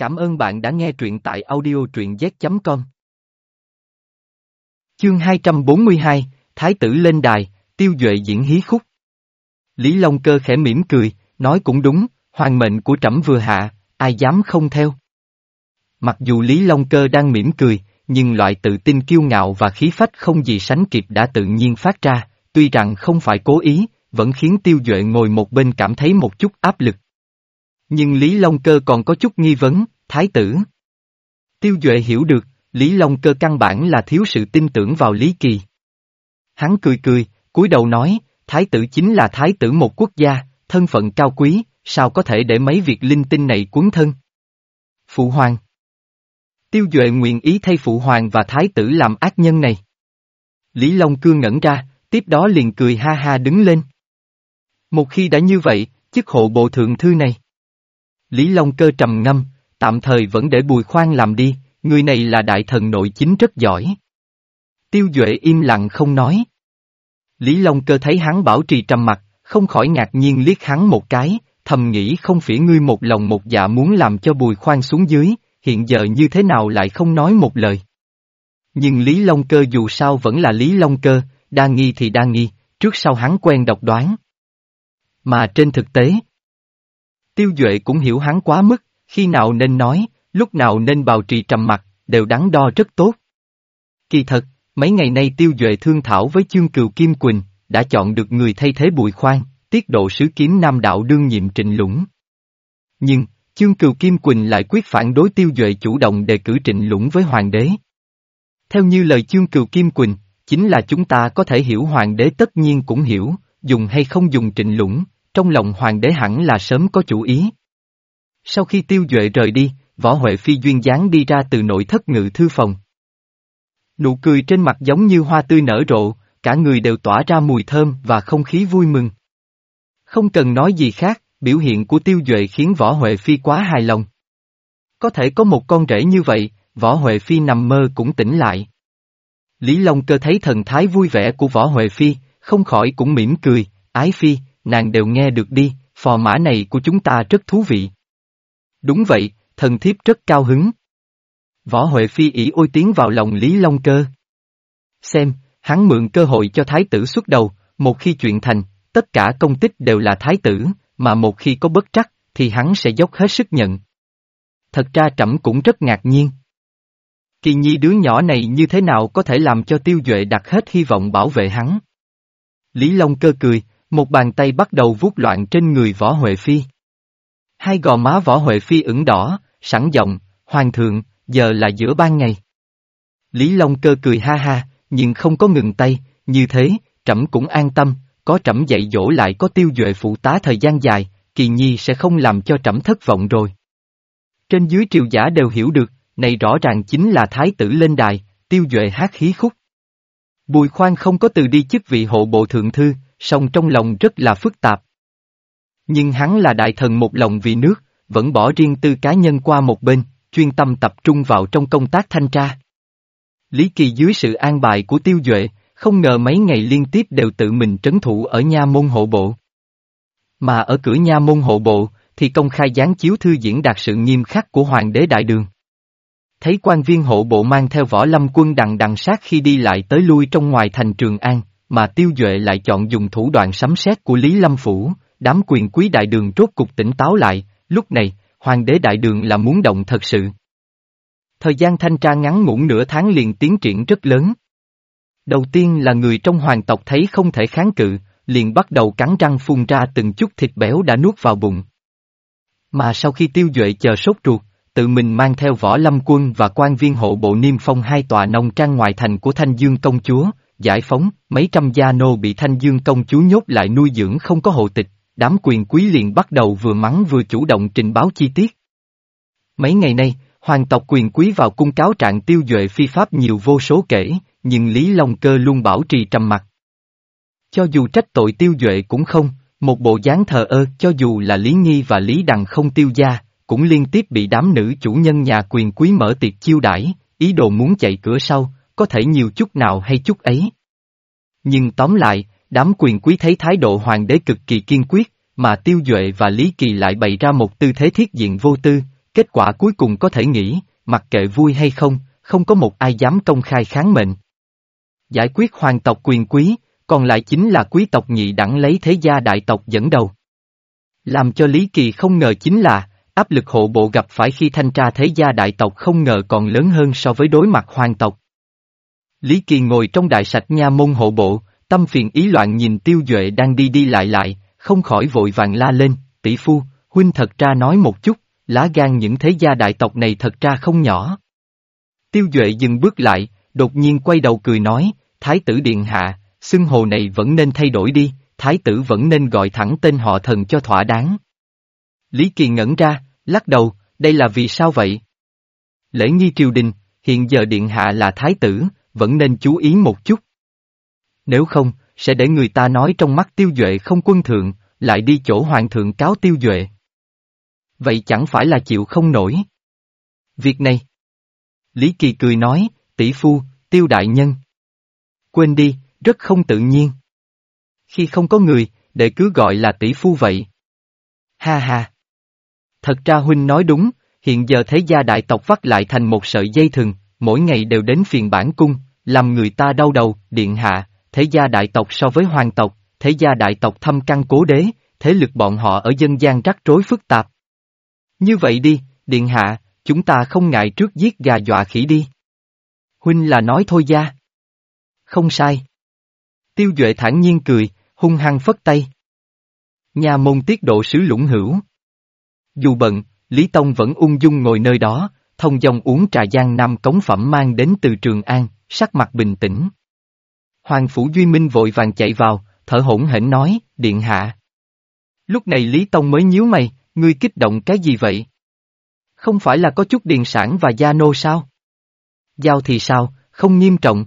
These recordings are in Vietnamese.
Cảm ơn bạn đã nghe truyện tại audio truyện z.com. Chương 242, Thái tử lên đài, tiêu duệ diễn hí khúc. Lý Long Cơ khẽ mỉm cười, nói cũng đúng, hoàng mệnh của trẫm vừa hạ, ai dám không theo. Mặc dù Lý Long Cơ đang mỉm cười, nhưng loại tự tin kiêu ngạo và khí phách không gì sánh kịp đã tự nhiên phát ra, tuy rằng không phải cố ý, vẫn khiến tiêu duệ ngồi một bên cảm thấy một chút áp lực. Nhưng Lý Long Cơ còn có chút nghi vấn, thái tử. Tiêu Duệ hiểu được, Lý Long Cơ căn bản là thiếu sự tin tưởng vào Lý Kỳ. Hắn cười cười, cúi đầu nói, thái tử chính là thái tử một quốc gia, thân phận cao quý, sao có thể để mấy việc linh tinh này cuốn thân. Phụ hoàng Tiêu Duệ nguyện ý thay Phụ hoàng và thái tử làm ác nhân này. Lý Long Cương ngẩn ra, tiếp đó liền cười ha ha đứng lên. Một khi đã như vậy, chức hộ bộ thượng thư này. Lý Long Cơ trầm ngâm, tạm thời vẫn để Bùi Khoan làm đi, người này là đại thần nội chính rất giỏi. Tiêu Duệ im lặng không nói. Lý Long Cơ thấy hắn bảo trì trầm mặt, không khỏi ngạc nhiên liếc hắn một cái, thầm nghĩ không phỉ ngươi một lòng một dạ muốn làm cho Bùi Khoan xuống dưới, hiện giờ như thế nào lại không nói một lời. Nhưng Lý Long Cơ dù sao vẫn là Lý Long Cơ, đa nghi thì đa nghi, trước sau hắn quen độc đoán. Mà trên thực tế, Tiêu Duệ cũng hiểu hắn quá mức, khi nào nên nói, lúc nào nên bào trì trầm mặt, đều đắn đo rất tốt. Kỳ thật, mấy ngày nay Tiêu Duệ thương thảo với chương cừu Kim Quỳnh, đã chọn được người thay thế bùi khoan, tiết độ sứ kiếm nam đạo đương nhiệm trịnh lũng. Nhưng, chương cừu Kim Quỳnh lại quyết phản đối Tiêu Duệ chủ động đề cử trịnh lũng với hoàng đế. Theo như lời chương cừu Kim Quỳnh, chính là chúng ta có thể hiểu hoàng đế tất nhiên cũng hiểu, dùng hay không dùng trịnh lũng, trong lòng hoàng đế hẳn là sớm có chủ ý. Sau khi tiêu duệ rời đi, võ huệ phi duyên dáng đi ra từ nội thất ngự thư phòng. Nụ cười trên mặt giống như hoa tươi nở rộ, cả người đều tỏa ra mùi thơm và không khí vui mừng. Không cần nói gì khác, biểu hiện của tiêu duệ khiến võ huệ phi quá hài lòng. Có thể có một con rể như vậy, võ huệ phi nằm mơ cũng tỉnh lại. Lý Long cơ thấy thần thái vui vẻ của võ huệ phi, không khỏi cũng mỉm cười, ái phi, nàng đều nghe được đi, phò mã này của chúng ta rất thú vị. Đúng vậy, thần thiếp rất cao hứng. Võ Huệ Phi ỉ ôi tiến vào lòng Lý Long Cơ. Xem, hắn mượn cơ hội cho thái tử xuất đầu, một khi chuyện thành, tất cả công tích đều là thái tử, mà một khi có bất trắc, thì hắn sẽ dốc hết sức nhận. Thật ra trẫm cũng rất ngạc nhiên. Kỳ nhi đứa nhỏ này như thế nào có thể làm cho tiêu duệ đặt hết hy vọng bảo vệ hắn? Lý Long cơ cười, một bàn tay bắt đầu vuốt loạn trên người võ Huệ Phi. Hai gò má võ Huệ Phi ửng đỏ, sẵn giọng, hoàng thượng, giờ là giữa ban ngày. Lý Long cơ cười ha ha, nhưng không có ngừng tay, như thế, trẫm cũng an tâm, có trẫm dạy dỗ lại có tiêu duệ phụ tá thời gian dài, kỳ nhi sẽ không làm cho trẫm thất vọng rồi. Trên dưới triều giả đều hiểu được, này rõ ràng chính là thái tử lên đài, tiêu duệ hát khí khúc. Bùi khoan không có từ đi chức vị hộ bộ thượng thư, song trong lòng rất là phức tạp. Nhưng hắn là đại thần một lòng vì nước, vẫn bỏ riêng tư cá nhân qua một bên, chuyên tâm tập trung vào trong công tác thanh tra. Lý Kỳ dưới sự an bài của tiêu duệ, không ngờ mấy ngày liên tiếp đều tự mình trấn thủ ở nha môn hộ bộ. Mà ở cửa nha môn hộ bộ, thì công khai gián chiếu thư diễn đạt sự nghiêm khắc của Hoàng đế Đại Đường. Thấy quan viên hộ bộ mang theo võ lâm quân đằng đằng sát khi đi lại tới lui trong ngoài thành Trường An, mà Tiêu Duệ lại chọn dùng thủ đoạn sấm sét của Lý Lâm Phủ, đám quyền quý đại đường rốt cục tỉnh táo lại, lúc này, hoàng đế đại đường là muốn động thật sự. Thời gian thanh tra ngắn ngủn nửa tháng liền tiến triển rất lớn. Đầu tiên là người trong hoàng tộc thấy không thể kháng cự, liền bắt đầu cắn răng phun ra từng chút thịt béo đã nuốt vào bụng. Mà sau khi tiêu duệ chờ sốt ruột, tự mình mang theo võ lâm quân và quan viên hộ bộ niêm phong hai tòa nông trang ngoài thành của Thanh Dương công chúa, giải phóng, mấy trăm gia nô bị Thanh Dương công chúa nhốt lại nuôi dưỡng không có hộ tịch, đám quyền quý liền bắt đầu vừa mắng vừa chủ động trình báo chi tiết. Mấy ngày nay, hoàng tộc quyền quý vào cung cáo trạng tiêu duệ phi pháp nhiều vô số kể, nhưng Lý Long Cơ luôn bảo trì trầm mặc. Cho dù trách tội tiêu duệ cũng không, một bộ dáng thờ ơ cho dù là Lý Nghi và Lý Đằng không tiêu gia, cũng liên tiếp bị đám nữ chủ nhân nhà quyền quý mở tiệc chiêu đãi, ý đồ muốn chạy cửa sau, có thể nhiều chút nào hay chút ấy. Nhưng tóm lại, đám quyền quý thấy thái độ hoàng đế cực kỳ kiên quyết, mà Tiêu Duệ và Lý Kỳ lại bày ra một tư thế thiết diện vô tư, kết quả cuối cùng có thể nghĩ, mặc kệ vui hay không, không có một ai dám công khai kháng mệnh. Giải quyết hoàng tộc quyền quý, còn lại chính là quý tộc nhị đẳng lấy thế gia đại tộc dẫn đầu. Làm cho Lý Kỳ không ngờ chính là, áp lực hộ bộ gặp phải khi thanh tra thế gia đại tộc không ngờ còn lớn hơn so với đối mặt hoàng tộc. Lý Kỳ ngồi trong đại sạch nha môn hộ bộ, tâm phiền ý loạn nhìn tiêu duệ đang đi đi lại lại, không khỏi vội vàng la lên, tỷ phu, huynh thật ra nói một chút, lá gan những thế gia đại tộc này thật ra không nhỏ. Tiêu duệ dừng bước lại, đột nhiên quay đầu cười nói, thái tử điện hạ, xưng hồ này vẫn nên thay đổi đi, thái tử vẫn nên gọi thẳng tên họ thần cho thỏa đáng. Lý Kỳ ngẩn ra, lắc đầu, đây là vì sao vậy? Lễ nghi triều đình, hiện giờ điện hạ là thái tử, vẫn nên chú ý một chút. Nếu không, sẽ để người ta nói trong mắt tiêu duệ không quân thượng, lại đi chỗ hoàng thượng cáo tiêu duệ. Vậy chẳng phải là chịu không nổi. Việc này. Lý Kỳ cười nói, tỷ phu, tiêu đại nhân. Quên đi, rất không tự nhiên. Khi không có người, để cứ gọi là tỷ phu vậy. Ha ha. Thật ra huynh nói đúng, hiện giờ thế gia đại tộc vắt lại thành một sợi dây thừng, mỗi ngày đều đến phiền bản cung, làm người ta đau đầu, điện hạ, thế gia đại tộc so với hoàng tộc, thế gia đại tộc thâm căn cố đế, thế lực bọn họ ở dân gian rắc rối phức tạp. Như vậy đi, điện hạ, chúng ta không ngại trước giết gà dọa khỉ đi. Huynh là nói thôi gia. Không sai. Tiêu Duệ thản nhiên cười, hung hăng phất tay. Nhà môn tiết độ sứ lũng hữu. Dù bận, Lý Tông vẫn ung dung ngồi nơi đó, thông dòng uống trà giang nam cống phẩm mang đến từ Trường An, sắc mặt bình tĩnh. Hoàng Phủ Duy Minh vội vàng chạy vào, thở hổn hển nói, điện hạ. Lúc này Lý Tông mới nhíu mày, ngươi kích động cái gì vậy? Không phải là có chút điền sản và gia nô sao? Giao thì sao, không nghiêm trọng.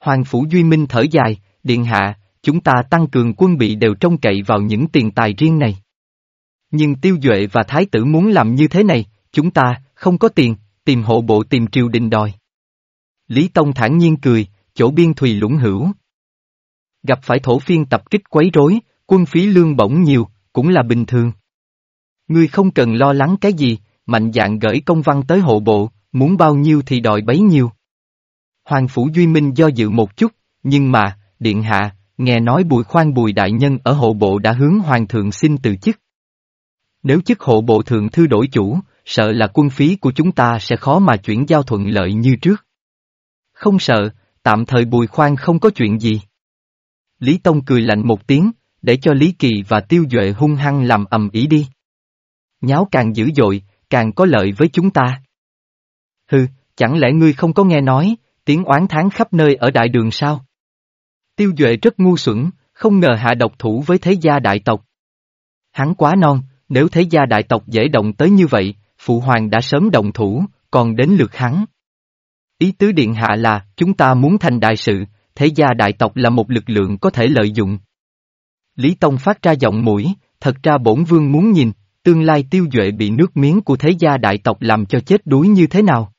Hoàng Phủ Duy Minh thở dài, điện hạ, chúng ta tăng cường quân bị đều trông cậy vào những tiền tài riêng này. Nhưng Tiêu Duệ và Thái tử muốn làm như thế này, chúng ta, không có tiền, tìm hộ bộ tìm triều đình đòi. Lý Tông thản nhiên cười, chỗ biên thùy lũng hữu. Gặp phải thổ phiên tập kích quấy rối, quân phí lương bổng nhiều, cũng là bình thường. Ngươi không cần lo lắng cái gì, mạnh dạng gửi công văn tới hộ bộ, muốn bao nhiêu thì đòi bấy nhiêu. Hoàng Phủ Duy Minh do dự một chút, nhưng mà, điện hạ, nghe nói bùi khoan bùi đại nhân ở hộ bộ đã hướng hoàng thượng xin từ chức. Nếu chức hộ bộ thượng thư đổi chủ, sợ là quân phí của chúng ta sẽ khó mà chuyển giao thuận lợi như trước. Không sợ, tạm thời bùi khoan không có chuyện gì. Lý Tông cười lạnh một tiếng, để cho Lý Kỳ và Tiêu Duệ hung hăng làm ầm ĩ đi. Nháo càng dữ dội, càng có lợi với chúng ta. Hừ, chẳng lẽ ngươi không có nghe nói, tiếng oán thán khắp nơi ở đại đường sao? Tiêu Duệ rất ngu xuẩn, không ngờ hạ độc thủ với thế gia đại tộc. Hắn quá non, nếu thế gia đại tộc dễ động tới như vậy, Phụ Hoàng đã sớm động thủ, còn đến lượt hắn. Ý tứ điện hạ là, chúng ta muốn thành đại sự, thế gia đại tộc là một lực lượng có thể lợi dụng. Lý Tông phát ra giọng mũi, thật ra bổn vương muốn nhìn, tương lai tiêu duệ bị nước miếng của thế gia đại tộc làm cho chết đuối như thế nào.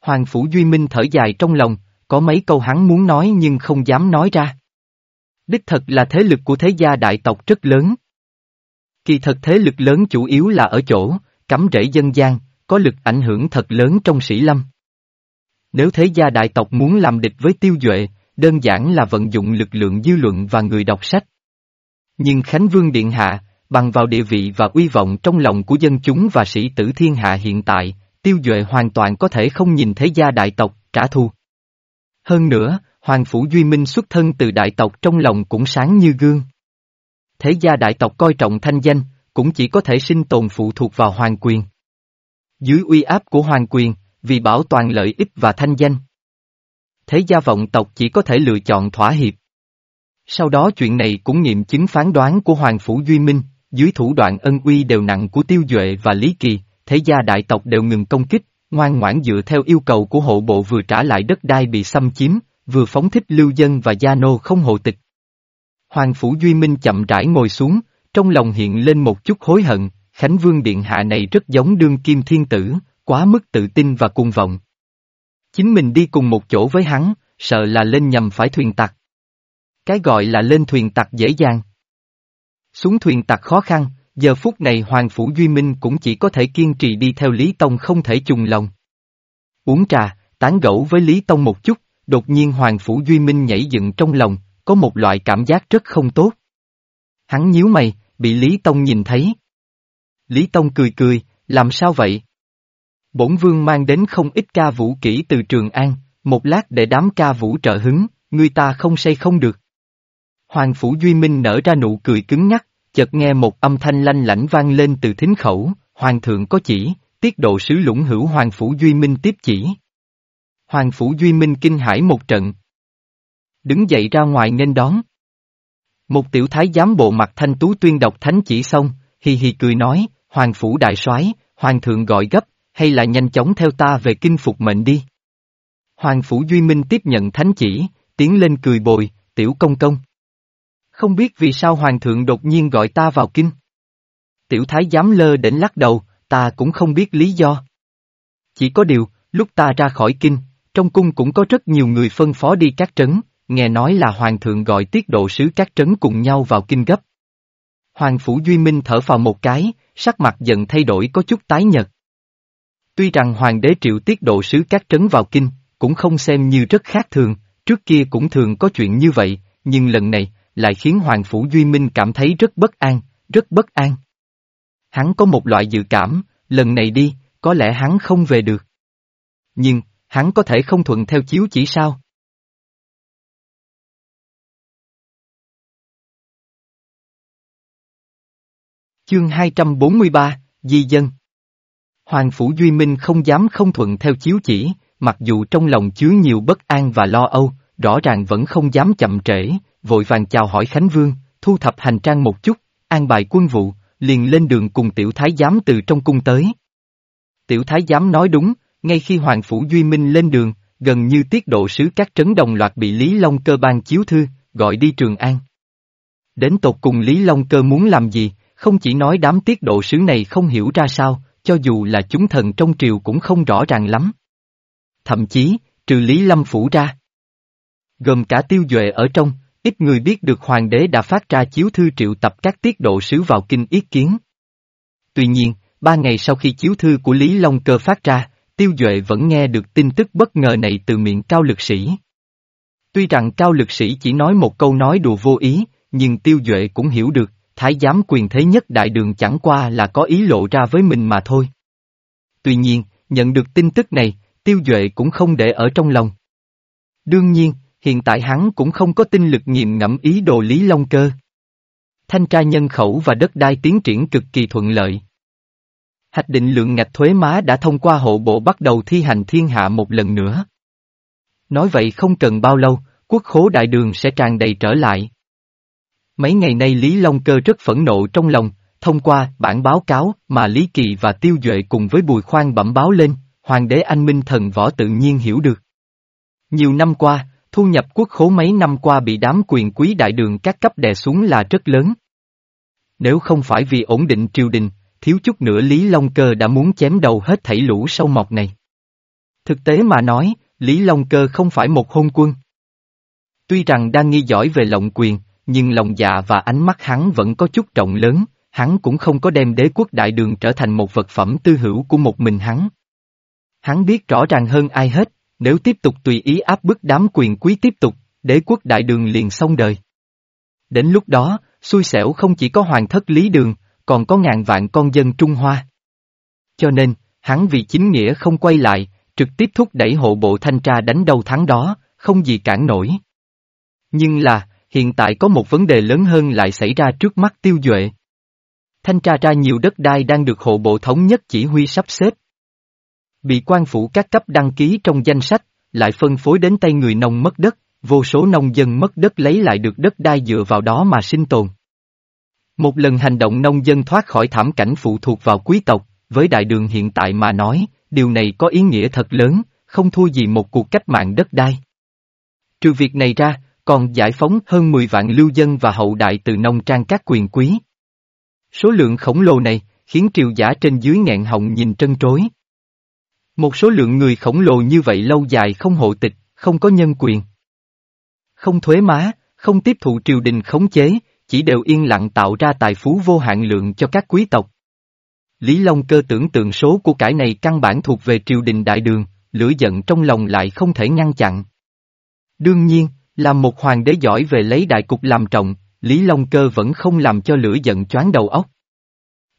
Hoàng Phủ Duy Minh thở dài trong lòng, có mấy câu hắn muốn nói nhưng không dám nói ra. Đích thật là thế lực của thế gia đại tộc rất lớn. Kỳ thật thế lực lớn chủ yếu là ở chỗ, cắm rễ dân gian, có lực ảnh hưởng thật lớn trong sĩ lâm. Nếu thế gia đại tộc muốn làm địch với tiêu duệ, đơn giản là vận dụng lực lượng dư luận và người đọc sách. Nhưng Khánh Vương Điện Hạ, bằng vào địa vị và uy vọng trong lòng của dân chúng và sĩ tử thiên hạ hiện tại, tiêu duệ hoàn toàn có thể không nhìn thế gia đại tộc, trả thù. Hơn nữa, Hoàng Phủ Duy Minh xuất thân từ đại tộc trong lòng cũng sáng như gương. Thế gia đại tộc coi trọng thanh danh, cũng chỉ có thể sinh tồn phụ thuộc vào hoàng quyền. Dưới uy áp của hoàng quyền, vì bảo toàn lợi ích và thanh danh. Thế gia vọng tộc chỉ có thể lựa chọn thỏa hiệp. Sau đó chuyện này cũng nghiệm chứng phán đoán của Hoàng Phủ Duy Minh, dưới thủ đoạn ân uy đều nặng của Tiêu Duệ và Lý Kỳ, thế gia đại tộc đều ngừng công kích, ngoan ngoãn dựa theo yêu cầu của hộ bộ vừa trả lại đất đai bị xâm chiếm, vừa phóng thích lưu dân và gia nô không hộ tịch. Hoàng Phủ Duy Minh chậm rãi ngồi xuống, trong lòng hiện lên một chút hối hận, Khánh Vương Điện Hạ này rất giống đương kim thiên tử, quá mức tự tin và cuồng vọng. Chính mình đi cùng một chỗ với hắn, sợ là lên nhầm phải thuyền tặc. Cái gọi là lên thuyền tặc dễ dàng. Xuống thuyền tặc khó khăn, Giờ phút này Hoàng Phủ Duy Minh cũng chỉ có thể kiên trì đi theo Lý Tông không thể trùng lòng. Uống trà, tán gẫu với Lý Tông một chút, đột nhiên Hoàng Phủ Duy Minh nhảy dựng trong lòng, có một loại cảm giác rất không tốt. Hắn nhíu mày, bị Lý Tông nhìn thấy. Lý Tông cười cười, làm sao vậy? Bổn vương mang đến không ít ca vũ kỹ từ Trường An, một lát để đám ca vũ trợ hứng, người ta không say không được. Hoàng Phủ Duy Minh nở ra nụ cười cứng nhắc, chợt nghe một âm thanh lanh lãnh vang lên từ thính khẩu, Hoàng thượng có chỉ, tiết độ sứ lũng hữu Hoàng Phủ Duy Minh tiếp chỉ. Hoàng Phủ Duy Minh kinh hãi một trận. Đứng dậy ra ngoài nên đón. Một tiểu thái giám bộ mặt thanh tú tuyên đọc thánh chỉ xong, hì hì cười nói, Hoàng Phủ đại soái, Hoàng thượng gọi gấp, hay là nhanh chóng theo ta về kinh phục mệnh đi. Hoàng Phủ Duy Minh tiếp nhận thánh chỉ, tiến lên cười bồi, tiểu công công. Không biết vì sao Hoàng thượng đột nhiên gọi ta vào kinh. Tiểu thái giám lơ đỉnh lắc đầu, ta cũng không biết lý do. Chỉ có điều, lúc ta ra khỏi kinh, trong cung cũng có rất nhiều người phân phó đi các trấn, nghe nói là Hoàng thượng gọi tiết độ sứ các trấn cùng nhau vào kinh gấp. Hoàng Phủ Duy Minh thở vào một cái, sắc mặt dần thay đổi có chút tái nhật. Tuy rằng Hoàng đế triệu tiết độ sứ các trấn vào kinh, cũng không xem như rất khác thường, trước kia cũng thường có chuyện như vậy, nhưng lần này, lại khiến Hoàng Phủ Duy Minh cảm thấy rất bất an, rất bất an. Hắn có một loại dự cảm, lần này đi, có lẽ hắn không về được. Nhưng, hắn có thể không thuận theo chiếu chỉ sao? Chương 243, Di Dân Hoàng Phủ Duy Minh không dám không thuận theo chiếu chỉ, mặc dù trong lòng chứa nhiều bất an và lo âu, rõ ràng vẫn không dám chậm trễ, vội vàng chào hỏi Khánh Vương, thu thập hành trang một chút, an bài quân vụ, liền lên đường cùng tiểu thái giám từ trong cung tới. Tiểu thái giám nói đúng, ngay khi Hoàng Phủ Duy Minh lên đường, gần như tiết độ sứ các trấn đồng loạt bị Lý Long Cơ ban chiếu thư, gọi đi Trường An. Đến tột cùng Lý Long Cơ muốn làm gì, không chỉ nói đám tiết độ sứ này không hiểu ra sao, cho dù là chúng thần trong triều cũng không rõ ràng lắm. Thậm chí, trừ Lý Lâm Phủ ra. Gồm cả tiêu duệ ở trong, ít người biết được hoàng đế đã phát ra chiếu thư triệu tập các tiết độ sứ vào kinh ý kiến. Tuy nhiên, ba ngày sau khi chiếu thư của Lý Long Cơ phát ra, Tiêu Duệ vẫn nghe được tin tức bất ngờ này từ miệng cao lực sĩ. Tuy rằng cao lực sĩ chỉ nói một câu nói đùa vô ý, nhưng Tiêu Duệ cũng hiểu được, thái giám quyền thế nhất đại đường chẳng qua là có ý lộ ra với mình mà thôi. Tuy nhiên, nhận được tin tức này, Tiêu Duệ cũng không để ở trong lòng. Đương nhiên, hiện tại hắn cũng không có tinh lực nghiệm ngẫm ý đồ Lý Long Cơ. Thanh tra nhân khẩu và đất đai tiến triển cực kỳ thuận lợi. Hạch định lượng ngạch thuế má đã thông qua hộ bộ bắt đầu thi hành thiên hạ một lần nữa. Nói vậy không cần bao lâu, quốc khố đại đường sẽ tràn đầy trở lại. Mấy ngày nay Lý Long Cơ rất phẫn nộ trong lòng, thông qua bản báo cáo mà Lý Kỳ và Tiêu Duệ cùng với Bùi Khoan bẩm báo lên, Hoàng đế Anh Minh Thần Võ tự nhiên hiểu được. Nhiều năm qua, thu nhập quốc khố mấy năm qua bị đám quyền quý đại đường các cấp đè xuống là rất lớn. Nếu không phải vì ổn định triều đình, thiếu chút nữa Lý Long Cơ đã muốn chém đầu hết thảy lũ sâu mọc này. Thực tế mà nói, Lý Long Cơ không phải một hôn quân. Tuy rằng đang nghi giỏi về lộng quyền, nhưng lòng dạ và ánh mắt hắn vẫn có chút trọng lớn, hắn cũng không có đem đế quốc đại đường trở thành một vật phẩm tư hữu của một mình hắn. Hắn biết rõ ràng hơn ai hết, nếu tiếp tục tùy ý áp bức đám quyền quý tiếp tục, đế quốc đại đường liền xong đời. Đến lúc đó, xui xẻo không chỉ có hoàng thất lý đường, còn có ngàn vạn con dân Trung Hoa. Cho nên, hắn vì chính nghĩa không quay lại, trực tiếp thúc đẩy hộ bộ thanh tra đánh đầu thắng đó, không gì cản nổi. Nhưng là, hiện tại có một vấn đề lớn hơn lại xảy ra trước mắt tiêu duệ. Thanh tra ra nhiều đất đai đang được hộ bộ thống nhất chỉ huy sắp xếp. Bị quan phủ các cấp đăng ký trong danh sách, lại phân phối đến tay người nông mất đất, vô số nông dân mất đất lấy lại được đất đai dựa vào đó mà sinh tồn. Một lần hành động nông dân thoát khỏi thảm cảnh phụ thuộc vào quý tộc, với đại đường hiện tại mà nói, điều này có ý nghĩa thật lớn, không thua gì một cuộc cách mạng đất đai. Trừ việc này ra, còn giải phóng hơn 10 vạn lưu dân và hậu đại từ nông trang các quyền quý. Số lượng khổng lồ này, khiến triều giả trên dưới nghẹn họng nhìn trân trối. Một số lượng người khổng lồ như vậy lâu dài không hộ tịch, không có nhân quyền. Không thuế má, không tiếp thụ triều đình khống chế, chỉ đều yên lặng tạo ra tài phú vô hạn lượng cho các quý tộc. Lý Long Cơ tưởng tượng số của cải này căn bản thuộc về triều đình đại đường, lửa giận trong lòng lại không thể ngăn chặn. Đương nhiên, làm một hoàng đế giỏi về lấy đại cục làm trọng, Lý Long Cơ vẫn không làm cho lửa giận choáng đầu óc.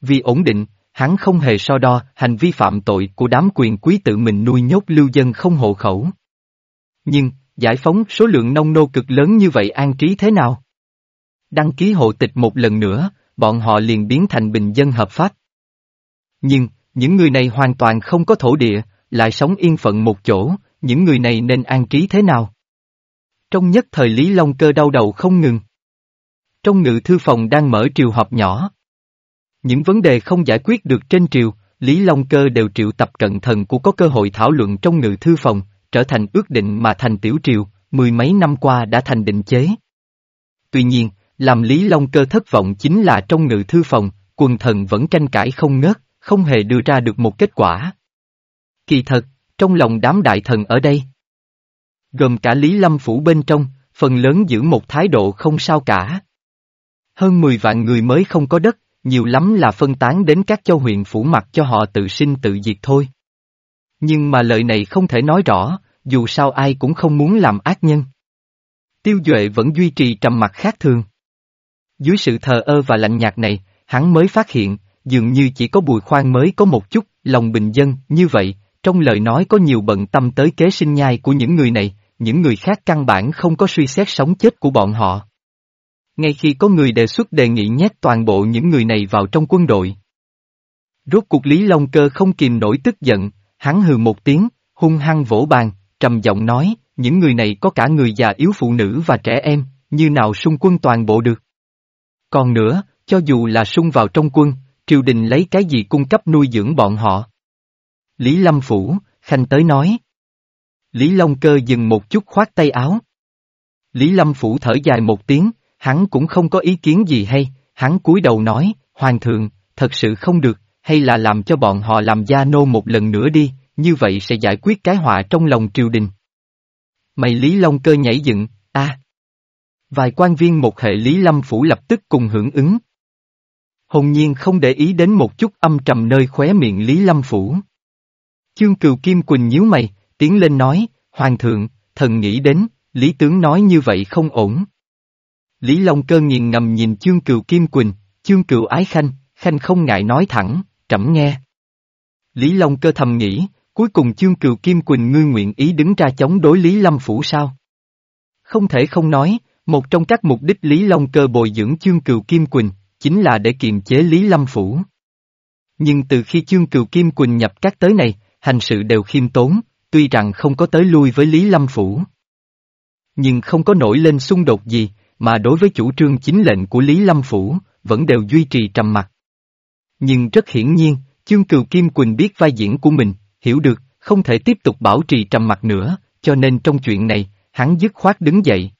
Vì ổn định, hắn không hề so đo hành vi phạm tội của đám quyền quý tự mình nuôi nhốt lưu dân không hộ khẩu. Nhưng, giải phóng số lượng nông nô cực lớn như vậy an trí thế nào? Đăng ký hộ tịch một lần nữa, bọn họ liền biến thành bình dân hợp pháp. Nhưng, những người này hoàn toàn không có thổ địa, lại sống yên phận một chỗ, những người này nên an trí thế nào? Trong nhất thời Lý Long Cơ đau đầu không ngừng. Trong ngự thư phòng đang mở triều họp nhỏ. Những vấn đề không giải quyết được trên triều, Lý Long Cơ đều triệu tập cận thần của có cơ hội thảo luận trong ngự thư phòng, trở thành ước định mà thành tiểu triều, mười mấy năm qua đã thành định chế. Tuy nhiên, làm Lý Long Cơ thất vọng chính là trong ngự thư phòng, quần thần vẫn tranh cãi không ngớt, không hề đưa ra được một kết quả. Kỳ thật, trong lòng đám đại thần ở đây, gồm cả Lý Lâm Phủ bên trong, phần lớn giữ một thái độ không sao cả. Hơn 10 vạn người mới không có đất, nhiều lắm là phân tán đến các châu huyện phủ mặt cho họ tự sinh tự diệt thôi. Nhưng mà lời này không thể nói rõ, dù sao ai cũng không muốn làm ác nhân. Tiêu Duệ vẫn duy trì trầm mặc khác thường. Dưới sự thờ ơ và lạnh nhạt này, hắn mới phát hiện, dường như chỉ có bùi khoan mới có một chút lòng bình dân, như vậy, trong lời nói có nhiều bận tâm tới kế sinh nhai của những người này, những người khác căn bản không có suy xét sống chết của bọn họ. Ngay khi có người đề xuất đề nghị nhét toàn bộ những người này vào trong quân đội. Rốt cuộc Lý Long Cơ không kìm nổi tức giận, hắn hừ một tiếng, hung hăng vỗ bàn, trầm giọng nói, những người này có cả người già yếu phụ nữ và trẻ em, như nào xung quân toàn bộ được. Còn nữa, cho dù là xung vào trong quân, triều đình lấy cái gì cung cấp nuôi dưỡng bọn họ. Lý Lâm Phủ, Khanh tới nói. Lý Long Cơ dừng một chút khoát tay áo. Lý Lâm Phủ thở dài một tiếng, hắn cũng không có ý kiến gì hay, hắn cúi đầu nói, Hoàng thượng, thật sự không được, hay là làm cho bọn họ làm gia nô một lần nữa đi, như vậy sẽ giải quyết cái họa trong lòng triều đình. Mày Lý Long Cơ nhảy dựng, a Vài quan viên một hệ Lý Lâm Phủ lập tức cùng hưởng ứng. Hồn nhiên không để ý đến một chút âm trầm nơi khóe miệng Lý Lâm Phủ. Chương Cừu Kim Quỳnh nhíu mày, tiến lên nói, Hoàng thượng, thần nghĩ đến, Lý tướng nói như vậy không ổn. Lý Long Cơ nghiền ngầm nhìn Chương Cừu Kim Quỳnh, Chương Cừu Ái Khanh, Khanh không ngại nói thẳng, trẫm nghe. Lý Long Cơ thầm nghĩ, cuối cùng Chương Cừu Kim Quỳnh ngươi nguyện ý đứng ra chống đối Lý Lâm Phủ sao? Không thể không nói, một trong các mục đích Lý Long Cơ bồi dưỡng Chương Cừu Kim Quỳnh, chính là để kiềm chế Lý Lâm Phủ. Nhưng từ khi Chương Cừu Kim Quỳnh nhập các tới này, hành sự đều khiêm tốn, tuy rằng không có tới lui với Lý Lâm Phủ. Nhưng không có nổi lên xung đột gì, mà đối với chủ trương chính lệnh của Lý Lâm Phủ, vẫn đều duy trì trầm mặc. Nhưng rất hiển nhiên, Chương Cừu Kim Quỳnh biết vai diễn của mình, hiểu được, không thể tiếp tục bảo trì trầm mặc nữa, cho nên trong chuyện này, hắn dứt khoát đứng dậy.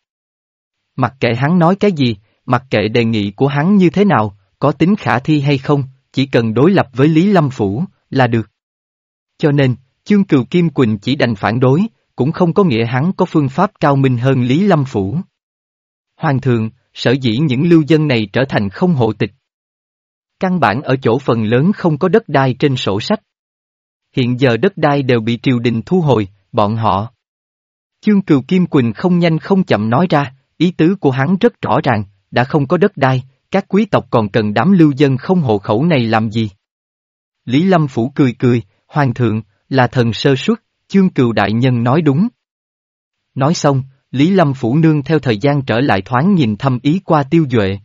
Mặc kệ hắn nói cái gì, mặc kệ đề nghị của hắn như thế nào, có tính khả thi hay không, chỉ cần đối lập với Lý Lâm Phủ, là được. Cho nên, Chương Cừu Kim Quỳnh chỉ đành phản đối, cũng không có nghĩa hắn có phương pháp cao minh hơn Lý Lâm Phủ. Hoàng thượng, sở dĩ những lưu dân này trở thành không hộ tịch. Căn bản ở chỗ phần lớn không có đất đai trên sổ sách. Hiện giờ đất đai đều bị triều đình thu hồi, bọn họ. Chương Cừu Kim Quỳnh không nhanh không chậm nói ra, ý tứ của hắn rất rõ ràng, đã không có đất đai, các quý tộc còn cần đám lưu dân không hộ khẩu này làm gì? Lý Lâm Phủ cười cười, Hoàng thượng, là thần sơ suất, chương cừu đại nhân nói đúng. Nói xong, Lý Lâm Phủ nương theo thời gian trở lại thoáng nhìn thăm ý qua Tiêu Duệ.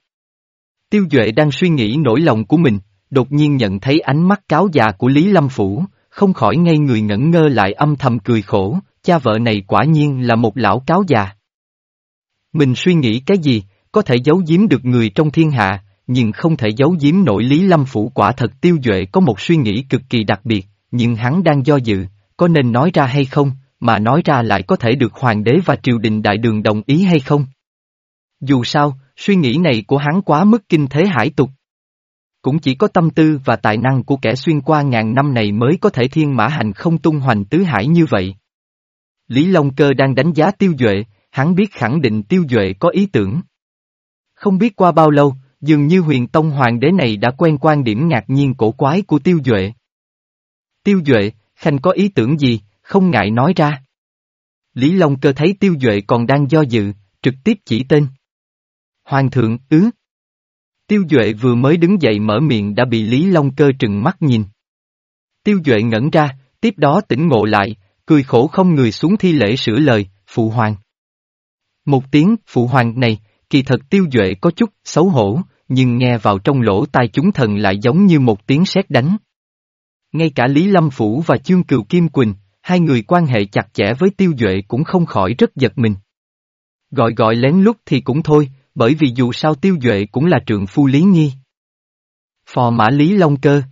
Tiêu Duệ đang suy nghĩ nỗi lòng của mình, đột nhiên nhận thấy ánh mắt cáo già của Lý Lâm Phủ, không khỏi ngây người ngẩn ngơ lại âm thầm cười khổ, cha vợ này quả nhiên là một lão cáo già. Mình suy nghĩ cái gì, có thể giấu giếm được người trong thiên hạ, nhưng không thể giấu giếm nổi Lý Lâm Phủ quả thật Tiêu Duệ có một suy nghĩ cực kỳ đặc biệt, nhưng hắn đang do dự, có nên nói ra hay không, mà nói ra lại có thể được hoàng đế và triều đình đại đường đồng ý hay không. Dù sao, suy nghĩ này của hắn quá mức kinh thế hải tục. Cũng chỉ có tâm tư và tài năng của kẻ xuyên qua ngàn năm này mới có thể thiên mã hành không tung hoành tứ hải như vậy. Lý Long Cơ đang đánh giá tiêu duệ, hắn biết khẳng định tiêu duệ có ý tưởng. Không biết qua bao lâu, dường như huyền tông hoàng đế này đã quen quan điểm ngạc nhiên cổ quái của tiêu duệ. Tiêu duệ, Khanh có ý tưởng gì, không ngại nói ra. Lý Long cơ thấy tiêu duệ còn đang do dự, trực tiếp chỉ tên. Hoàng thượng, ứ. Tiêu duệ vừa mới đứng dậy mở miệng đã bị Lý Long cơ trừng mắt nhìn. Tiêu duệ ngẩn ra, tiếp đó tỉnh ngộ lại, cười khổ không người xuống thi lễ sửa lời, phụ hoàng. Một tiếng phụ hoàng này, kỳ thật tiêu duệ có chút xấu hổ, nhưng nghe vào trong lỗ tai chúng thần lại giống như một tiếng sét đánh. Ngay cả Lý Lâm Phủ và Chương Cừu Kim Quỳnh, hai người quan hệ chặt chẽ với tiêu duệ cũng không khỏi rất giật mình. Gọi gọi lén lút thì cũng thôi, bởi vì dù sao tiêu duệ cũng là trượng phu Lý nghi Phò mã Lý Long Cơ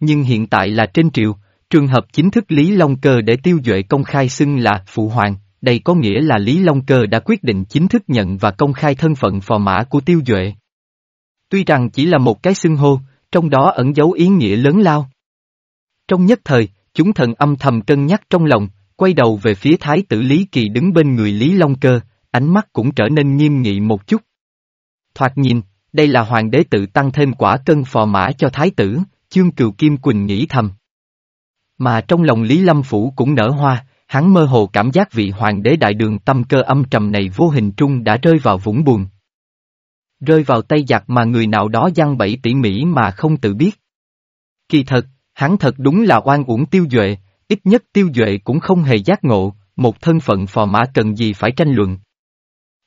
Nhưng hiện tại là trên triều, trường hợp chính thức Lý Long Cơ để tiêu duệ công khai xưng là phụ hoàng, đây có nghĩa là Lý Long Cơ đã quyết định chính thức nhận và công khai thân phận phò mã của tiêu duệ. Tuy rằng chỉ là một cái xưng hô, trong đó ẩn dấu ý nghĩa lớn lao. Trong nhất thời, chúng thần âm thầm cân nhắc trong lòng, quay đầu về phía thái tử Lý Kỳ đứng bên người Lý Long Cơ, ánh mắt cũng trở nên nghiêm nghị một chút. Thoạt nhìn, đây là hoàng đế tự tăng thêm quả cân phò mã cho thái tử, chương cừu Kim Quỳnh nghĩ thầm. Mà trong lòng Lý Lâm Phủ cũng nở hoa, hắn mơ hồ cảm giác vị hoàng đế đại đường tâm cơ âm trầm này vô hình trung đã rơi vào vũng buồn. Rơi vào tay giặc mà người nào đó giăng bẫy tỉ mỉ mà không tự biết. Kỳ thật, hắn thật đúng là oan uổng tiêu duệ, ít nhất tiêu duệ cũng không hề giác ngộ, một thân phận phò mã cần gì phải tranh luận.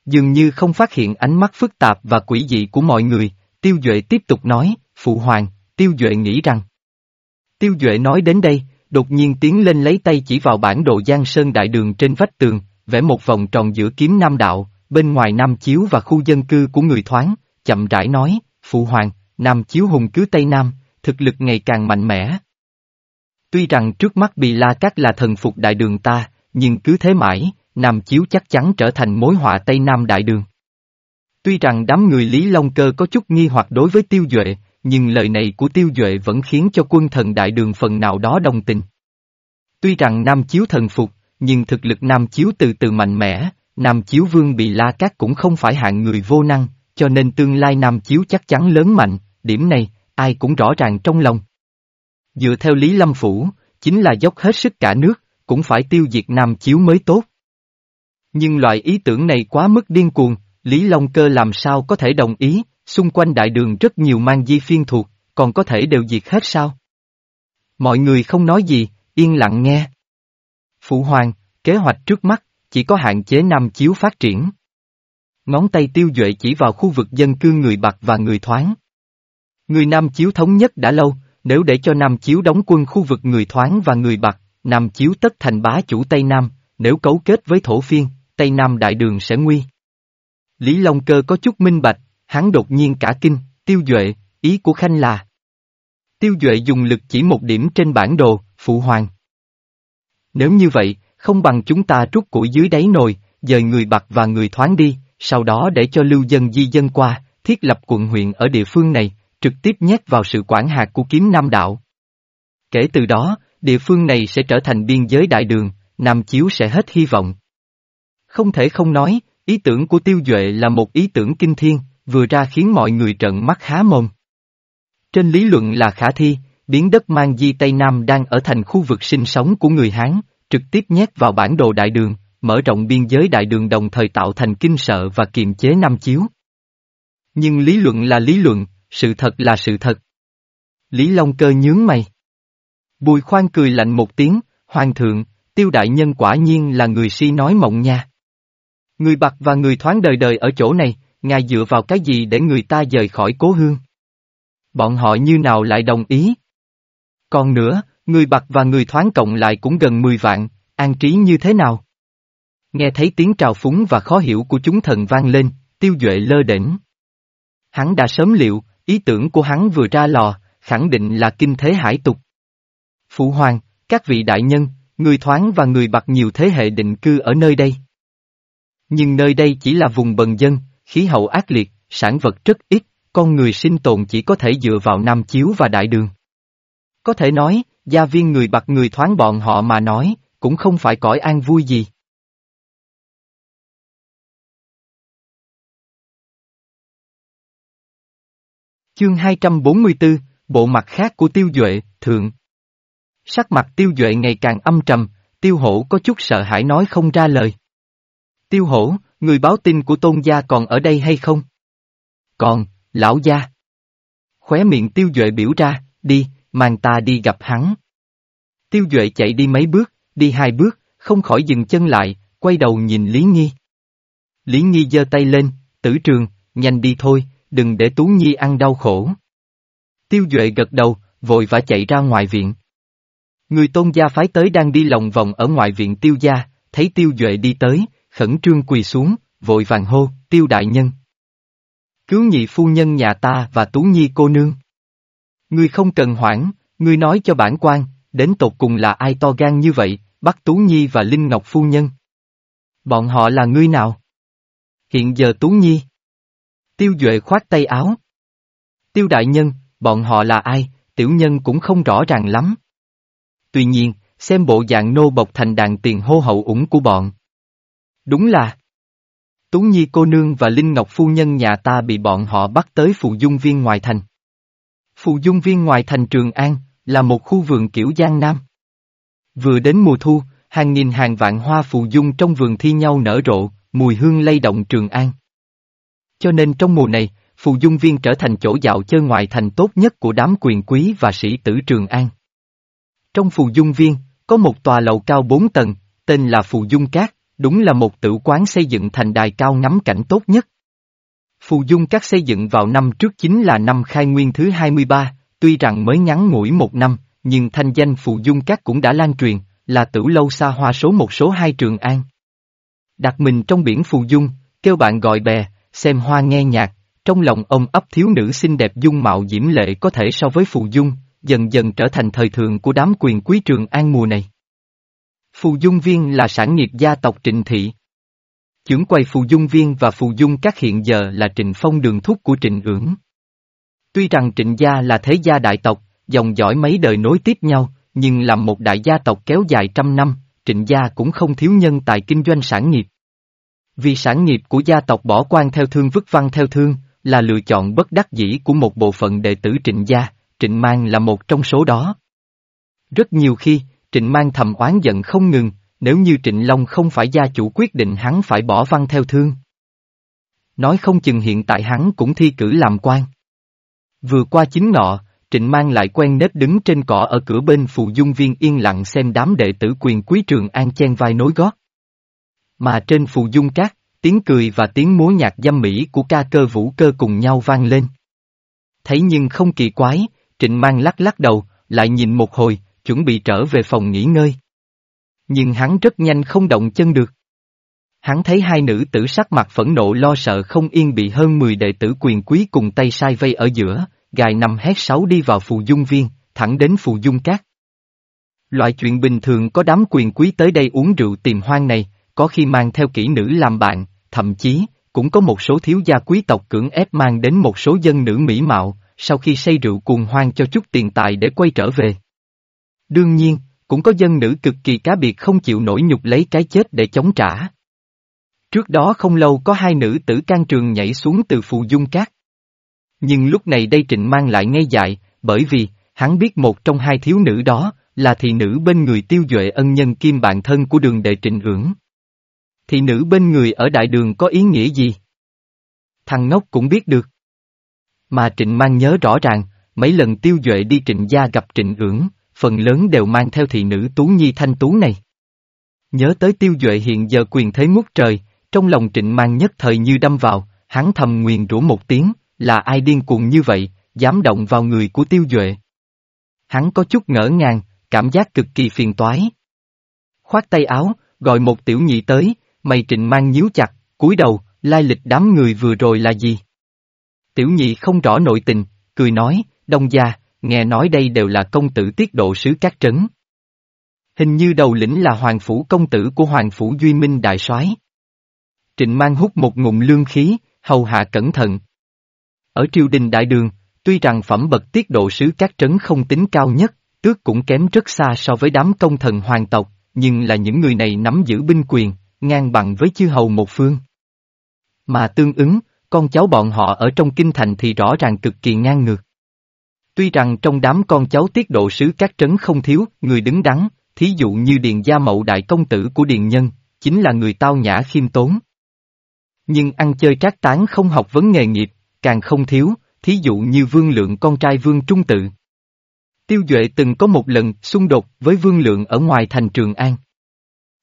Dường như không phát hiện ánh mắt phức tạp và quỷ dị của mọi người, tiêu duệ tiếp tục nói, phụ hoàng, tiêu duệ nghĩ rằng. Tiêu duệ nói đến đây, đột nhiên tiến lên lấy tay chỉ vào bản đồ Giang Sơn Đại Đường trên vách tường, vẽ một vòng tròn giữa kiếm Nam Đạo, bên ngoài Nam Chiếu và khu dân cư của người thoáng, chậm rãi nói, Phụ Hoàng, Nam Chiếu hùng cứ Tây Nam, thực lực ngày càng mạnh mẽ. Tuy rằng trước mắt Bì La Cát là thần phục đại đường ta, nhưng cứ thế mãi, Nam Chiếu chắc chắn trở thành mối họa Tây Nam đại đường. Tuy rằng đám người Lý Long Cơ có chút nghi hoặc đối với Tiêu Duệ, nhưng lời này của Tiêu Duệ vẫn khiến cho quân thần đại đường phần nào đó đồng tình. Tuy rằng Nam Chiếu thần phục, nhưng thực lực Nam Chiếu từ từ mạnh mẽ, Nam Chiếu Vương bị la cát cũng không phải hạng người vô năng, cho nên tương lai Nam Chiếu chắc chắn lớn mạnh, điểm này, ai cũng rõ ràng trong lòng. Dựa theo Lý Lâm Phủ, chính là dốc hết sức cả nước, cũng phải tiêu diệt Nam Chiếu mới tốt. Nhưng loại ý tưởng này quá mức điên cuồng, Lý Long Cơ làm sao có thể đồng ý, xung quanh đại đường rất nhiều mang di phiên thuộc, còn có thể đều diệt hết sao? Mọi người không nói gì, yên lặng nghe. Phụ hoàng, kế hoạch trước mắt, chỉ có hạn chế Nam Chiếu phát triển. Ngón tay tiêu duệ chỉ vào khu vực dân cư người Bạc và người Thoáng. Người Nam Chiếu thống nhất đã lâu, nếu để cho Nam Chiếu đóng quân khu vực người Thoáng và người Bạc, Nam Chiếu tất thành bá chủ Tây Nam, nếu cấu kết với thổ phiên, Tây Nam đại đường sẽ nguy. Lý Long Cơ có chút minh bạch, hắn đột nhiên cả kinh, tiêu duệ, ý của Khanh là. Tiêu duệ dùng lực chỉ một điểm trên bản đồ, phụ hoàng. Nếu như vậy, không bằng chúng ta rút củi dưới đáy nồi, dời người bạc và người thoáng đi, sau đó để cho lưu dân di dân qua, thiết lập quận huyện ở địa phương này, trực tiếp nhét vào sự quản hạt của kiếm Nam Đạo. Kể từ đó, địa phương này sẽ trở thành biên giới đại đường, Nam Chiếu sẽ hết hy vọng. Không thể không nói, ý tưởng của Tiêu Duệ là một ý tưởng kinh thiên, vừa ra khiến mọi người trợn mắt há mồm. Trên lý luận là khả thi, biến đất mang di Tây Nam đang ở thành khu vực sinh sống của người Hán, trực tiếp nhét vào bản đồ đại đường, mở rộng biên giới đại đường đồng thời tạo thành kinh sợ và kiềm chế Nam Chiếu. Nhưng lý luận là lý luận, sự thật là sự thật. Lý Long Cơ nhướng mày. Bùi khoan cười lạnh một tiếng, hoàng thượng, tiêu đại nhân quả nhiên là người si nói mộng nha. Người bạc và người thoáng đời đời ở chỗ này, ngài dựa vào cái gì để người ta rời khỏi cố hương? Bọn họ như nào lại đồng ý? Còn nữa, người bạc và người thoáng cộng lại cũng gần 10 vạn, an trí như thế nào? Nghe thấy tiếng trào phúng và khó hiểu của chúng thần vang lên, tiêu duệ lơ đỉnh. Hắn đã sớm liệu, ý tưởng của hắn vừa ra lò, khẳng định là kinh thế hải tục. Phụ hoàng, các vị đại nhân, người thoáng và người bạc nhiều thế hệ định cư ở nơi đây. Nhưng nơi đây chỉ là vùng bần dân, khí hậu ác liệt, sản vật rất ít, con người sinh tồn chỉ có thể dựa vào Nam Chiếu và Đại Đường. Có thể nói, gia viên người bạc người thoáng bọn họ mà nói, cũng không phải cõi an vui gì. Chương 244, bộ mặt khác của tiêu duệ, thượng. Sắc mặt tiêu duệ ngày càng âm trầm, tiêu hổ có chút sợ hãi nói không ra lời. Tiêu hổ, người báo tin của tôn gia còn ở đây hay không? Còn, lão gia. Khóe miệng tiêu duệ biểu ra, đi, mang ta đi gặp hắn. Tiêu duệ chạy đi mấy bước, đi hai bước, không khỏi dừng chân lại, quay đầu nhìn Lý nghi. Lý nghi giơ tay lên, tử trường, nhanh đi thôi, đừng để Tú Nhi ăn đau khổ. Tiêu Duệ gật đầu, vội vã chạy ra ngoài viện. Người tôn gia phái tới đang đi lòng vòng ở ngoài viện tiêu gia, thấy tiêu Duệ đi tới, khẩn trương quỳ xuống, vội vàng hô, tiêu đại nhân. Cứu nhị phu nhân nhà ta và Tú Nhi cô nương. Ngươi không cần hoảng, ngươi nói cho bản quan, đến tột cùng là ai to gan như vậy, bắt Tú Nhi và Linh Ngọc phu nhân. Bọn họ là ngươi nào? Hiện giờ Tú Nhi. Tiêu Duệ khoát tay áo. Tiêu đại nhân, bọn họ là ai, tiểu nhân cũng không rõ ràng lắm. Tuy nhiên, xem bộ dạng nô bộc thành đàn tiền hô hậu ủng của bọn. Đúng là. Tú Nhi cô nương và Linh Ngọc phu nhân nhà ta bị bọn họ bắt tới phù dung viên ngoài thành. Phù dung viên ngoài thành Trường An, là một khu vườn kiểu Giang Nam. Vừa đến mùa thu, hàng nghìn hàng vạn hoa phù dung trong vườn thi nhau nở rộ, mùi hương lay động Trường An. Cho nên trong mùa này, phù dung viên trở thành chỗ dạo chơi ngoại thành tốt nhất của đám quyền quý và sĩ tử Trường An. Trong phù dung viên, có một tòa lầu cao bốn tầng, tên là phù dung cát, đúng là một tử quán xây dựng thành đài cao ngắm cảnh tốt nhất. Phù dung cát xây dựng vào năm trước chính là năm khai nguyên thứ 23, tuy rằng mới ngắn ngủi một năm, nhưng thanh danh phù dung cát cũng đã lan truyền, là tử lâu xa hoa số một số hai Trường An. Đặt mình trong biển phù dung, kêu bạn gọi bè, xem hoa nghe nhạc, trong lòng ông ấp thiếu nữ xinh đẹp dung mạo diễm lệ có thể so với phù dung, dần dần trở thành thời thượng của đám quyền quý trường an mùa này. Phù dung viên là sản nghiệp gia tộc Trịnh Thị. Chưởng quầy phù dung viên và phù dung các hiện giờ là Trịnh Phong đường thúc của Trịnh ưỡng. Tuy rằng Trịnh gia là thế gia đại tộc, dòng dõi mấy đời nối tiếp nhau, nhưng làm một đại gia tộc kéo dài trăm năm, Trịnh gia cũng không thiếu nhân tài kinh doanh sản nghiệp. Vì sản nghiệp của gia tộc bỏ quan theo thương vứt văn theo thương, là lựa chọn bất đắc dĩ của một bộ phận đệ tử trịnh gia, trịnh mang là một trong số đó. Rất nhiều khi, trịnh mang thầm oán giận không ngừng, nếu như trịnh Long không phải gia chủ quyết định hắn phải bỏ văn theo thương. Nói không chừng hiện tại hắn cũng thi cử làm quan. Vừa qua chính nọ, Trịnh Mang lại quen nếp đứng trên cỏ ở cửa bên phù dung viên yên lặng xem đám đệ tử quyền quý trường an chen vai nối gót. Mà trên phù dung cát, tiếng cười và tiếng múa nhạc dâm mỹ của ca cơ vũ cơ cùng nhau vang lên. Thấy nhưng không kỳ quái, Trịnh Mang lắc lắc đầu, lại nhìn một hồi, chuẩn bị trở về phòng nghỉ ngơi. Nhưng hắn rất nhanh không động chân được. Hắn thấy hai nữ tử sắc mặt phẫn nộ lo sợ không yên bị hơn 10 đệ tử quyền quý cùng tay sai vây ở giữa, gài nằm hét sáu đi vào phù dung viên, thẳng đến phù dung cát. Loại chuyện bình thường có đám quyền quý tới đây uống rượu tìm hoang này, có khi mang theo kỹ nữ làm bạn, thậm chí, cũng có một số thiếu gia quý tộc cưỡng ép mang đến một số dân nữ mỹ mạo, sau khi say rượu cuồng hoang cho chút tiền tài để quay trở về. Đương nhiên, cũng có dân nữ cực kỳ cá biệt không chịu nổi nhục lấy cái chết để chống trả. Trước đó không lâu có hai nữ tử can trường nhảy xuống từ phù dung cát. Nhưng lúc này đây trịnh mang lại ngây dại, bởi vì, hắn biết một trong hai thiếu nữ đó, là thị nữ bên người tiêu duệ ân nhân kim bạn thân của đường đệ trịnh ưỡng thì nữ bên người ở đại đường có ý nghĩa gì? Thằng ngốc cũng biết được. Mà trịnh mang nhớ rõ ràng, mấy lần tiêu duệ đi trịnh gia gặp trịnh ưỡng, phần lớn đều mang theo thị nữ tú nhi thanh tú này. Nhớ tới tiêu duệ hiện giờ quyền thế ngút trời, trong lòng trịnh mang nhất thời như đâm vào, hắn thầm nguyền rủa một tiếng, là ai điên cuồng như vậy, dám động vào người của tiêu duệ. Hắn có chút ngỡ ngàng, cảm giác cực kỳ phiền toái. Khoát tay áo, gọi một tiểu nhị tới, mày trịnh mang nhíu chặt, cúi đầu, lai lịch đám người vừa rồi là gì? Tiểu nhị không rõ nội tình, cười nói, đông gia, nghe nói đây đều là công tử tiết độ sứ các trấn. Hình như đầu lĩnh là hoàng phủ công tử của hoàng phủ Duy Minh đại soái. Trịnh mang hút một ngụm lương khí, hầu hạ cẩn thận, ở triều đình đại đường, tuy rằng phẩm bậc tiết độ sứ các trấn không tính cao nhất, tước cũng kém rất xa so với đám công thần hoàng tộc, nhưng là những người này nắm giữ binh quyền, ngang bằng với chư hầu một phương. Mà tương ứng, con cháu bọn họ ở trong kinh thành thì rõ ràng cực kỳ ngang ngược. Tuy rằng trong đám con cháu tiết độ sứ các trấn không thiếu, người đứng đắn, thí dụ như Điền Gia Mậu đại công tử của Điền Nhân, chính là người tao nhã khiêm tốn. Nhưng ăn chơi trác tán không học vấn nghề nghiệp, càng không thiếu, thí dụ như vương lượng con trai vương trung tự. Tiêu Duệ từng có một lần xung đột với vương lượng ở ngoài thành Trường An.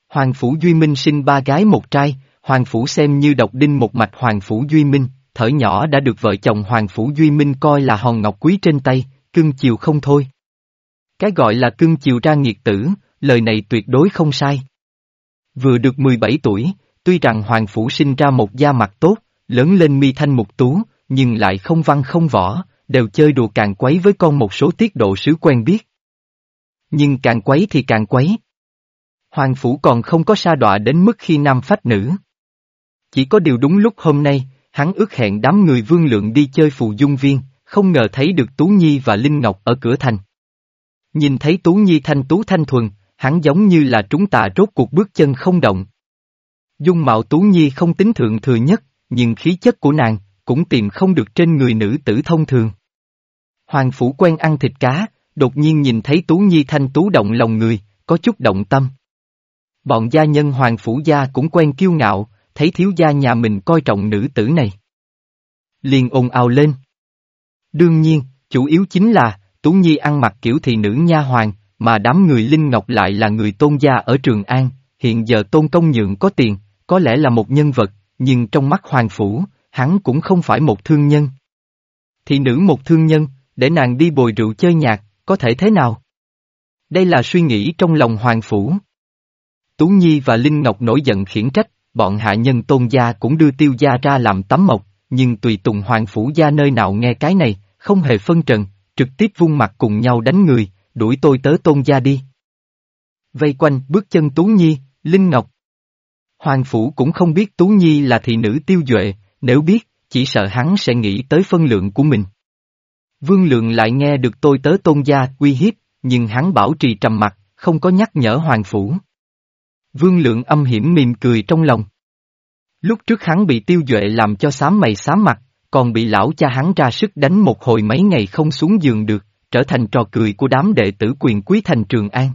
Hoàng Phủ Duy Minh sinh ba gái một trai, Hoàng Phủ xem như độc đinh một mạch Hoàng Phủ Duy Minh, thở nhỏ đã được vợ chồng Hoàng Phủ Duy Minh coi là hòn ngọc quý trên tay, cưng chiều không thôi. Cái gọi là cưng chiều ra nghiệt tử, lời này tuyệt đối không sai. Vừa được 17 tuổi, tuy rằng Hoàng Phủ sinh ra một da mặt tốt, lớn lên mi thanh mục tú, nhưng lại không văn không võ, đều chơi đùa càng quấy với con một số tiết độ sứ quen biết. Nhưng càng quấy thì càng quấy. Hoàng Phủ còn không có sa đọa đến mức khi nam phách nữ. Chỉ có điều đúng lúc hôm nay, hắn ước hẹn đám người vương lượng đi chơi phù dung viên, không ngờ thấy được Tú Nhi và Linh Ngọc ở cửa thành. Nhìn thấy Tú Nhi thanh tú thanh thuần, hắn giống như là trúng tạ rốt cuộc bước chân không động. Dung mạo Tú Nhi không tính thượng thừa nhất, nhưng khí chất của nàng, cũng tìm không được trên người nữ tử thông thường. Hoàng Phủ quen ăn thịt cá, đột nhiên nhìn thấy Tú Nhi thanh tú động lòng người, có chút động tâm. Bọn gia nhân Hoàng Phủ gia cũng quen kiêu ngạo, thấy thiếu gia nhà mình coi trọng nữ tử này. Liền ồn ào lên. Đương nhiên, chủ yếu chính là, Tú Nhi ăn mặc kiểu thị nữ nha hoàng, mà đám người Linh Ngọc lại là người tôn gia ở Trường An, hiện giờ tôn công nhượng có tiền, có lẽ là một nhân vật, nhưng trong mắt Hoàng Phủ, hắn cũng không phải một thương nhân. Thị nữ một thương nhân, để nàng đi bồi rượu chơi nhạc, có thể thế nào? Đây là suy nghĩ trong lòng Hoàng Phủ. Tú Nhi và Linh Ngọc nổi giận khiển trách, bọn hạ nhân tôn gia cũng đưa tiêu gia ra làm tấm mộc, nhưng tùy tùng Hoàng Phủ gia nơi nào nghe cái này, không hề phân trần, trực tiếp vung mặt cùng nhau đánh người, đuổi tôi tới tôn gia đi. Vây quanh bước chân Tú Nhi, Linh Ngọc. Hoàng Phủ cũng không biết Tú Nhi là thị nữ tiêu duệ, nếu biết, chỉ sợ hắn sẽ nghĩ tới phân lượng của mình. Vương Lượng lại nghe được tôi tới tôn gia uy hiếp, nhưng hắn bảo trì trầm mặt, không có nhắc nhở Hoàng Phủ. Vương Lượng âm hiểm mỉm cười trong lòng. Lúc trước hắn bị tiêu duệ làm cho xám mày xám mặt, còn bị lão cha hắn ra sức đánh một hồi mấy ngày không xuống giường được, trở thành trò cười của đám đệ tử quyền quý thành Trường An.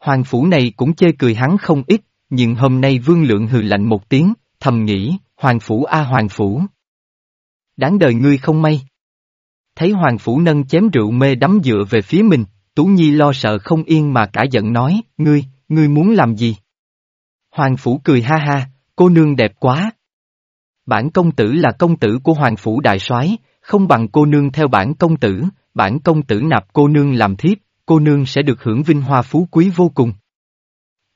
Hoàng phủ này cũng chê cười hắn không ít, nhưng hôm nay vương lượng hừ lạnh một tiếng, thầm nghĩ, Hoàng phủ a Hoàng phủ. Đáng đời ngươi không may. Thấy Hoàng phủ nâng chém rượu mê đắm dựa về phía mình, Tú Nhi lo sợ không yên mà cả giận nói, ngươi, ngươi muốn làm gì? Hoàng phủ cười ha ha, cô nương đẹp quá. Bản công tử là công tử của Hoàng phủ đại soái, không bằng cô nương theo bản công tử, bản công tử nạp cô nương làm thiếp, cô nương sẽ được hưởng vinh hoa phú quý vô cùng.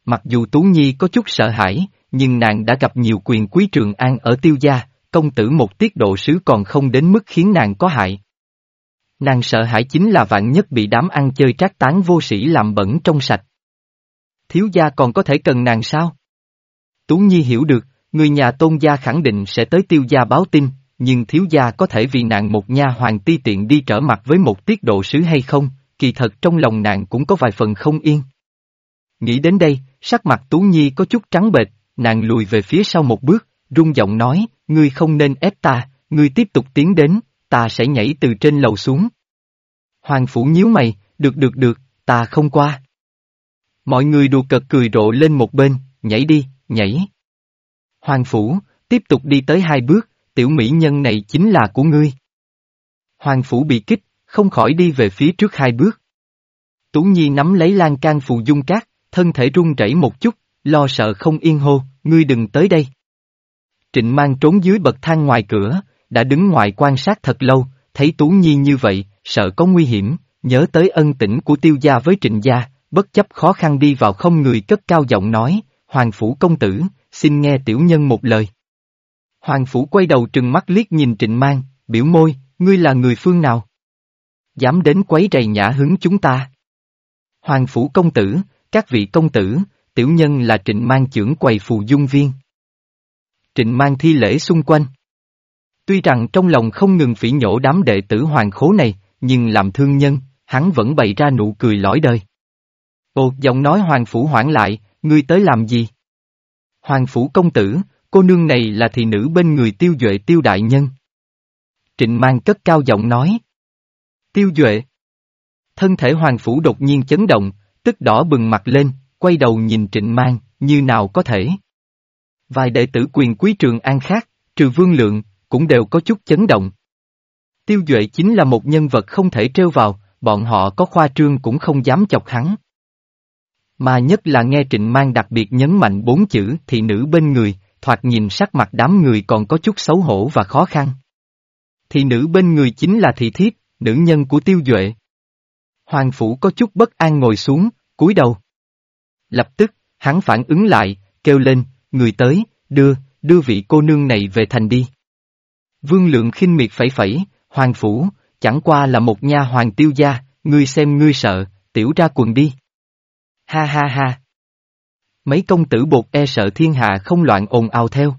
Mặc dù Tú Nhi có chút sợ hãi, nhưng nàng đã gặp nhiều quyền quý trường an ở tiêu gia, công tử một tiết độ sứ còn không đến mức khiến nàng có hại. Nàng sợ hãi chính là vạn nhất bị đám ăn chơi trác tán vô sĩ làm bẩn trong sạch. Thiếu gia còn có thể cần nàng sao? Tú Nhi hiểu được, người nhà tôn gia khẳng định sẽ tới tiêu gia báo tin, nhưng thiếu gia có thể vì nàng một nha hoàng ti tiện đi trở mặt với một tiết độ sứ hay không, kỳ thật trong lòng nàng cũng có vài phần không yên. Nghĩ đến đây, sắc mặt Tú Nhi có chút trắng bệch, nàng lùi về phía sau một bước, rung giọng nói, ngươi không nên ép ta, ngươi tiếp tục tiến đến, ta sẽ nhảy từ trên lầu xuống. Hoàng Phủ nhíu mày, được được được, ta không qua. Mọi người đùa cợt cười rộ lên một bên, nhảy đi, nhảy. Hoàng Phủ, tiếp tục đi tới hai bước, tiểu mỹ nhân này chính là của ngươi. Hoàng Phủ bị kích, không khỏi đi về phía trước hai bước. Tú Nhi nắm lấy lan can phù dung cát, thân thể run rẩy một chút, lo sợ không yên hô, ngươi đừng tới đây. Trịnh mang trốn dưới bậc thang ngoài cửa, đã đứng ngoài quan sát thật lâu, thấy Tú Nhi như vậy, sợ có nguy hiểm, nhớ tới ân tình của tiêu gia với trịnh gia, bất chấp khó khăn đi vào không người cất cao giọng nói, Hoàng Phủ công tử, xin nghe tiểu nhân một lời. Hoàng Phủ quay đầu trừng mắt liếc nhìn trịnh mang, biểu môi, ngươi là người phương nào? Dám đến quấy rầy nhã hứng chúng ta. Hoàng Phủ công tử, các vị công tử, tiểu nhân là trịnh mang trưởng quầy phù dung viên. Trịnh mang thi lễ xung quanh. Tuy rằng trong lòng không ngừng phỉ nhổ đám đệ tử hoàng khố này, nhưng làm thương nhân, hắn vẫn bày ra nụ cười lõi đời. Ồ, giọng nói hoàng phủ hoảng lại, ngươi tới làm gì? Hoàng phủ công tử, cô nương này là thị nữ bên người tiêu duệ tiêu đại nhân. Trịnh mang cất cao giọng nói. Tiêu duệ. Thân thể hoàng phủ đột nhiên chấn động, tức đỏ bừng mặt lên, quay đầu nhìn trịnh mang, như nào có thể. Vài đệ tử quyền quý trường an khác, trừ vương lượng, cũng đều có chút chấn động. Tiêu Duệ chính là một nhân vật không thể trêu vào, bọn họ có khoa trương cũng không dám chọc hắn. Mà nhất là nghe Trịnh Mang đặc biệt nhấn mạnh bốn chữ thị nữ bên người, thoạt nhìn sắc mặt đám người còn có chút xấu hổ và khó khăn. Thị nữ bên người chính là thị thiếp, nữ nhân của Tiêu Duệ. Hoàng Phủ có chút bất an ngồi xuống, cúi đầu. Lập tức, hắn phản ứng lại, kêu lên, người tới, đưa, đưa vị cô nương này về thành đi. Vương lượng khinh miệt phẩy phẩy, hoàng phủ, chẳng qua là một nha hoàng tiêu gia, ngươi xem ngươi sợ, tiểu ra quần đi. Ha ha ha. Mấy công tử bột e sợ thiên hạ không loạn ồn ào theo.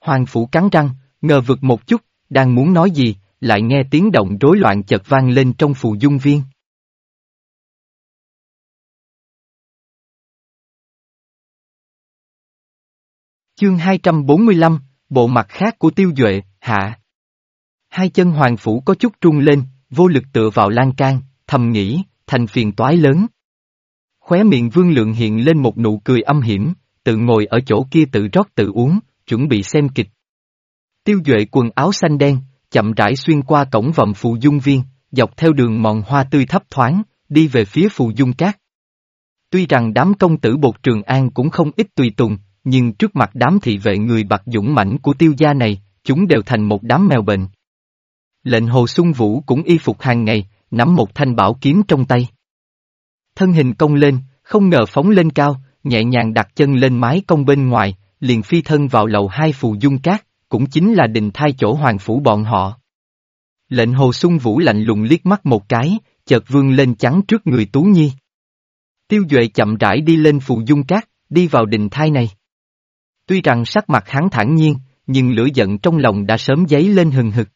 Hoàng phủ cắn răng, ngờ vực một chút, đang muốn nói gì, lại nghe tiếng động rối loạn chợt vang lên trong phù dung viên. Chương 245, bộ mặt khác của tiêu duệ, hạ. Hai chân hoàng phủ có chút trung lên, vô lực tựa vào lan can, thầm nghĩ, thành phiền toái lớn. Khóe miệng vương lượng hiện lên một nụ cười âm hiểm, tự ngồi ở chỗ kia tự rót tự uống, chuẩn bị xem kịch. Tiêu duệ quần áo xanh đen, chậm rãi xuyên qua cổng vọng phù dung viên, dọc theo đường mòn hoa tươi thấp thoáng, đi về phía phù dung cát. Tuy rằng đám công tử bột trường an cũng không ít tùy tùng, nhưng trước mặt đám thị vệ người bạc dũng mãnh của tiêu gia này, chúng đều thành một đám mèo bệnh. Lệnh hồ xuân vũ cũng y phục hàng ngày, nắm một thanh bảo kiếm trong tay. Thân hình công lên, không ngờ phóng lên cao, nhẹ nhàng đặt chân lên mái công bên ngoài, liền phi thân vào lầu hai phù dung cát, cũng chính là đình thai chỗ hoàng phủ bọn họ. Lệnh hồ xuân vũ lạnh lùng liếc mắt một cái, chợt vương lên chắn trước người Tú Nhi. Tiêu Duệ chậm rãi đi lên phù dung cát, đi vào đình thai này. Tuy rằng sắc mặt hắn thản nhiên, nhưng lửa giận trong lòng đã sớm dấy lên hừng hực.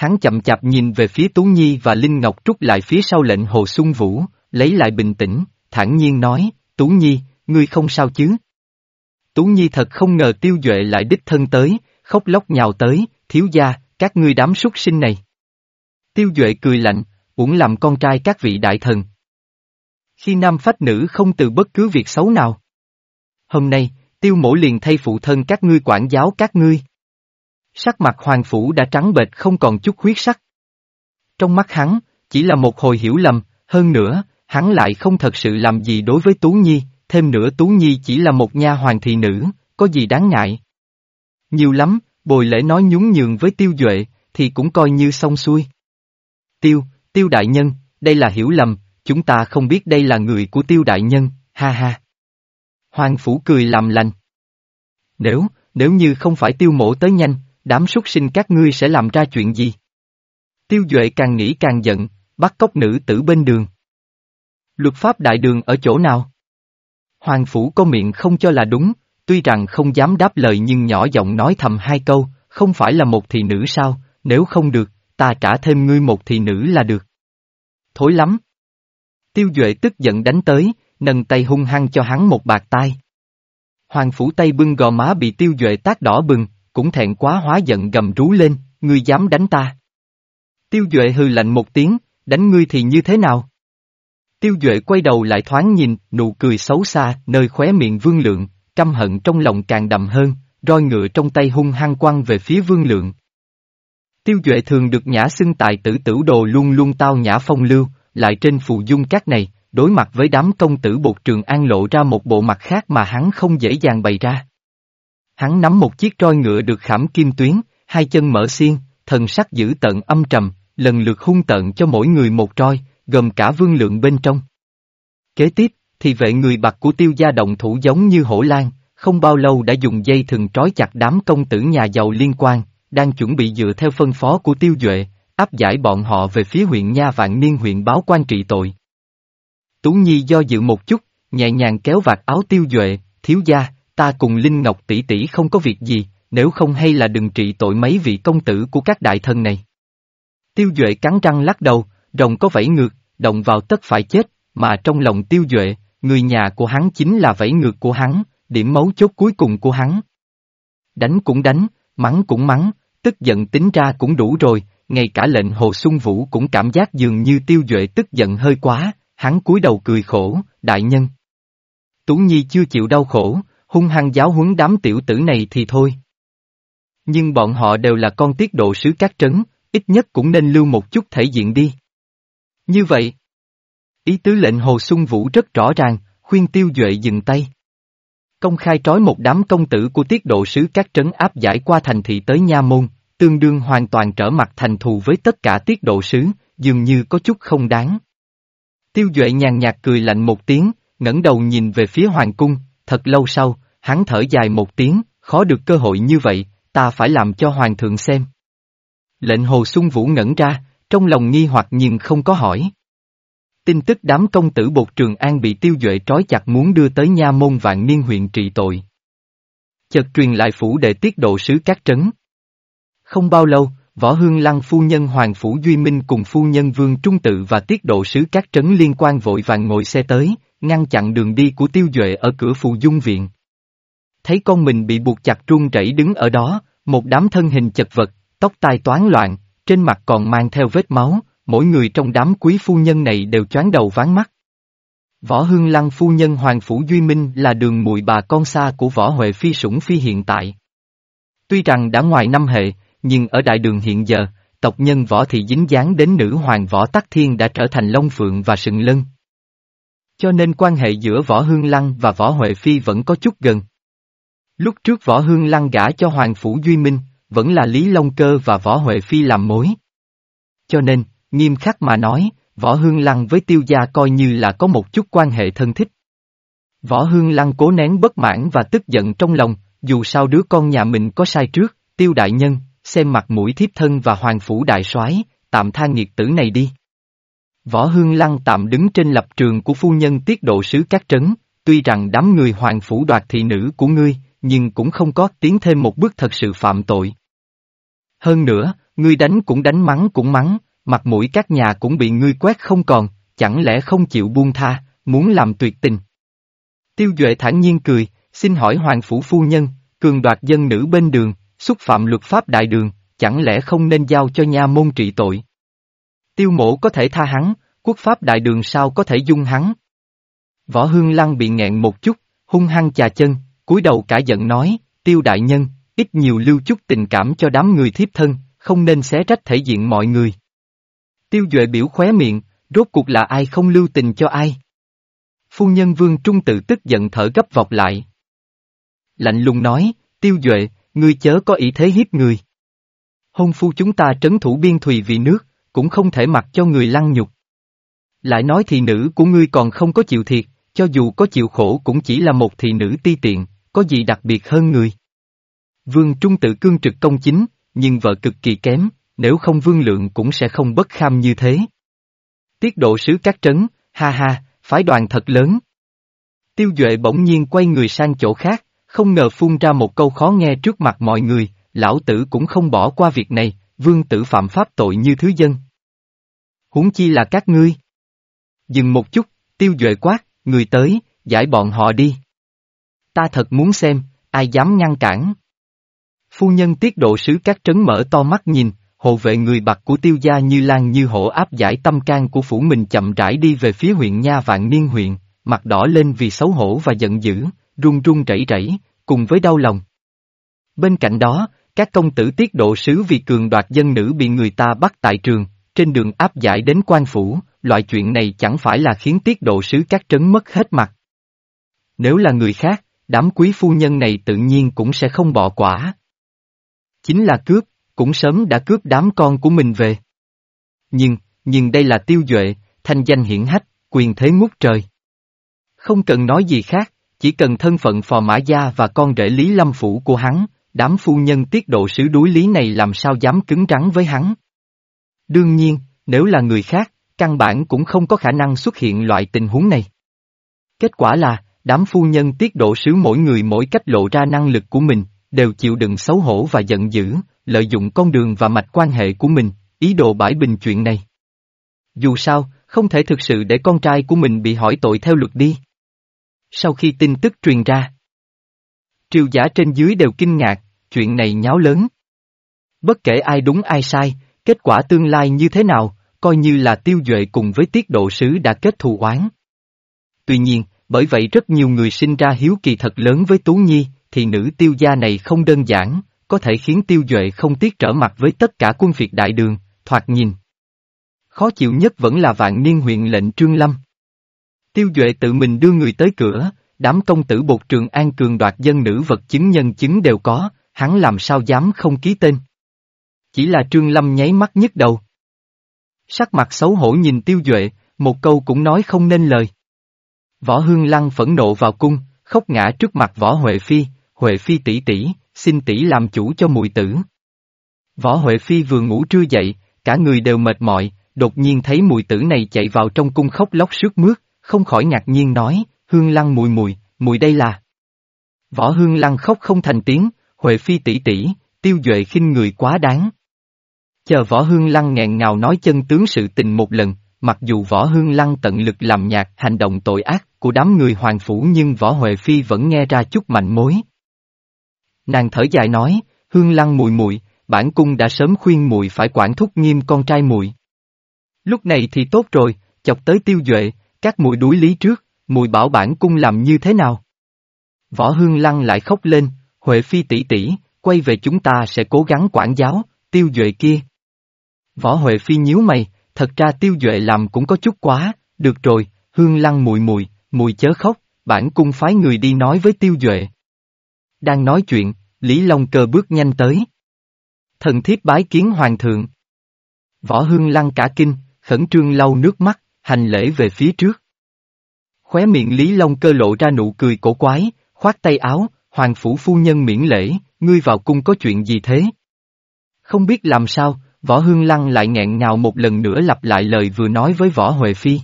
Hắn chậm chạp nhìn về phía Tú Nhi và Linh Ngọc trúc lại phía sau lệnh Hồ Xuân Vũ, lấy lại bình tĩnh, thản nhiên nói, Tú Nhi, ngươi không sao chứ? Tú Nhi thật không ngờ tiêu duệ lại đích thân tới, khóc lóc nhào tới, thiếu gia, các ngươi đám súc sinh này. Tiêu duệ cười lạnh, uổng làm con trai các vị đại thần. Khi nam phách nữ không từ bất cứ việc xấu nào. Hôm nay, tiêu mổ liền thay phụ thân các ngươi quản giáo các ngươi. Sắc mặt hoàng phủ đã trắng bệch không còn chút huyết sắc. Trong mắt hắn, chỉ là một hồi hiểu lầm, hơn nữa, hắn lại không thật sự làm gì đối với Tú Nhi, thêm nữa Tú Nhi chỉ là một nha hoàng thị nữ, có gì đáng ngại. Nhiều lắm, bồi lễ nói nhún nhường với tiêu duệ, thì cũng coi như xong xuôi. Tiêu, tiêu đại nhân, đây là hiểu lầm, chúng ta không biết đây là người của tiêu đại nhân, ha ha. Hoàng Phủ cười làm lành. Nếu, nếu như không phải tiêu mổ tới nhanh, đám súc sinh các ngươi sẽ làm ra chuyện gì? Tiêu Duệ càng nghĩ càng giận, bắt cóc nữ tử bên đường. Luật pháp đại đường ở chỗ nào? Hoàng Phủ có miệng không cho là đúng, tuy rằng không dám đáp lời nhưng nhỏ giọng nói thầm hai câu, không phải là một thị nữ sao, nếu không được, ta trả thêm ngươi một thị nữ là được. Thối lắm. Tiêu Duệ tức giận đánh tới, nâng tay hung hăng cho hắn một bạc tai. Hoàng phủ tay bưng gò má bị tiêu duệ tác đỏ bừng, cũng thẹn quá hóa giận gầm rú lên, ngươi dám đánh ta. Tiêu duệ hư lạnh một tiếng, đánh ngươi thì như thế nào? Tiêu duệ quay đầu lại thoáng nhìn, nụ cười xấu xa, nơi khóe miệng vương lượng, căm hận trong lòng càng đậm hơn, roi ngựa trong tay hung hăng quăng về phía vương lượng. Tiêu duệ thường được nhã xưng tài tử tử đồ luôn luôn tao nhã phong lưu, lại trên phù dung các này, đối mặt với đám công tử bột trường an lộ ra một bộ mặt khác mà hắn không dễ dàng bày ra. Hắn nắm một chiếc roi ngựa được khảm kim tuyến, hai chân mở xiên, thần sắc giữ tận âm trầm, lần lượt hung tận cho mỗi người một roi, gồm cả vương lượng bên trong. Kế tiếp, thì vệ người bạc của tiêu gia động thủ giống như hổ lan, không bao lâu đã dùng dây thừng trói chặt đám công tử nhà giàu liên quan, đang chuẩn bị dựa theo phân phó của tiêu duệ, áp giải bọn họ về phía huyện Nha Vạn Niên huyện báo quan trị tội. Tú Nhi do dự một chút, nhẹ nhàng kéo vạt áo tiêu duệ, thiếu gia, ta cùng Linh Ngọc tỷ tỷ không có việc gì, nếu không hay là đừng trị tội mấy vị công tử của các đại thân này. Tiêu duệ cắn răng lắc đầu, rồng có vẫy ngược, động vào tất phải chết, mà trong lòng tiêu duệ, người nhà của hắn chính là vẫy ngược của hắn, điểm mấu chốt cuối cùng của hắn. Đánh cũng đánh, mắng cũng mắng, tức giận tính ra cũng đủ rồi, ngay cả lệnh Hồ Xuân Vũ cũng cảm giác dường như tiêu duệ tức giận hơi quá, hắn cúi đầu cười khổ, đại nhân. Tú Nhi chưa chịu đau khổ, hung hăng giáo huấn đám tiểu tử này thì thôi. Nhưng bọn họ đều là con tiết độ sứ các trấn, ít nhất cũng nên lưu một chút thể diện đi. Như vậy, ý tứ lệnh Hồ Xuân Vũ rất rõ ràng, khuyên tiêu duệ dừng tay. Công khai trói một đám công tử của tiết độ sứ các trấn áp giải qua thành thị tới Nha Môn, tương đương hoàn toàn trở mặt thành thù với tất cả tiết độ sứ, dường như có chút không đáng. Tiêu Duệ nhàn nhạt cười lạnh một tiếng, ngẩng đầu nhìn về phía hoàng cung, thật lâu sau, hắn thở dài một tiếng, khó được cơ hội như vậy, ta phải làm cho hoàng thượng xem. Lệnh Hồ Xuân Vũ ngẩn ra, trong lòng nghi hoặc nhưng không có hỏi. Tin tức đám công tử bột Trường An bị tiêu duệ trói chặt muốn đưa tới nha môn vạn niên huyện trị tội. Chợt truyền lại phủ đệ tiết độ sứ các trấn. Không bao lâu, Võ Hương Lăng phu nhân Hoàng Phủ Duy Minh cùng phu nhân Vương Trung Tự và tiết độ sứ các trấn liên quan vội vàng ngồi xe tới, ngăn chặn đường đi của tiêu duệ ở cửa phù dung viện. Thấy con mình bị buộc chặt run rẩy đứng ở đó, một đám thân hình chật vật, tóc tai toán loạn, trên mặt còn mang theo vết máu, mỗi người trong đám quý phu nhân này đều choáng đầu ván mắt. Võ Hương Lăng phu nhân Hoàng Phủ Duy Minh là đường mùi bà con xa của Võ Huệ Phi Sủng Phi hiện tại. Tuy rằng đã ngoài năm hệ, nhưng ở đại đường hiện giờ, tộc nhân võ thị dính dáng đến nữ hoàng võ tắc thiên đã trở thành Long Phượng và Sừng Lân. Cho nên quan hệ giữa võ hương lăng và võ Huệ Phi vẫn có chút gần. Lúc trước võ hương lăng gả cho Hoàng Phủ Duy Minh, vẫn là Lý Long Cơ và võ Huệ Phi làm mối. Cho nên, nghiêm khắc mà nói, võ hương lăng với tiêu gia coi như là có một chút quan hệ thân thích. Võ hương lăng cố nén bất mãn và tức giận trong lòng, dù sao đứa con nhà mình có sai trước, tiêu đại nhân, xem mặt mũi thiếp thân và hoàng phủ đại soái, tạm tha nghiệt tử này đi. Võ Hương Lăng tạm đứng trên lập trường của phu nhân tiết độ sứ các trấn, tuy rằng đám người hoàng phủ đoạt thị nữ của ngươi, nhưng cũng không có tiến thêm một bước thật sự phạm tội. Hơn nữa, ngươi đánh cũng đánh mắng cũng mắng, mặt mũi các nhà cũng bị ngươi quét không còn, chẳng lẽ không chịu buông tha, muốn làm tuyệt tình. Tiêu Duệ thản nhiên cười, xin hỏi hoàng phủ phu nhân, cường đoạt dân nữ bên đường, xúc phạm luật pháp đại đường, chẳng lẽ không nên giao cho nha môn trị tội? Tiêu mổ có thể tha hắn, quốc pháp đại đường sao có thể dung hắn? Võ Hương Lăng bị nghẹn một chút, hung hăng chà chân, cúi đầu cả giận nói, tiêu đại nhân, ít nhiều lưu chút tình cảm cho đám người thiếp thân, không nên xé rách thể diện mọi người. Tiêu Duệ biểu khóe miệng, rốt cuộc là ai không lưu tình cho ai? Phu nhân vương trung tự tức giận thở gấp vọc lại. Lạnh lùng nói, tiêu Duệ, ngươi chớ có ý thế hiếp người. Hôn phu chúng ta trấn thủ biên thùy vì nước, cũng không thể mặc cho người lăng nhục. Lại nói thì nữ của ngươi còn không có chịu thiệt, cho dù có chịu khổ cũng chỉ là một thị nữ ti tiện, có gì đặc biệt hơn người. Vương Trung tự cương trực công chính, nhưng vợ cực kỳ kém, nếu không vương lượng cũng sẽ không bất kham như thế. Tiết độ sứ các trấn, ha ha, phái đoàn thật lớn. Tiêu Duệ bỗng nhiên quay người sang chỗ khác, không ngờ phun ra một câu khó nghe trước mặt mọi người, lão tử cũng không bỏ qua việc này, vương tử phạm pháp tội như thứ dân. Huống chi là các ngươi. Dừng một chút, tiêu duệ quát, người tới, giải bọn họ đi. Ta thật muốn xem, ai dám ngăn cản. Phu nhân tiết độ sứ các trấn mở to mắt nhìn, hộ vệ người bạc của tiêu gia như lan như hổ áp giải tâm can của phủ mình chậm rãi đi về phía huyện Nha Vạn Niên huyện, mặt đỏ lên vì xấu hổ và giận dữ, run run rẩy rẩy, cùng với đau lòng. Bên cạnh đó, các công tử tiết độ sứ vì cường đoạt dân nữ bị người ta bắt tại trường, trên đường áp giải đến quan phủ, loại chuyện này chẳng phải là khiến tiết độ sứ các trấn mất hết mặt. Nếu là người khác, đám quý phu nhân này tự nhiên cũng sẽ không bỏ quả. Chính là cướp, cũng sớm đã cướp đám con của mình về. Nhưng, nhưng đây là tiêu duệ, thanh danh hiển hách, quyền thế ngút trời. Không cần nói gì khác, chỉ cần thân phận phò mã gia và con rể Lý Lâm Phủ của hắn, đám phu nhân tiết độ sứ đối lý này làm sao dám cứng rắn với hắn. Đương nhiên, nếu là người khác, căn bản cũng không có khả năng xuất hiện loại tình huống này. Kết quả là, đám phu nhân tiết độ sứ mỗi người mỗi cách lộ ra năng lực của mình, đều chịu đựng xấu hổ và giận dữ, lợi dụng con đường và mạch quan hệ của mình, ý đồ bãi bình chuyện này. Dù sao, không thể thực sự để con trai của mình bị hỏi tội theo luật đi. Sau khi tin tức truyền ra, triều giả trên dưới đều kinh ngạc, chuyện này nháo lớn. Bất kể ai đúng ai sai, kết quả tương lai như thế nào, coi như là tiêu duệ cùng với tiết độ sứ đã kết thù oán. Tuy nhiên, bởi vậy rất nhiều người sinh ra hiếu kỳ thật lớn với Tú Nhi, thì nữ tiêu gia này không đơn giản, có thể khiến tiêu duệ không tiếc trở mặt với tất cả quân Việt đại đường, thoạt nhìn. Khó chịu nhất vẫn là vạn niên huyện lệnh Trương Lâm. Tiêu duệ tự mình đưa người tới cửa, đám công tử bột trường an cường đoạt dân nữ vật chứng nhân chứng đều có, hắn làm sao dám không ký tên. Chỉ là Trương Lâm nháy mắt nhức đầu. Sắc mặt xấu hổ nhìn tiêu duệ, một câu cũng nói không nên lời. Võ Hương Lăng phẫn nộ vào cung, khóc ngã trước mặt Võ Huệ Phi, Huệ Phi tỷ tỷ, xin tỷ làm chủ cho mùi tử. Võ Huệ Phi vừa ngủ trưa dậy, cả người đều mệt mỏi, đột nhiên thấy mùi tử này chạy vào trong cung khóc lóc sướt mướt, không khỏi ngạc nhiên nói, Hương Lăng mùi mùi, mùi đây là. Võ Hương Lăng khóc không thành tiếng, Huệ Phi tỷ tỷ, tiêu duệ khinh người quá đáng. Chờ Võ Hương Lăng nghẹn ngào nói chân tướng sự tình một lần, mặc dù Võ Hương Lăng tận lực làm nhạc hành động tội ác của đám người hoàng phủ nhưng Võ Huệ Phi vẫn nghe ra chút mạnh mối. Nàng thở dài nói, Hương Lăng mùi mùi, bản cung đã sớm khuyên mùi phải quản thúc nghiêm con trai mùi. Lúc này thì tốt rồi, chọc tới tiêu duệ, các mùi đuối lý trước, mùi bảo bản cung làm như thế nào? Võ Hương Lăng lại khóc lên, Huệ Phi tỷ tỷ, quay về chúng ta sẽ cố gắng quản giáo, tiêu duệ kia. Võ Huệ Phi nhíu mày, thật ra tiêu duệ làm cũng có chút quá, được rồi, Hương Lăng mùi mùi, mùi chớ khóc, bản cung phái người đi nói với tiêu duệ. Đang nói chuyện, Lý Long Cơ bước nhanh tới. Thần thiếp bái kiến hoàng thượng. Võ Hương Lăng cả kinh, khẩn trương lau nước mắt, hành lễ về phía trước. Khóe miệng Lý Long Cơ lộ ra nụ cười cổ quái, khoát tay áo, hoàng phủ phu nhân miễn lễ, ngươi vào cung có chuyện gì thế? Không biết làm sao, Võ Hương Lăng lại nghẹn ngào một lần nữa lặp lại lời vừa nói với Võ Huệ Phi.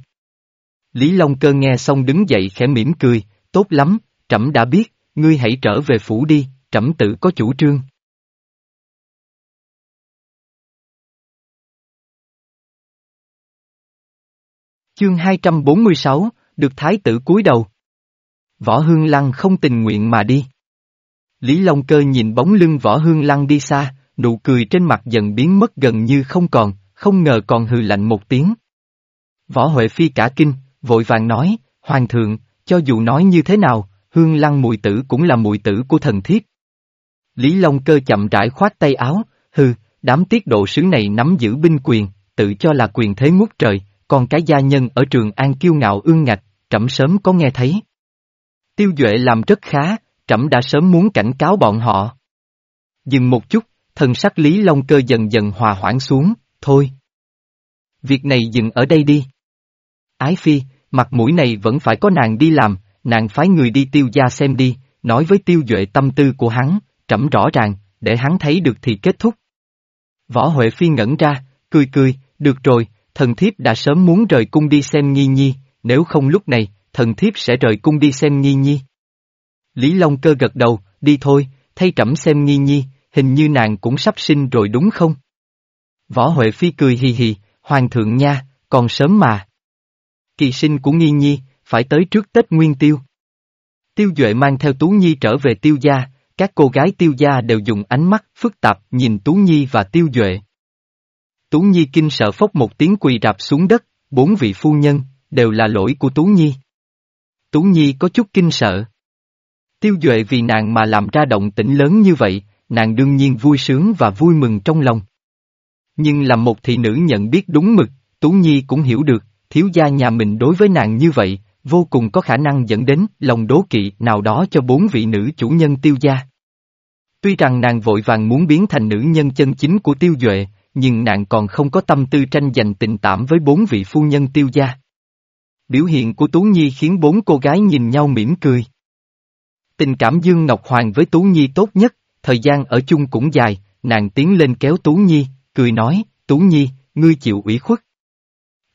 Lý Long Cơ nghe xong đứng dậy khẽ mỉm cười, tốt lắm, trẫm đã biết, ngươi hãy trở về phủ đi, trẫm tự có chủ trương. Chương 246, được thái tử cúi đầu. Võ Hương Lăng không tình nguyện mà đi. Lý Long Cơ nhìn bóng lưng Võ Hương Lăng đi xa, nụ cười trên mặt dần biến mất gần như không còn, không ngờ còn hừ lạnh một tiếng. Võ Huệ Phi cả kinh, vội vàng nói, Hoàng thượng, cho dù nói như thế nào, Hương Lăng mùi tử cũng là mùi tử của thần thiếp. Lý Long Cơ chậm rãi khoát tay áo, hừ, đám tiết độ sứ này nắm giữ binh quyền, tự cho là quyền thế ngút trời, còn cái gia nhân ở trường An kiêu ngạo ương ngạch, trẫm sớm có nghe thấy. Tiêu Duệ làm rất khá, trẫm đã sớm muốn cảnh cáo bọn họ. Dừng một chút, thần sắc Lý Long Cơ dần dần hòa hoãn xuống, thôi. Việc này dừng ở đây đi. Ái Phi, mặt mũi này vẫn phải có nàng đi làm, nàng phái người đi tiêu gia xem đi, nói với tiêu duệ tâm tư của hắn, trẫm rõ ràng, để hắn thấy được thì kết thúc. Võ Huệ Phi ngẩn ra, cười cười, được rồi, thần thiếp đã sớm muốn rời cung đi xem nghi nhi, nếu không lúc này, thần thiếp sẽ rời cung đi xem nghi nhi. Lý Long cơ gật đầu, đi thôi, thay trẫm xem nghi nhi, hình như nàng cũng sắp sinh rồi đúng không? Võ Huệ Phi cười hì hì, hoàng thượng nha, còn sớm mà. Kỳ sinh của nghi nhi, phải tới trước Tết Nguyên Tiêu. Tiêu Duệ mang theo Tú Nhi trở về Tiêu Gia, các cô gái Tiêu Gia đều dùng ánh mắt phức tạp nhìn Tú Nhi và Tiêu Duệ. Tú Nhi kinh sợ phốc một tiếng quỳ rạp xuống đất, bốn vị phu nhân, đều là lỗi của Tú Nhi. Tú Nhi có chút kinh sợ. Tiêu Duệ vì nàng mà làm ra động tĩnh lớn như vậy, nàng đương nhiên vui sướng và vui mừng trong lòng. Nhưng làm một thị nữ nhận biết đúng mực, Tú Nhi cũng hiểu được, thiếu gia nhà mình đối với nàng như vậy, vô cùng có khả năng dẫn đến lòng đố kỵ nào đó cho bốn vị nữ chủ nhân tiêu gia. Tuy rằng nàng vội vàng muốn biến thành nữ nhân chân chính của tiêu duệ, nhưng nàng còn không có tâm tư tranh giành tình cảm với bốn vị phu nhân tiêu gia. Biểu hiện của Tú Nhi khiến bốn cô gái nhìn nhau mỉm cười. Tình cảm Dương Ngọc Hoàng với Tú Nhi tốt nhất, thời gian ở chung cũng dài, nàng tiến lên kéo Tú Nhi, cười nói, Tú Nhi, ngươi chịu ủy khuất.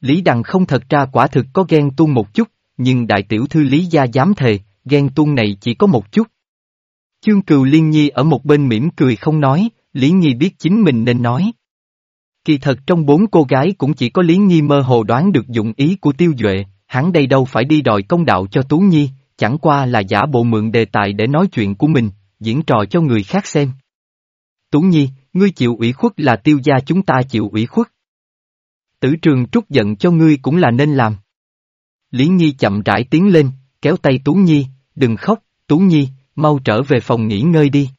Lý Đằng không thật ra quả thực có ghen tuông một chút, nhưng đại tiểu thư Lý Gia dám thề, ghen tuông này chỉ có một chút. Chương Cừu Liên Nhi ở một bên mỉm cười không nói, Lý Nhi biết chính mình nên nói. Kỳ thật trong bốn cô gái cũng chỉ có Lý Nhi mơ hồ đoán được dụng ý của Tiêu Duệ, hắn đây đâu phải đi đòi công đạo cho Tú Nhi, chẳng qua là giả bộ mượn đề tài để nói chuyện của mình, diễn trò cho người khác xem. Tú Nhi, ngươi chịu ủy khuất là tiêu gia chúng ta chịu ủy khuất. Tử trường trút giận cho ngươi cũng là nên làm. Lý Nhi chậm rãi tiến lên, kéo tay Tú Nhi, đừng khóc, Tú Nhi, mau trở về phòng nghỉ ngơi đi.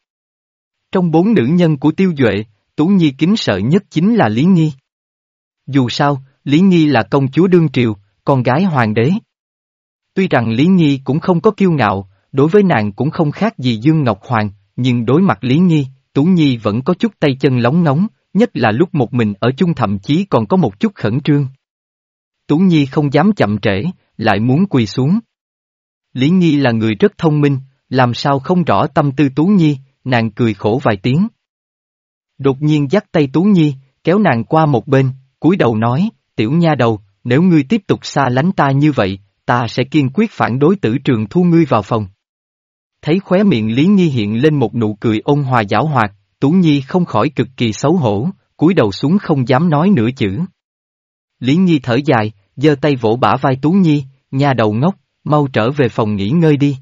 Trong bốn nữ nhân của tiêu duệ, Tú Nhi kính sợ nhất chính là Lý Nhi. Dù sao, Lý Nhi là công chúa đương triều, con gái hoàng đế. Tuy rằng Lý Nhi cũng không có kiêu ngạo, đối với nàng cũng không khác gì Dương Ngọc Hoàng, nhưng đối mặt Lý Nhi, Tú Nhi vẫn có chút tay chân lóng nóng, nhất là lúc một mình ở chung thậm chí còn có một chút khẩn trương. Tú Nhi không dám chậm trễ, lại muốn quỳ xuống. Lý Nhi là người rất thông minh, làm sao không rõ tâm tư Tú Nhi, nàng cười khổ vài tiếng. Đột nhiên dắt tay Tú Nhi, kéo nàng qua một bên, cúi đầu nói, tiểu nha đầu, nếu ngươi tiếp tục xa lánh ta như vậy, ta sẽ kiên quyết phản đối tử trường thu ngươi vào phòng. Thấy khóe miệng Lý Nhi hiện lên một nụ cười ôn hòa giảo hoạt, Tú Nhi không khỏi cực kỳ xấu hổ, cúi đầu xuống không dám nói nửa chữ. Lý Nhi thở dài, giơ tay vỗ bả vai Tú Nhi, nhà đầu ngốc, mau trở về phòng nghỉ ngơi đi.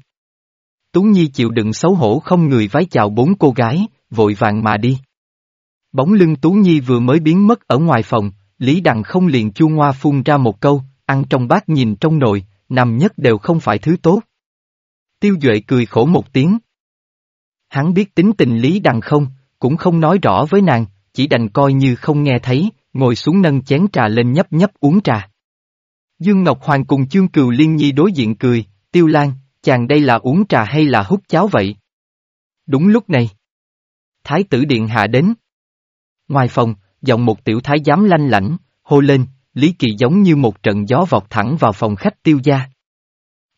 Tú Nhi chịu đựng xấu hổ không người vái chào bốn cô gái, vội vàng mà đi. Bóng lưng Tú Nhi vừa mới biến mất ở ngoài phòng, Lý Đằng không liền chua ngoa phun ra một câu, ăn trong bát nhìn trong nồi, nằm nhất đều không phải thứ tốt. Tiêu Duệ cười khổ một tiếng. Hắn biết tính tình Lý Đằng không, cũng không nói rõ với nàng, chỉ đành coi như không nghe thấy, ngồi xuống nâng chén trà lên nhấp nhấp uống trà. Dương Ngọc Hoàng cùng Chương Cừu Liên Nhi đối diện cười, Tiêu Lan, chàng đây là uống trà hay là hút cháo vậy? Đúng lúc này. Thái tử Điện Hạ đến. Ngoài phòng, giọng một tiểu thái giám lanh lảnh, hô lên, Lý Kỳ giống như một trận gió vọt thẳng vào phòng khách tiêu gia.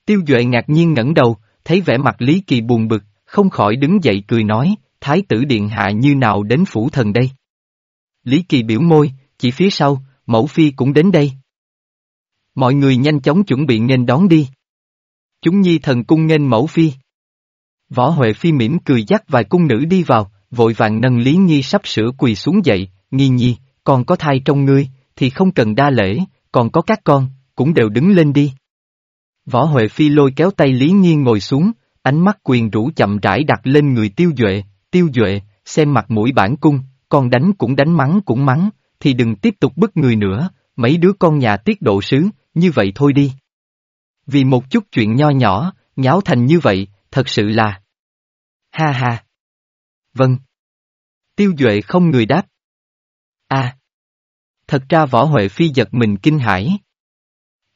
Tiêu Duệ ngạc nhiên ngẩng đầu, thấy vẻ mặt Lý Kỳ buồn bực, không khỏi đứng dậy cười nói, Thái tử Điện Hạ như nào đến phủ thần đây? Lý Kỳ biểu môi, chỉ phía sau, mẫu phi cũng đến đây. Mọi người nhanh chóng chuẩn bị nghênh đón đi. Chúng nhi thần cung nghênh mẫu phi. Võ Huệ Phi mỉm cười dắt vài cung nữ đi vào, vội vàng nâng Lý Nhi sắp sửa quỳ xuống dậy, Nhi Nhi, còn có thai trong ngươi, thì không cần đa lễ, còn có các con, cũng đều đứng lên đi. Võ Huệ Phi lôi kéo tay Lý Nhiên ngồi xuống, ánh mắt quyền rũ chậm rãi đặt lên người tiêu duệ, tiêu duệ, xem mặt mũi bản cung, con đánh cũng đánh mắng cũng mắng, thì đừng tiếp tục bức người nữa, mấy đứa con nhà tiết độ sứ, như vậy thôi đi. Vì một chút chuyện nho nhỏ, nháo thành như vậy, thật sự là... Ha ha. Vâng. Tiêu Duệ không người đáp. a Thật ra võ Huệ Phi giật mình kinh hãi.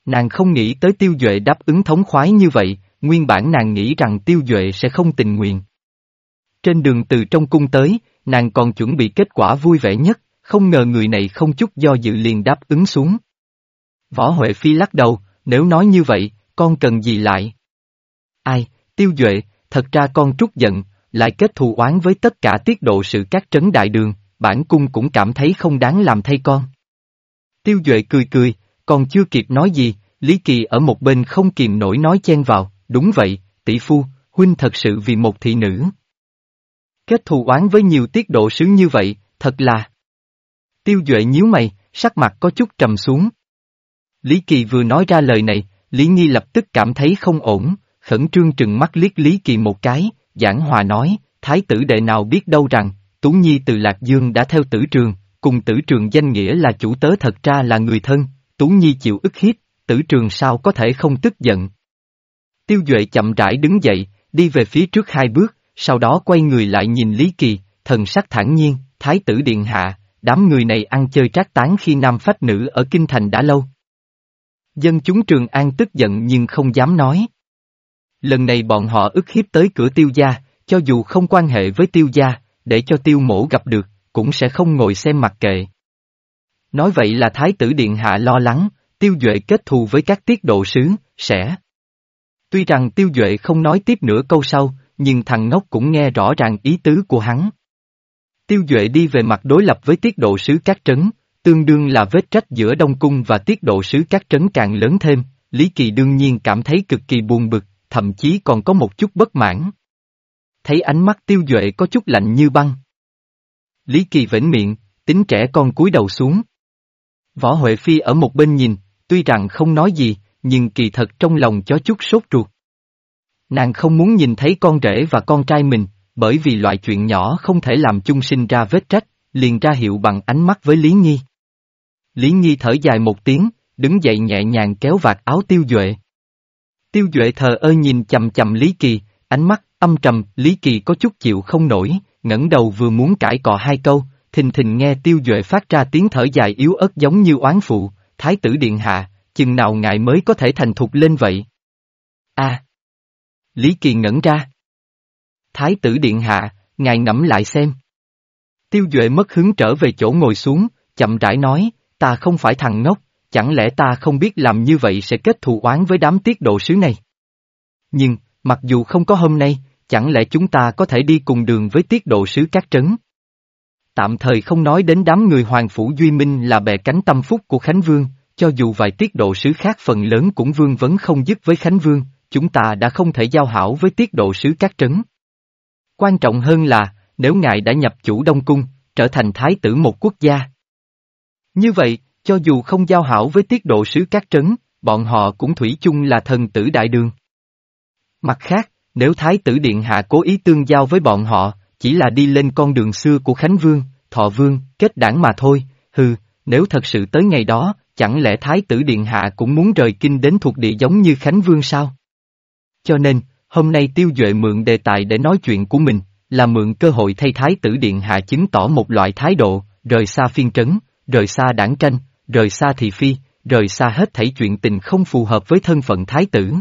Nàng không nghĩ tới Tiêu Duệ đáp ứng thống khoái như vậy, nguyên bản nàng nghĩ rằng Tiêu Duệ sẽ không tình nguyện. Trên đường từ trong cung tới, nàng còn chuẩn bị kết quả vui vẻ nhất, không ngờ người này không chút do dự liền đáp ứng xuống. Võ Huệ Phi lắc đầu, nếu nói như vậy, con cần gì lại? Ai, tiêu duệ, thật ra con trút giận, lại kết thù oán với tất cả tiết độ sự các trấn đại đường, bản cung cũng cảm thấy không đáng làm thay con. Tiêu duệ cười cười, còn chưa kịp nói gì, Lý Kỳ ở một bên không kìm nổi nói chen vào, đúng vậy, tỷ phu, huynh thật sự vì một thị nữ. Kết thù oán với nhiều tiết độ sứ như vậy, thật là... Tiêu Duệ nhíu mày, sắc mặt có chút trầm xuống. Lý Kỳ vừa nói ra lời này, Lý Nhi lập tức cảm thấy không ổn, khẩn trương trừng mắt liếc Lý Kỳ một cái, giảng hòa nói, thái tử đệ nào biết đâu rằng, Tú Nhi từ Lạc Dương đã theo tử trường, cùng tử trường danh nghĩa là chủ tớ thật ra là người thân, Tú Nhi chịu ức hiếp, tử trường sao có thể không tức giận. Tiêu Duệ chậm rãi đứng dậy, đi về phía trước hai bước, sau đó quay người lại nhìn Lý Kỳ, thần sắc thản nhiên, thái tử điện hạ, đám người này ăn chơi trác tán khi nam phách nữ ở Kinh Thành đã lâu. Dân chúng Trường An tức giận nhưng không dám nói. Lần này bọn họ ức hiếp tới cửa tiêu gia, cho dù không quan hệ với tiêu gia, để cho tiêu mổ gặp được, cũng sẽ không ngồi xem mặt kệ. Nói vậy là Thái tử Điện Hạ lo lắng, tiêu duệ kết thù với các tiết độ sứ, sẽ. Tuy rằng tiêu duệ không nói tiếp nửa câu sau, nhưng thằng ngốc cũng nghe rõ ràng ý tứ của hắn. Tiêu duệ đi về mặt đối lập với tiết độ sứ các trấn, tương đương là vết trách giữa Đông Cung và tiết độ sứ các trấn càng lớn thêm, Lý Kỳ đương nhiên cảm thấy cực kỳ buồn bực, thậm chí còn có một chút bất mãn. Thấy ánh mắt tiêu duệ có chút lạnh như băng. Lý Kỳ vĩnh miệng, tính trẻ con cúi đầu xuống. Võ Huệ Phi ở một bên nhìn, tuy rằng không nói gì, nhưng kỳ thật trong lòng cho chút sốt ruột. Nàng không muốn nhìn thấy con rể và con trai mình, bởi vì loại chuyện nhỏ không thể làm chung sinh ra vết trách, liền ra hiệu bằng ánh mắt với Lý Nhi. Lý Nhi thở dài một tiếng, đứng dậy nhẹ nhàng kéo vạt áo Tiêu Duệ. Tiêu Duệ thờ ơ nhìn chầm chầm Lý Kỳ, ánh mắt âm trầm, Lý Kỳ có chút chịu không nổi, ngẩng đầu vừa muốn cãi cọ hai câu, thình thình nghe Tiêu Duệ phát ra tiếng thở dài yếu ớt giống như oán phụ, Thái tử Điện Hạ, chừng nào ngài mới có thể thành thục lên vậy? a Lý Kỳ ngẩn ra. Thái tử Điện Hạ, ngài ngẫm lại xem. Tiêu Duệ mất hứng trở về chỗ ngồi xuống, chậm rãi nói, ta không phải thằng ngốc, chẳng lẽ ta không biết làm như vậy sẽ kết thù oán với đám tiết độ sứ này? Nhưng, mặc dù không có hôm nay, chẳng lẽ chúng ta có thể đi cùng đường với tiết độ sứ các trấn? Tạm thời không nói đến đám người Hoàng Phủ Duy Minh là bè cánh tâm phúc của Khánh Vương, cho dù vài tiết độ sứ khác phần lớn cũng vương vấn không dứt với Khánh Vương, chúng ta đã không thể giao hảo với tiết độ sứ các trấn. Quan trọng hơn là, nếu ngài đã nhập chủ Đông Cung, trở thành thái tử một quốc gia. Như vậy, cho dù không giao hảo với tiết độ sứ các trấn, bọn họ cũng thủy chung là thần tử đại đường. Mặt khác, nếu thái tử điện hạ cố ý tương giao với bọn họ, chỉ là đi lên con đường xưa của Khánh Vương, Thọ Vương, kết đảng mà thôi, hừ, nếu thật sự tới ngày đó, chẳng lẽ thái tử điện hạ cũng muốn rời kinh đến thuộc địa giống như Khánh Vương sao? Cho nên, hôm nay tiêu duệ mượn đề tài để nói chuyện của mình, là mượn cơ hội thay thái tử điện hạ chứng tỏ một loại thái độ, rời xa phiên trấn, rời xa đảng tranh, rời xa thị phi, rời xa hết thảy chuyện tình không phù hợp với thân phận thái tử.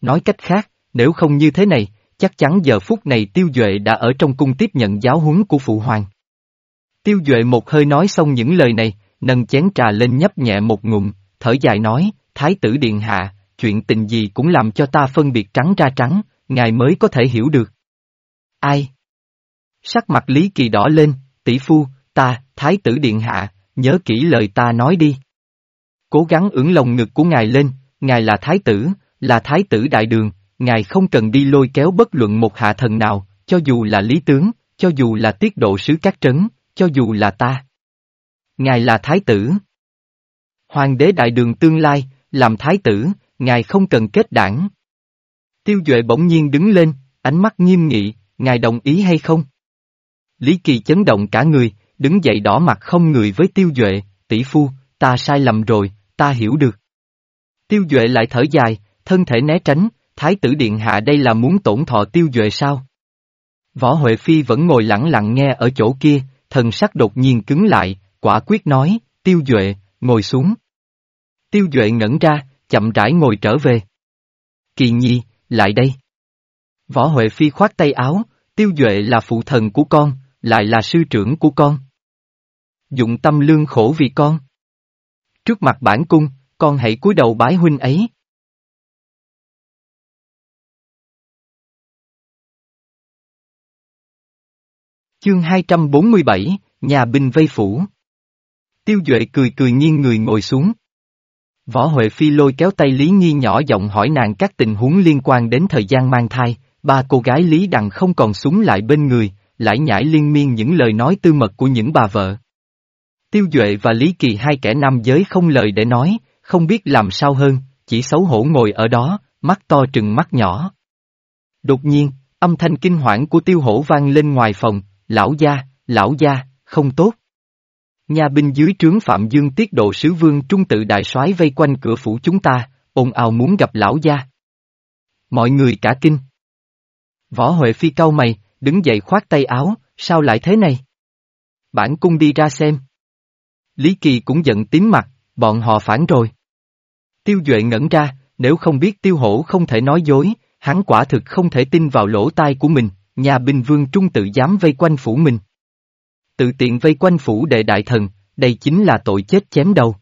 Nói cách khác, nếu không như thế này, chắc chắn giờ phút này Tiêu Duệ đã ở trong cung tiếp nhận giáo huấn của Phụ Hoàng. Tiêu Duệ một hơi nói xong những lời này, nâng chén trà lên nhấp nhẹ một ngụm, thở dài nói, Thái tử Điện Hạ, chuyện tình gì cũng làm cho ta phân biệt trắng ra trắng, ngài mới có thể hiểu được. Ai? Sắc mặt Lý Kỳ đỏ lên, tỷ phu, ta, Thái tử Điện Hạ, nhớ kỹ lời ta nói đi. Cố gắng ưỡn lồng ngực của ngài lên, ngài là Thái tử, là Thái tử Đại Đường, ngài không cần đi lôi kéo bất luận một hạ thần nào, cho dù là lý tướng, cho dù là tiết độ sứ các trấn, cho dù là ta. Ngài là thái tử. Hoàng đế đại đường tương lai, làm thái tử, ngài không cần kết đảng. Tiêu Duệ bỗng nhiên đứng lên, ánh mắt nghiêm nghị, ngài đồng ý hay không? Lý Kỳ chấn động cả người, đứng dậy đỏ mặt không người với Tiêu Duệ, tỷ phu, ta sai lầm rồi, ta hiểu được. Tiêu Duệ lại thở dài, thân thể né tránh, Thái tử Điện Hạ đây là muốn tổn thọ tiêu duệ sao? Võ Huệ Phi vẫn ngồi lặng lặng nghe ở chỗ kia, thần sắc đột nhiên cứng lại, quả quyết nói, tiêu duệ, ngồi xuống. Tiêu duệ ngẩn ra, chậm rãi ngồi trở về. Kỳ nhi, lại đây. Võ Huệ Phi khoát tay áo, tiêu duệ là phụ thần của con, lại là sư trưởng của con. Dụng tâm lương khổ vì con. Trước mặt bản cung, con hãy cúi đầu bái huynh ấy. Chương 247, nhà binh vây phủ. Tiêu Duệ cười cười nghiêng người ngồi xuống. Võ Huệ Phi lôi kéo tay Lý Nhi nhỏ giọng hỏi nàng các tình huống liên quan đến thời gian mang thai, ba cô gái Lý Đằng không còn súng lại bên người, lại nhảy liên miên những lời nói tư mật của những bà vợ. Tiêu Duệ và Lý Kỳ hai kẻ nam giới không lời để nói, không biết làm sao hơn, chỉ xấu hổ ngồi ở đó, mắt to trừng mắt nhỏ. Đột nhiên, âm thanh kinh hoảng của tiêu hổ vang lên ngoài phòng, Lão gia, lão gia, không tốt. Nhà binh dưới trướng Phạm Dương tiết độ sứ vương trung tự đại soái vây quanh cửa phủ chúng ta, ồn ào muốn gặp lão gia. Mọi người cả kinh. Võ Huệ Phi cau mày, đứng dậy khoát tay áo, sao lại thế này? Bản cung đi ra xem. Lý Kỳ cũng giận tím mặt, bọn họ phản rồi. Tiêu Duệ ngẩn ra, nếu không biết tiêu hổ không thể nói dối, hắn quả thực không thể tin vào lỗ tai của mình nhà binh vương trung tự dám vây quanh phủ mình. Tự tiện vây quanh phủ đệ đại thần, đây chính là tội chết chém đầu.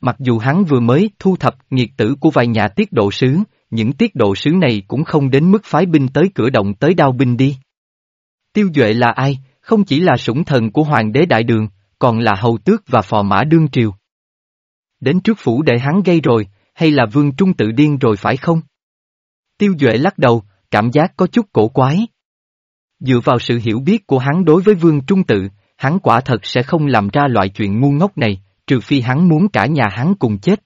Mặc dù hắn vừa mới thu thập nghiệt tử của vài nhà tiết độ sứ, những tiết độ sứ này cũng không đến mức phái binh tới cửa động tới đao binh đi. Tiêu Duệ là ai, không chỉ là sủng thần của hoàng đế đại đường, còn là hầu tước và phò mã đương triều. Đến trước phủ để hắn gây rồi, hay là vương trung tự điên rồi phải không? Tiêu Duệ lắc đầu, cảm giác có chút cổ quái. Dựa vào sự hiểu biết của hắn đối với Vương Trung Tự, hắn quả thật sẽ không làm ra loại chuyện ngu ngốc này, trừ phi hắn muốn cả nhà hắn cùng chết.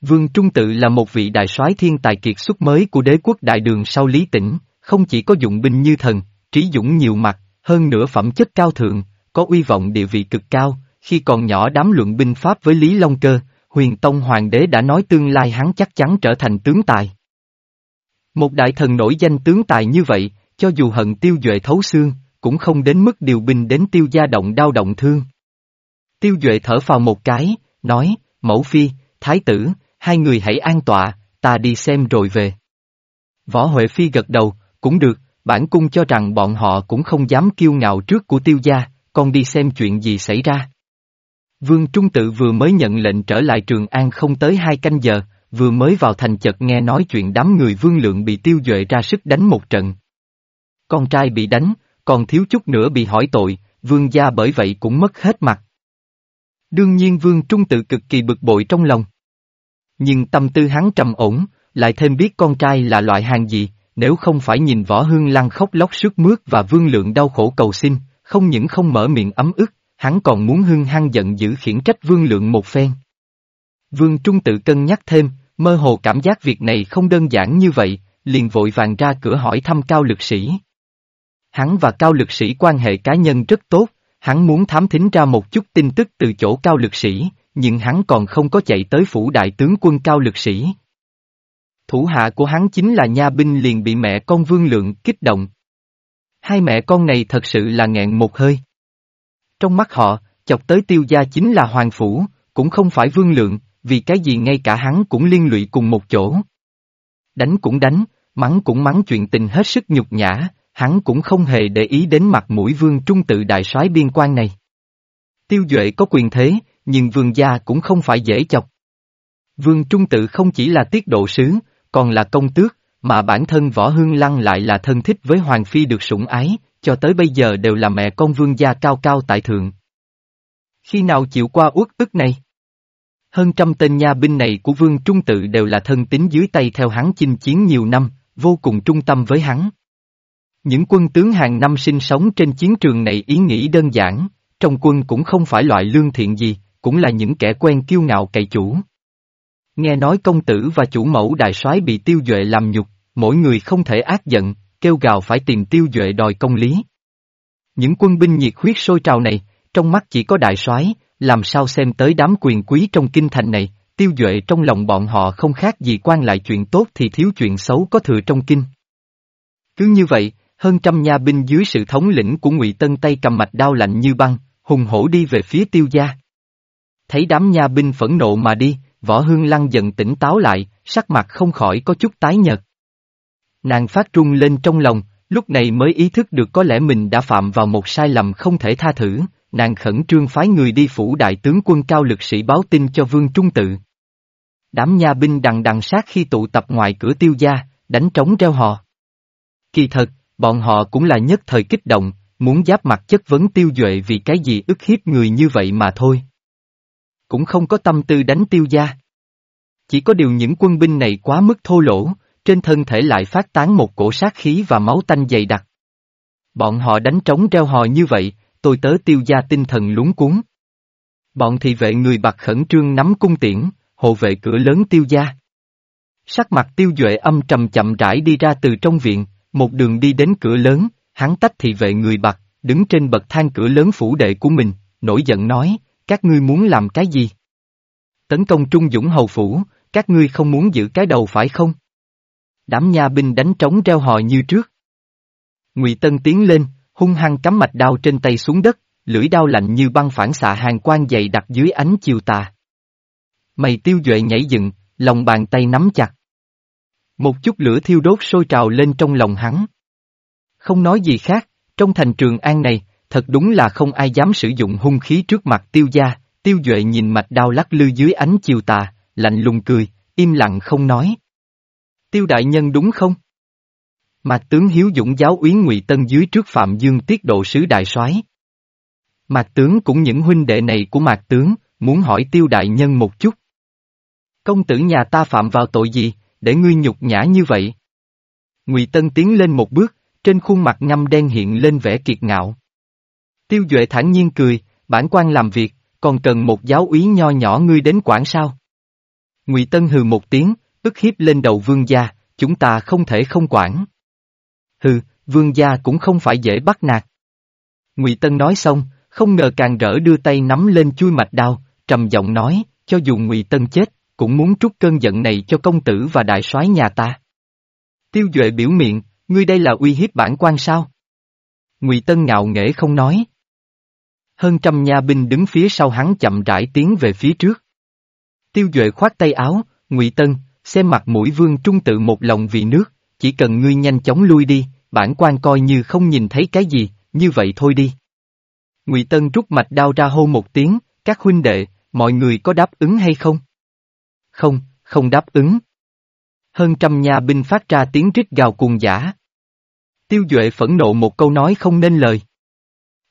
Vương Trung Tự là một vị đại soái thiên tài kiệt xuất mới của đế quốc đại đường sau Lý Tĩnh, không chỉ có dụng binh như thần, trí dũng nhiều mặt, hơn nữa phẩm chất cao thượng, có uy vọng địa vị cực cao, khi còn nhỏ đám luận binh pháp với Lý Long Cơ, huyền tông hoàng đế đã nói tương lai hắn chắc chắn trở thành tướng tài. Một đại thần nổi danh tướng tài như vậy, cho dù hận tiêu duệ thấu xương, cũng không đến mức điều binh đến tiêu gia động đau động thương. Tiêu duệ thở vào một cái, nói, mẫu phi, thái tử, hai người hãy an tọa, ta đi xem rồi về. Võ Huệ Phi gật đầu, cũng được, bản cung cho rằng bọn họ cũng không dám kiêu ngạo trước của tiêu gia, con đi xem chuyện gì xảy ra. Vương Trung Tự vừa mới nhận lệnh trở lại Trường An không tới hai canh giờ, vừa mới vào thành chợt nghe nói chuyện đám người vương lượng bị tiêu duệ ra sức đánh một trận. Con trai bị đánh, còn thiếu chút nữa bị hỏi tội, vương gia bởi vậy cũng mất hết mặt. Đương nhiên vương Trung Tự cực kỳ bực bội trong lòng. Nhưng tâm tư hắn trầm ổn, lại thêm biết con trai là loại hàng gì, nếu không phải nhìn võ hương lăng khóc lóc sức mướt và vương lượng đau khổ cầu xin, không những không mở miệng ấm ức, hắn còn muốn hưng hăng giận dữ khiển trách vương lượng một phen. Vương Trung tự cân nhắc thêm, mơ hồ cảm giác việc này không đơn giản như vậy, liền vội vàng ra cửa hỏi thăm cao lực sĩ. Hắn và cao lực sĩ quan hệ cá nhân rất tốt, hắn muốn thám thính ra một chút tin tức từ chỗ cao lực sĩ, nhưng hắn còn không có chạy tới phủ đại tướng quân cao lực sĩ. Thủ hạ của hắn chính là nha binh liền bị mẹ con vương lượng kích động. Hai mẹ con này thật sự là nghẹn một hơi. Trong mắt họ, chọc tới tiêu gia chính là hoàng phủ, cũng không phải vương lượng, vì cái gì ngay cả hắn cũng liên lụy cùng một chỗ. Đánh cũng đánh, mắng cũng mắng chuyện tình hết sức nhục nhã, hắn cũng không hề để ý đến mặt mũi vương trung tự đại soái biên quan này. Tiêu Duệ có quyền thế, nhưng vương gia cũng không phải dễ chọc. Vương trung tự không chỉ là tiết độ sứ, còn là công tước, mà bản thân võ hương lăng lại là thân thích với hoàng phi được sủng ái, cho tới bây giờ đều là mẹ con vương gia cao cao tại thượng. Khi nào chịu qua uất ức này? Hơn trăm tên nha binh này của vương trung tự đều là thân tín dưới tay theo hắn chinh chiến nhiều năm, vô cùng trung tâm với hắn. Những quân tướng hàng năm sinh sống trên chiến trường này ý nghĩ đơn giản, trong quân cũng không phải loại lương thiện gì, cũng là những kẻ quen kiêu ngạo cậy chủ. Nghe nói công tử và chủ mẫu đại soái bị tiêu duệ làm nhục, mỗi người không thể ác giận, kêu gào phải tìm tiêu duệ đòi công lý. Những quân binh nhiệt huyết sôi trào này, trong mắt chỉ có đại soái, làm sao xem tới đám quyền quý trong kinh thành này, tiêu duệ trong lòng bọn họ không khác gì quan lại chuyện tốt thì thiếu chuyện xấu có thừa trong kinh. Cứ như vậy, hơn trăm nha binh dưới sự thống lĩnh của ngụy Tân tay cầm mạch đao lạnh như băng, hùng hổ đi về phía tiêu gia. Thấy đám nha binh phẫn nộ mà đi, võ hương lăng dần tỉnh táo lại, sắc mặt không khỏi có chút tái nhợt. Nàng phát trung lên trong lòng, lúc này mới ý thức được có lẽ mình đã phạm vào một sai lầm không thể tha thứ, nàng khẩn trương phái người đi phủ đại tướng quân cao lực sĩ báo tin cho vương trung tự. Đám nha binh đằng đằng sát khi tụ tập ngoài cửa tiêu gia, đánh trống reo hò. Kỳ thật, bọn họ cũng là nhất thời kích động, muốn giáp mặt chất vấn tiêu duệ vì cái gì ức hiếp người như vậy mà thôi. Cũng không có tâm tư đánh tiêu gia. Chỉ có điều những quân binh này quá mức thô lỗ, trên thân thể lại phát tán một cổ sát khí và máu tanh dày đặc. Bọn họ đánh trống reo hò như vậy, tôi tớ tiêu gia tinh thần lúng cuốn. Bọn thị vệ người bạc khẩn trương nắm cung tiễn, hộ vệ cửa lớn tiêu gia. Sắc mặt tiêu duệ âm trầm chậm rãi đi ra từ trong viện, một đường đi đến cửa lớn, hắn tách thị vệ người bạc, đứng trên bậc thang cửa lớn phủ đệ của mình, nổi giận nói, các ngươi muốn làm cái gì? Tấn công Trung Dũng Hầu Phủ, các ngươi không muốn giữ cái đầu phải không? Đám nha binh đánh trống reo hò như trước. Ngụy Tân tiến lên, hung hăng cắm mạch đao trên tay xuống đất, lưỡi đao lạnh như băng phản xạ hàng quan dày đặt dưới ánh chiều tà. Mày tiêu duệ nhảy dựng, lòng bàn tay nắm chặt. Một chút lửa thiêu đốt sôi trào lên trong lòng hắn. Không nói gì khác, trong thành trường an này, thật đúng là không ai dám sử dụng hung khí trước mặt tiêu gia, tiêu duệ nhìn mạch đao lắc lư dưới ánh chiều tà, lạnh lùng cười, im lặng không nói. Tiêu đại nhân đúng không? Mạc tướng Hiếu Dũng giáo úy ngụy Tân dưới trước Phạm Dương tiết độ sứ đại soái. Mạc tướng cũng những huynh đệ này của Mạc tướng, muốn hỏi tiêu đại nhân một chút. Công tử nhà ta phạm vào tội gì, để ngươi nhục nhã như vậy? Ngụy Tân tiến lên một bước, trên khuôn mặt ngâm đen hiện lên vẻ kiệt ngạo. Tiêu Duệ thản nhiên cười, bản quan làm việc, còn cần một giáo úy nho nhỏ ngươi đến quản sao? Ngụy Tân hừ một tiếng, ức hiếp lên đầu vương gia, chúng ta không thể không quản. Hừ, vương gia cũng không phải dễ bắt nạt. Ngụy Tân nói xong, không ngờ càng rỡ đưa tay nắm lên chui mạch đao, trầm giọng nói, cho dù Ngụy Tân chết, cũng muốn trút cơn giận này cho công tử và đại soái nhà ta. Tiêu Duệ biểu miệng, ngươi đây là uy hiếp bản quan sao? Ngụy Tân ngạo nghễ không nói. Hơn trăm nha binh đứng phía sau hắn chậm rãi tiến về phía trước. Tiêu Duệ khoát tay áo, Ngụy Tân, xem mặt mũi vương trung tự một lòng vì nước, chỉ cần ngươi nhanh chóng lui đi, bản quan coi như không nhìn thấy cái gì, như vậy thôi đi. Ngụy Tân rút mạch đao ra hô một tiếng, các huynh đệ, mọi người có đáp ứng hay không? Không, không đáp ứng. Hơn trăm nhà binh phát ra tiếng rít gào cuồng giả. Tiêu Duệ phẫn nộ một câu nói không nên lời.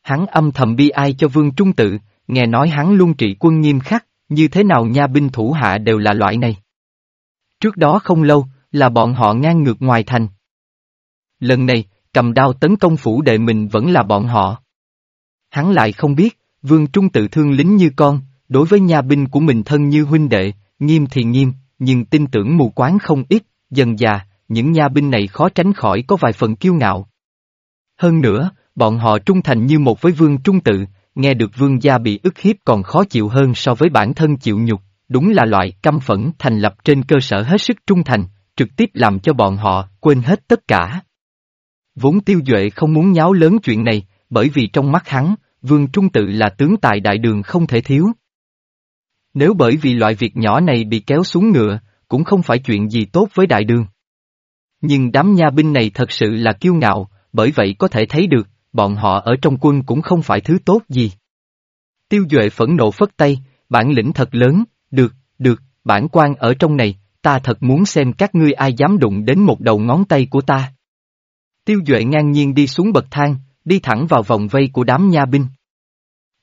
Hắn âm thầm bi ai cho vương trung tự, nghe nói hắn luôn trị quân nghiêm khắc, như thế nào nha binh thủ hạ đều là loại này. Trước đó không lâu, là bọn họ ngang ngược ngoài thành. Lần này, cầm đao tấn công phủ đệ mình vẫn là bọn họ. Hắn lại không biết, vương trung tự thương lính như con, đối với nha binh của mình thân như huynh đệ, nghiêm thì nghiêm, nhưng tin tưởng mù quáng không ít, dần già, những nha binh này khó tránh khỏi có vài phần kiêu ngạo. Hơn nữa, bọn họ trung thành như một với vương trung tự, nghe được vương gia bị ức hiếp còn khó chịu hơn so với bản thân chịu nhục, đúng là loại căm phẫn thành lập trên cơ sở hết sức trung thành, trực tiếp làm cho bọn họ quên hết tất cả. Vốn tiêu duệ không muốn nháo lớn chuyện này, bởi vì trong mắt hắn, vương trung tự là tướng tài đại đường không thể thiếu. Nếu bởi vì loại việc nhỏ này bị kéo xuống ngựa, cũng không phải chuyện gì tốt với đại đường. Nhưng đám nha binh này thật sự là kiêu ngạo, bởi vậy có thể thấy được, bọn họ ở trong quân cũng không phải thứ tốt gì. Tiêu Duệ phẫn nộ phất tay, bản lĩnh thật lớn, được, được, bản quan ở trong này, ta thật muốn xem các ngươi ai dám đụng đến một đầu ngón tay của ta. Tiêu Duệ ngang nhiên đi xuống bậc thang, đi thẳng vào vòng vây của đám nha binh.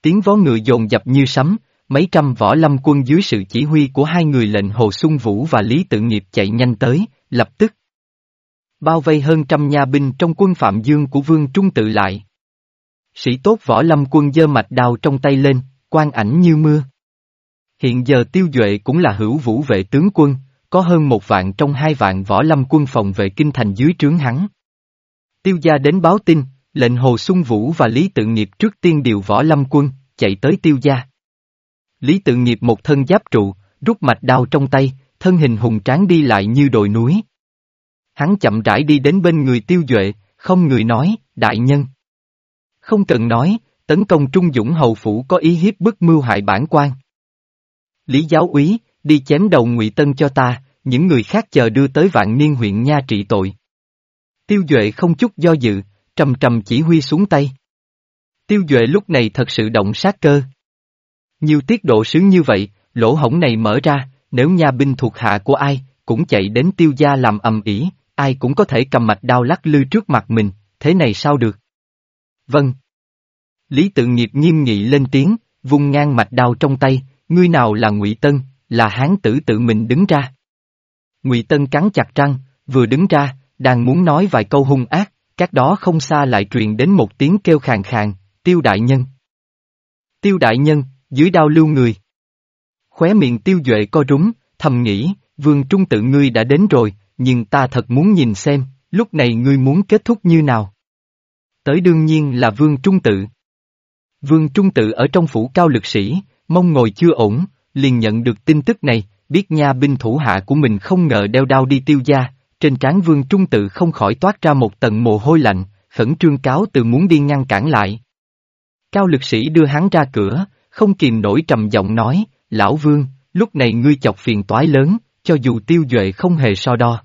Tiếng vó ngựa dồn dập như sấm, mấy trăm võ lâm quân dưới sự chỉ huy của hai người lệnh Hồ Xuân Vũ và Lý Tự Nghiệp chạy nhanh tới, lập tức. Bao vây hơn trăm nha binh trong quân Phạm Dương của Vương Trung tự lại. Sĩ tốt võ lâm quân dơ mạch đào trong tay lên, quan ảnh như mưa. Hiện giờ tiêu duệ cũng là hữu vũ vệ tướng quân, có hơn một vạn trong hai vạn võ lâm quân phòng vệ kinh thành dưới trướng hắn. Tiêu gia đến báo tin, lệnh Hồ Xuân Vũ và Lý Tự Nghiệp trước tiên điều võ lâm quân, chạy tới tiêu gia. Lý Tự Nghiệp một thân giáp trụ, rút mạch đao trong tay, thân hình hùng tráng đi lại như đồi núi. Hắn chậm rãi đi đến bên người tiêu duệ, không người nói, đại nhân. Không cần nói, tấn công Trung Dũng Hầu Phủ có ý hiếp bức mưu hại bản quan. Lý giáo úy, đi chém đầu ngụy Tân cho ta, những người khác chờ đưa tới vạn niên huyện Nha trị tội. Tiêu Duệ không chút do dự, trầm trầm chỉ huy xuống tay. Tiêu Duệ lúc này thật sự động sát cơ. Nhiều tiết độ sướng như vậy, lỗ hổng này mở ra, nếu nha binh thuộc hạ của ai, cũng chạy đến tiêu gia làm ầm ĩ, ai cũng có thể cầm mạch đao lắc lư trước mặt mình, thế này sao được? Vâng. Lý tự nghiệp nghiêm nghị lên tiếng, vung ngang mạch đao trong tay, ngươi nào là ngụy Tân, là hán tử tự mình đứng ra. Ngụy Tân cắn chặt răng, vừa đứng ra, đang muốn nói vài câu hung ác, các đó không xa lại truyền đến một tiếng kêu khàn khàn, tiêu đại nhân. Tiêu đại nhân, dưới đao lưu người. Khóe miệng tiêu duệ co rúng, thầm nghĩ, vương trung tự ngươi đã đến rồi, nhưng ta thật muốn nhìn xem, lúc này ngươi muốn kết thúc như nào. Tới đương nhiên là vương trung tự. Vương trung tự ở trong phủ cao lực sĩ, mong ngồi chưa ổn, liền nhận được tin tức này, biết nha binh thủ hạ của mình không ngờ đeo đao đi tiêu gia, trên trán vương trung tự không khỏi toát ra một tầng mồ hôi lạnh, khẩn trương cáo từ muốn đi ngăn cản lại. Cao lực sĩ đưa hắn ra cửa, không kìm nổi trầm giọng nói, lão vương, lúc này ngươi chọc phiền toái lớn, cho dù tiêu duệ không hề so đo.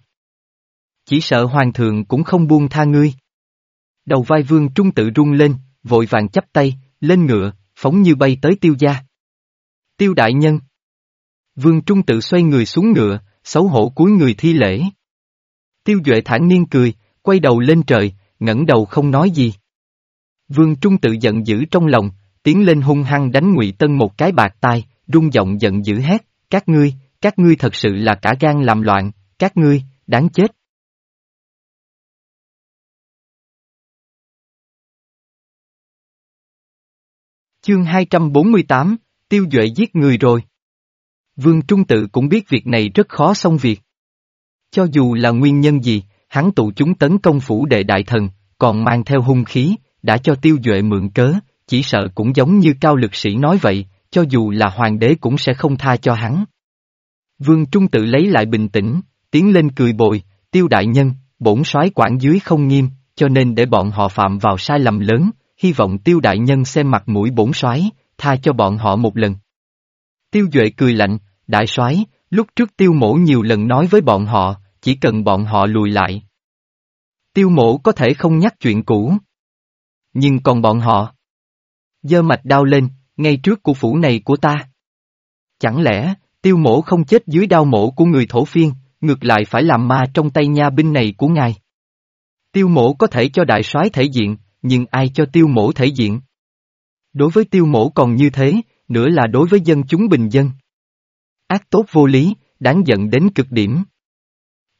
Chỉ sợ hoàng thượng cũng không buông tha ngươi. Đầu vai vương trung tự rung lên, vội vàng chấp tay, lên ngựa, phóng như bay tới tiêu gia. Tiêu đại nhân. Vương trung tự xoay người xuống ngựa, xấu hổ cúi người thi lễ. Tiêu duệ thản niên cười, quay đầu lên trời, ngẩng đầu không nói gì. Vương trung tự giận dữ trong lòng, tiến lên hung hăng đánh ngụy Tân một cái bạc tai, rung giọng giận dữ hét, các ngươi, các ngươi thật sự là cả gan làm loạn, các ngươi, đáng chết. Chương 248, Tiêu Duệ giết người rồi. Vương Trung Tự cũng biết việc này rất khó xong việc. Cho dù là nguyên nhân gì, hắn tụ chúng tấn công phủ đệ đại thần, còn mang theo hung khí, đã cho tiêu duệ mượn cớ, chỉ sợ cũng giống như cao lực sĩ nói vậy, cho dù là hoàng đế cũng sẽ không tha cho hắn. Vương Trung tự lấy lại bình tĩnh, tiến lên cười bồi, tiêu đại nhân, bổn soái quản dưới không nghiêm, cho nên để bọn họ phạm vào sai lầm lớn, hy vọng tiêu đại nhân xem mặt mũi bổn soái, tha cho bọn họ một lần. Tiêu Duệ cười lạnh, đại soái, lúc trước tiêu mổ nhiều lần nói với bọn họ, chỉ cần bọn họ lùi lại. Tiêu mổ có thể không nhắc chuyện cũ. Nhưng còn bọn họ. Dơ mạch đau lên, ngay trước của phủ này của ta. Chẳng lẽ, tiêu mổ không chết dưới đau mổ của người thổ phiên, ngược lại phải làm ma trong tay nha binh này của ngài. Tiêu mổ có thể cho đại soái thể diện, nhưng ai cho tiêu mổ thể diện? Đối với tiêu mổ còn như thế, nữa là đối với dân chúng bình dân. Ác tốt vô lý, đáng giận đến cực điểm.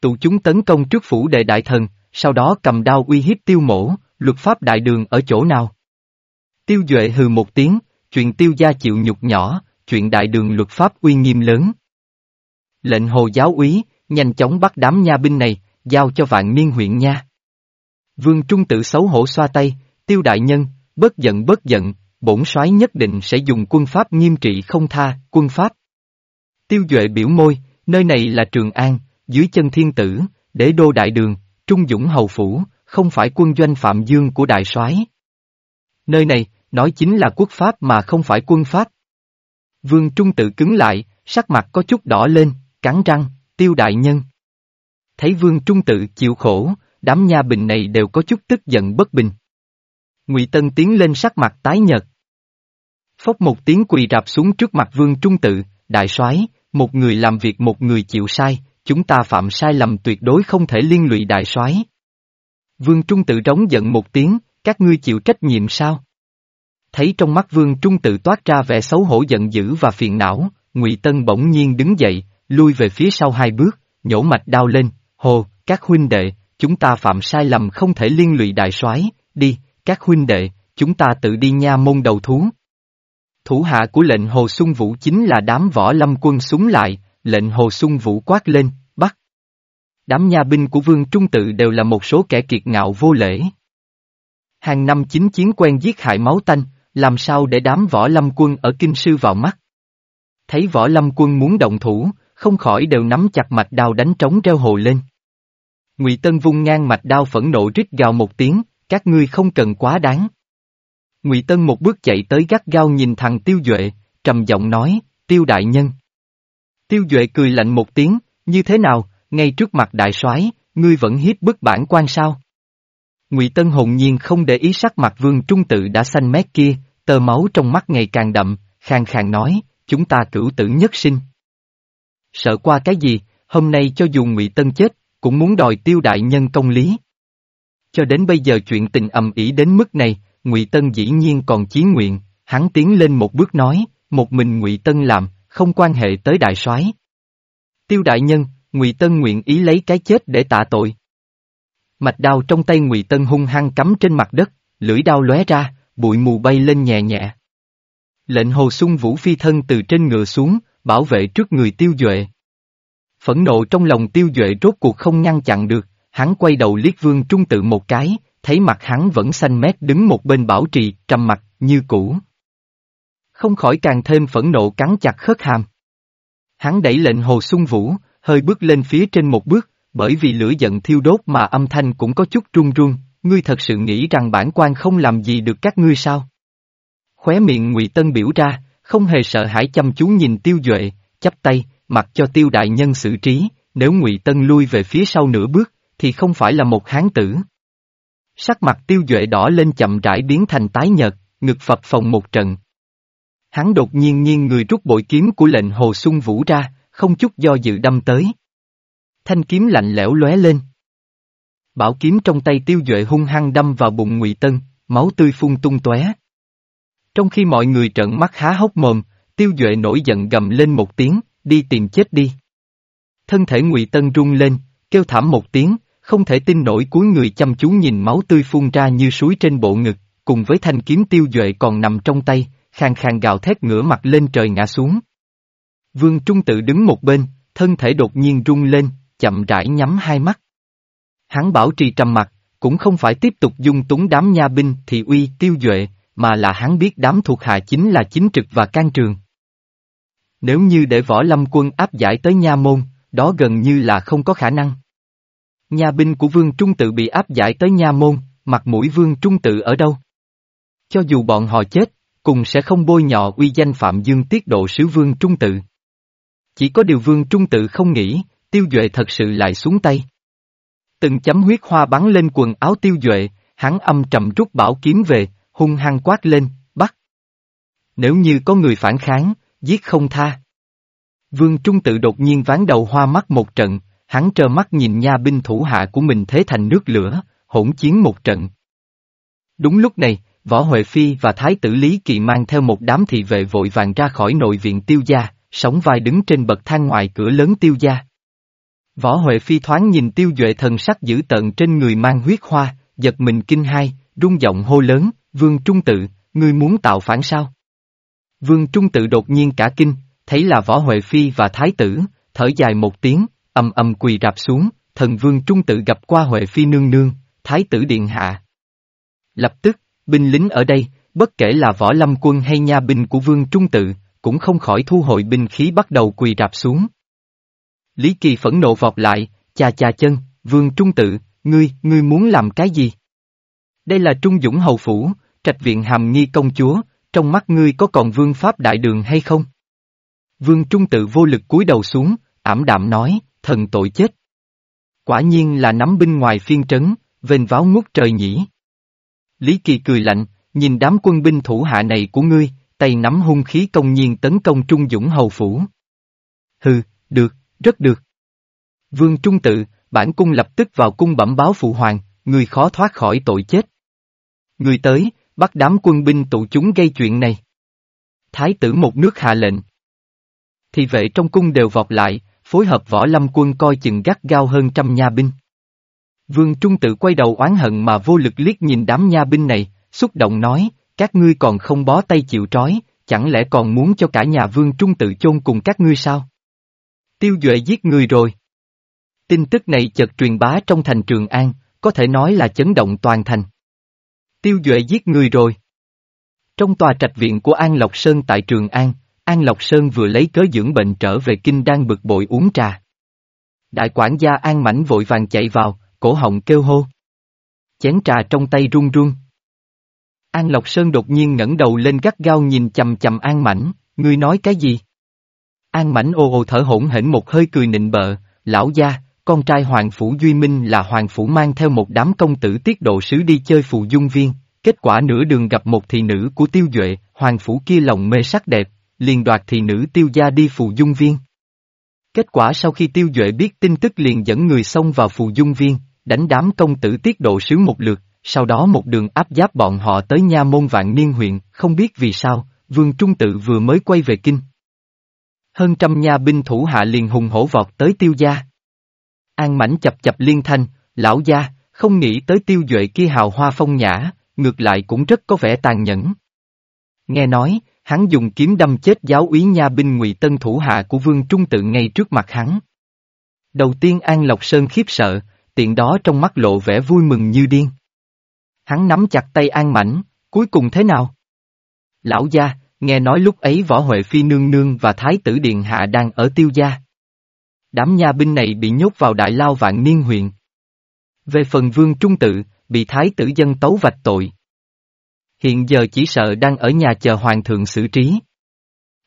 Tụ chúng tấn công trước phủ đệ đại thần, sau đó cầm đao uy hiếp tiêu mổ, luật pháp đại đường ở chỗ nào? Tiêu Duệ hừ một tiếng, chuyện tiêu gia chịu nhục nhỏ, chuyện đại đường luật pháp uy nghiêm lớn. Lệnh hồ giáo úy, nhanh chóng bắt đám nha binh này, giao cho vạn niên huyện nha. Vương Trung tự xấu hổ xoa tay, tiêu đại nhân, bớt giận bớt giận, bổn soái nhất định sẽ dùng quân pháp nghiêm trị không tha, quân pháp. Tiêu Duệ biểu môi, nơi này là Trường An, dưới chân thiên tử, đế đô đại đường, trung dũng hầu phủ, không phải quân doanh phạm dương của đại soái. Nơi này, nói chính là quốc pháp mà không phải quân pháp. Vương Trung tự cứng lại, sắc mặt có chút đỏ lên, cắn răng, tiêu đại nhân. Thấy Vương Trung tự chịu khổ, đám nha bình này đều có chút tức giận bất bình. Ngụy Tân tiến lên sắc mặt tái nhợt. Phốc một tiếng quỳ rạp xuống trước mặt Vương Trung tự, đại soái, một người làm việc một người chịu sai, chúng ta phạm sai lầm tuyệt đối không thể liên lụy đại soái. Vương Trung tự trống giận một tiếng, các ngươi chịu trách nhiệm sao? Thấy trong mắt Vương Trung tự toát ra vẻ xấu hổ giận dữ và phiền não, Ngụy Tân bỗng nhiên đứng dậy, lui về phía sau hai bước, nhổ mạch đao lên, hồ, các huynh đệ, chúng ta phạm sai lầm không thể liên lụy đại soái, đi, các huynh đệ, chúng ta tự đi nha môn đầu thú. Thủ hạ của lệnh Hồ Xuân Vũ chính là đám võ lâm quân súng lại, lệnh Hồ Xuân Vũ quát lên, bắt. Đám nha binh của Vương Trung Tự đều là một số kẻ kiệt ngạo vô lễ. Hàng năm chính chiến quen giết hại máu tanh, làm sao để đám võ lâm quân ở Kinh Sư vào mắt. Thấy võ lâm quân muốn động thủ, không khỏi đều nắm chặt mạch đao đánh trống reo hồ lên. Ngụy Tân vung ngang mạch đao phẫn nộ rít gào một tiếng, các ngươi không cần quá đáng. Ngụy Tân một bước chạy tới gắt gao nhìn thằng Tiêu Duệ, trầm giọng nói, Tiêu đại nhân. Tiêu Duệ cười lạnh một tiếng, như thế nào, ngay trước mặt đại soái, ngươi vẫn hiếp bức bản quan sao? Ngụy Tân hồn nhiên không để ý sắc mặt Vương Trung Tự đã xanh mét kia, tơ máu trong mắt ngày càng đậm, khang khang nói, chúng ta cửu tử nhất sinh. Sợ qua cái gì, hôm nay cho dù Ngụy Tân chết, cũng muốn đòi tiêu đại nhân công lý. Cho đến bây giờ chuyện tình ầm ĩ đến mức này, Ngụy Tân dĩ nhiên còn chí nguyện, hắn tiến lên một bước nói, một mình Ngụy Tân làm, không quan hệ tới đại soái. Tiêu đại nhân, Ngụy Tân nguyện ý lấy cái chết để tạ tội. Mạch đao trong tay Ngụy Tân hung hăng cắm trên mặt đất, lưỡi đao lóe ra, bụi mù bay lên nhẹ nhẹ. Lệnh hồ sung vũ phi thân từ trên ngựa xuống, bảo vệ trước người tiêu duệ. Phẫn nộ trong lòng tiêu duệ rốt cuộc không ngăn chặn được, hắn quay đầu liếc vương trung tự một cái, thấy mặt hắn vẫn xanh mét đứng một bên bảo trì, trầm mặt, như cũ. Không khỏi càng thêm phẫn nộ cắn chặt khớt hàm. Hắn đẩy lệnh hồ sung vũ, hơi bước lên phía trên một bước, bởi vì lửa giận thiêu đốt mà âm thanh cũng có chút run run, ngươi thật sự nghĩ rằng bản quan không làm gì được các ngươi sao? Khóe miệng ngụy Tân biểu ra, không hề sợ hãi chăm chú nhìn tiêu duệ, chắp tay, mặc cho tiêu đại nhân xử trí, nếu ngụy Tân lui về phía sau nửa bước, thì không phải là một hán tử. Sắc mặt tiêu duệ đỏ lên chậm rãi biến thành tái nhợt, ngực phập phòng một trận. Hắn đột nhiên nhiên người rút bội kiếm của lệnh hồ xuân vũ ra, không chút do dự đâm tới. Thanh kiếm lạnh lẽo lóe lên. Bảo kiếm trong tay tiêu duệ hung hăng đâm vào bụng ngụy Tân, máu tươi phun tung tóe. Trong khi mọi người trợn mắt há hốc mồm, tiêu duệ nổi giận gầm lên một tiếng, đi tìm chết đi. Thân thể ngụy Tân rung lên, kêu thảm một tiếng, không thể tin nổi cuối người chăm chú nhìn máu tươi phun ra như suối trên bộ ngực, cùng với thanh kiếm tiêu duệ còn nằm trong tay, khang khang gào thét ngửa mặt lên trời ngã xuống. Vương Trung tự đứng một bên, thân thể đột nhiên rung lên, chậm rãi nhắm hai mắt. Hắn bảo trì trầm mặt, cũng không phải tiếp tục dung túng đám nha binh thì uy tiêu duệ, mà là hắn biết đám thuộc hạ chính là chính trực và can trường. Nếu như để võ lâm quân áp giải tới nha môn, đó gần như là không có khả năng. Nha binh của vương trung tự bị áp giải tới nha môn, mặt mũi vương trung tự ở đâu? Cho dù bọn họ chết, cùng sẽ không bôi nhọ uy danh Phạm Dương tiết độ sứ vương trung tự. Chỉ có điều vương trung tự không nghĩ, tiêu duệ thật sự lại xuống tay. Từng chấm huyết hoa bắn lên quần áo tiêu duệ, hắn âm trầm rút bảo kiếm về, hung hăng quát lên, bắt. Nếu như có người phản kháng, giết không tha. Vương Trung tự đột nhiên ván đầu hoa mắt một trận, hắn trơ mắt nhìn nha binh thủ hạ của mình thế thành nước lửa, hỗn chiến một trận. Đúng lúc này, Võ Huệ Phi và Thái tử Lý Kỳ mang theo một đám thị vệ vội vàng ra khỏi nội viện tiêu gia, sóng vai đứng trên bậc thang ngoài cửa lớn tiêu gia. Võ Huệ Phi thoáng nhìn tiêu duệ thần sắc dữ tợn trên người mang huyết hoa, giật mình kinh hai, rung giọng hô lớn, Vương Trung Tự, ngươi muốn tạo phản sao? Vương Trung Tự đột nhiên cả kinh, thấy là Võ Huệ Phi và Thái tử, thở dài một tiếng, ầm ầm quỳ rạp xuống, thần Vương Trung Tự gặp qua Huệ Phi nương nương, Thái tử điện hạ. Lập tức, binh lính ở đây, bất kể là võ lâm quân hay nha binh của Vương Trung Tự, cũng không khỏi thu hồi binh khí bắt đầu quỳ rạp xuống. Lý Kỳ phẫn nộ vọt lại, chà chà chân, Vương Trung Tự, ngươi, ngươi muốn làm cái gì? Đây là Trung Dũng Hầu Phủ, trạch viện hàm nghi công chúa, trong mắt ngươi có còn vương pháp đại đường hay không? Vương Trung Tự vô lực cúi đầu xuống, ảm đạm nói, thần tội chết. Quả nhiên là nắm binh ngoài phiên trấn, vênh váo ngút trời nhỉ. Lý Kỳ cười lạnh, nhìn đám quân binh thủ hạ này của ngươi, tay nắm hung khí công nhiên tấn công Trung Dũng Hầu Phủ. Hừ, được, rất được. Vương Trung Tự, bản cung lập tức vào cung bẩm báo phụ hoàng, người khó thoát khỏi tội chết. Người tới, bắt đám quân binh tụ chúng gây chuyện này. Thái tử một nước hạ lệnh. Thì vệ trong cung đều vọt lại, phối hợp võ lâm quân coi chừng gắt gao hơn trăm nha binh. Vương Trung tự quay đầu oán hận mà vô lực liếc nhìn đám nha binh này, xúc động nói, các ngươi còn không bó tay chịu trói, chẳng lẽ còn muốn cho cả nhà Vương Trung tự chôn cùng các ngươi sao? Tiêu Duệ giết người rồi. Tin tức này chợt truyền bá trong thành Trường An, có thể nói là chấn động toàn thành. Tiêu Duệ giết người rồi. Trong tòa trạch viện của An Lộc Sơn tại Trường An, An Lộc Sơn vừa lấy cớ dưỡng bệnh trở về kinh đang bực bội uống trà. Đại quản gia An Mảnh vội vàng chạy vào, cổ họng kêu hô. Chén trà trong tay run run. An Lộc Sơn đột nhiên ngẩng đầu lên gắt gao nhìn chầm chầm An Mảnh, ngươi nói cái gì? An Mảnh ô ô thở hổn hển một hơi cười nịnh bợ, lão gia, con trai Hoàng Phủ Duy Minh là Hoàng Phủ mang theo một đám công tử tiết độ sứ đi chơi phù dung viên, kết quả nửa đường gặp một thị nữ của tiêu duệ, Hoàng Phủ kia lòng mê sắc đẹp, liền đoạt thị nữ tiêu gia đi phù dung viên. Kết quả sau khi tiêu duệ biết tin tức liền dẫn người xông vào phù dung viên, đánh đám công tử tiết độ sứ một lượt, sau đó một đường áp giáp bọn họ tới nha môn vạn niên huyện, không biết vì sao, vương trung tự vừa mới quay về kinh. Hơn trăm nha binh thủ hạ liền hùng hổ vọt tới tiêu gia. An mảnh chập chập liên thanh, lão gia, không nghĩ tới tiêu duệ kia hào hoa phong nhã, ngược lại cũng rất có vẻ tàn nhẫn. Nghe nói, hắn dùng kiếm đâm chết giáo úy nha binh ngụy tân thủ hạ của vương trung tự ngay trước mặt hắn. Đầu tiên An Lộc Sơn khiếp sợ, tiện đó trong mắt lộ vẻ vui mừng như điên. Hắn nắm chặt tay An Mảnh, cuối cùng thế nào? Lão gia, nghe nói lúc ấy Võ Huệ Phi nương nương và Thái tử Điện Hạ đang ở tiêu gia. Đám nha binh này bị nhốt vào đại lao vạn niên huyện. Về phần vương trung tự, bị Thái tử dân tấu vạch tội. Hiện giờ chỉ sợ đang ở nhà chờ hoàng thượng xử trí.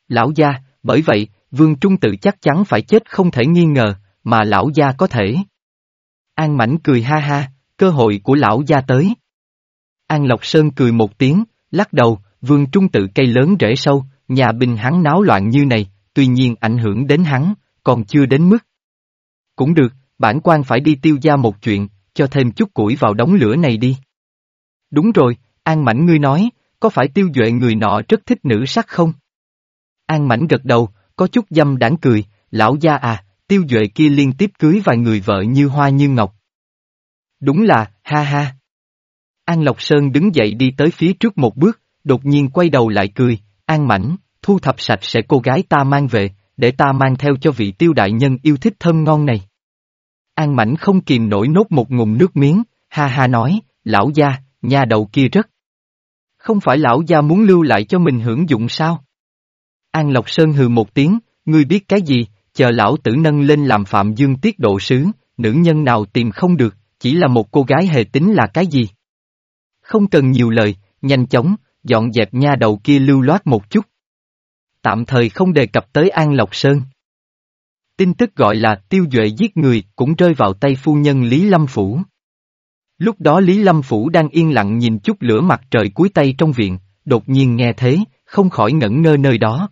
Lão gia, bởi vậy, vương trung tự chắc chắn phải chết không thể nghi ngờ, mà lão gia có thể. An mảnh cười ha ha, cơ hội của lão gia tới. An Lộc Sơn cười một tiếng, lắc đầu, vương trung tự cây lớn rễ sâu, nhà binh hắn náo loạn như này, tuy nhiên ảnh hưởng đến hắn, còn chưa đến mức. Cũng được, bản quan phải đi tiêu gia một chuyện, cho thêm chút củi vào đống lửa này đi. Đúng rồi, An Mảnh ngươi nói, có phải tiêu duệ người nọ rất thích nữ sắc không? An Mảnh gật đầu, có chút dâm đảng cười, lão gia à, tiêu duệ kia liên tiếp cưới vài người vợ như hoa như ngọc. Đúng là, ha ha. An Lộc Sơn đứng dậy đi tới phía trước một bước, đột nhiên quay đầu lại cười, An Mảnh, thu thập sạch sẽ cô gái ta mang về, để ta mang theo cho vị tiêu đại nhân yêu thích thơm ngon này. An Mảnh không kìm nổi nốt một ngụm nước miếng, ha ha nói, lão gia, nhà đầu kia rất. Không phải lão gia muốn lưu lại cho mình hưởng dụng sao? An Lộc Sơn hừ một tiếng, ngươi biết cái gì, chờ lão tử nâng lên làm phạm dương tiết độ sứ, nữ nhân nào tìm không được, chỉ là một cô gái hề tính là cái gì? Không cần nhiều lời, nhanh chóng, dọn dẹp nha đầu kia lưu loát một chút. Tạm thời không đề cập tới An Lộc Sơn. Tin tức gọi là tiêu duệ giết người cũng rơi vào tay phu nhân Lý Lâm Phủ. Lúc đó Lý Lâm Phủ đang yên lặng nhìn chút lửa mặt trời cuối tay trong viện, đột nhiên nghe thế, không khỏi ngẩn ngơ nơi đó.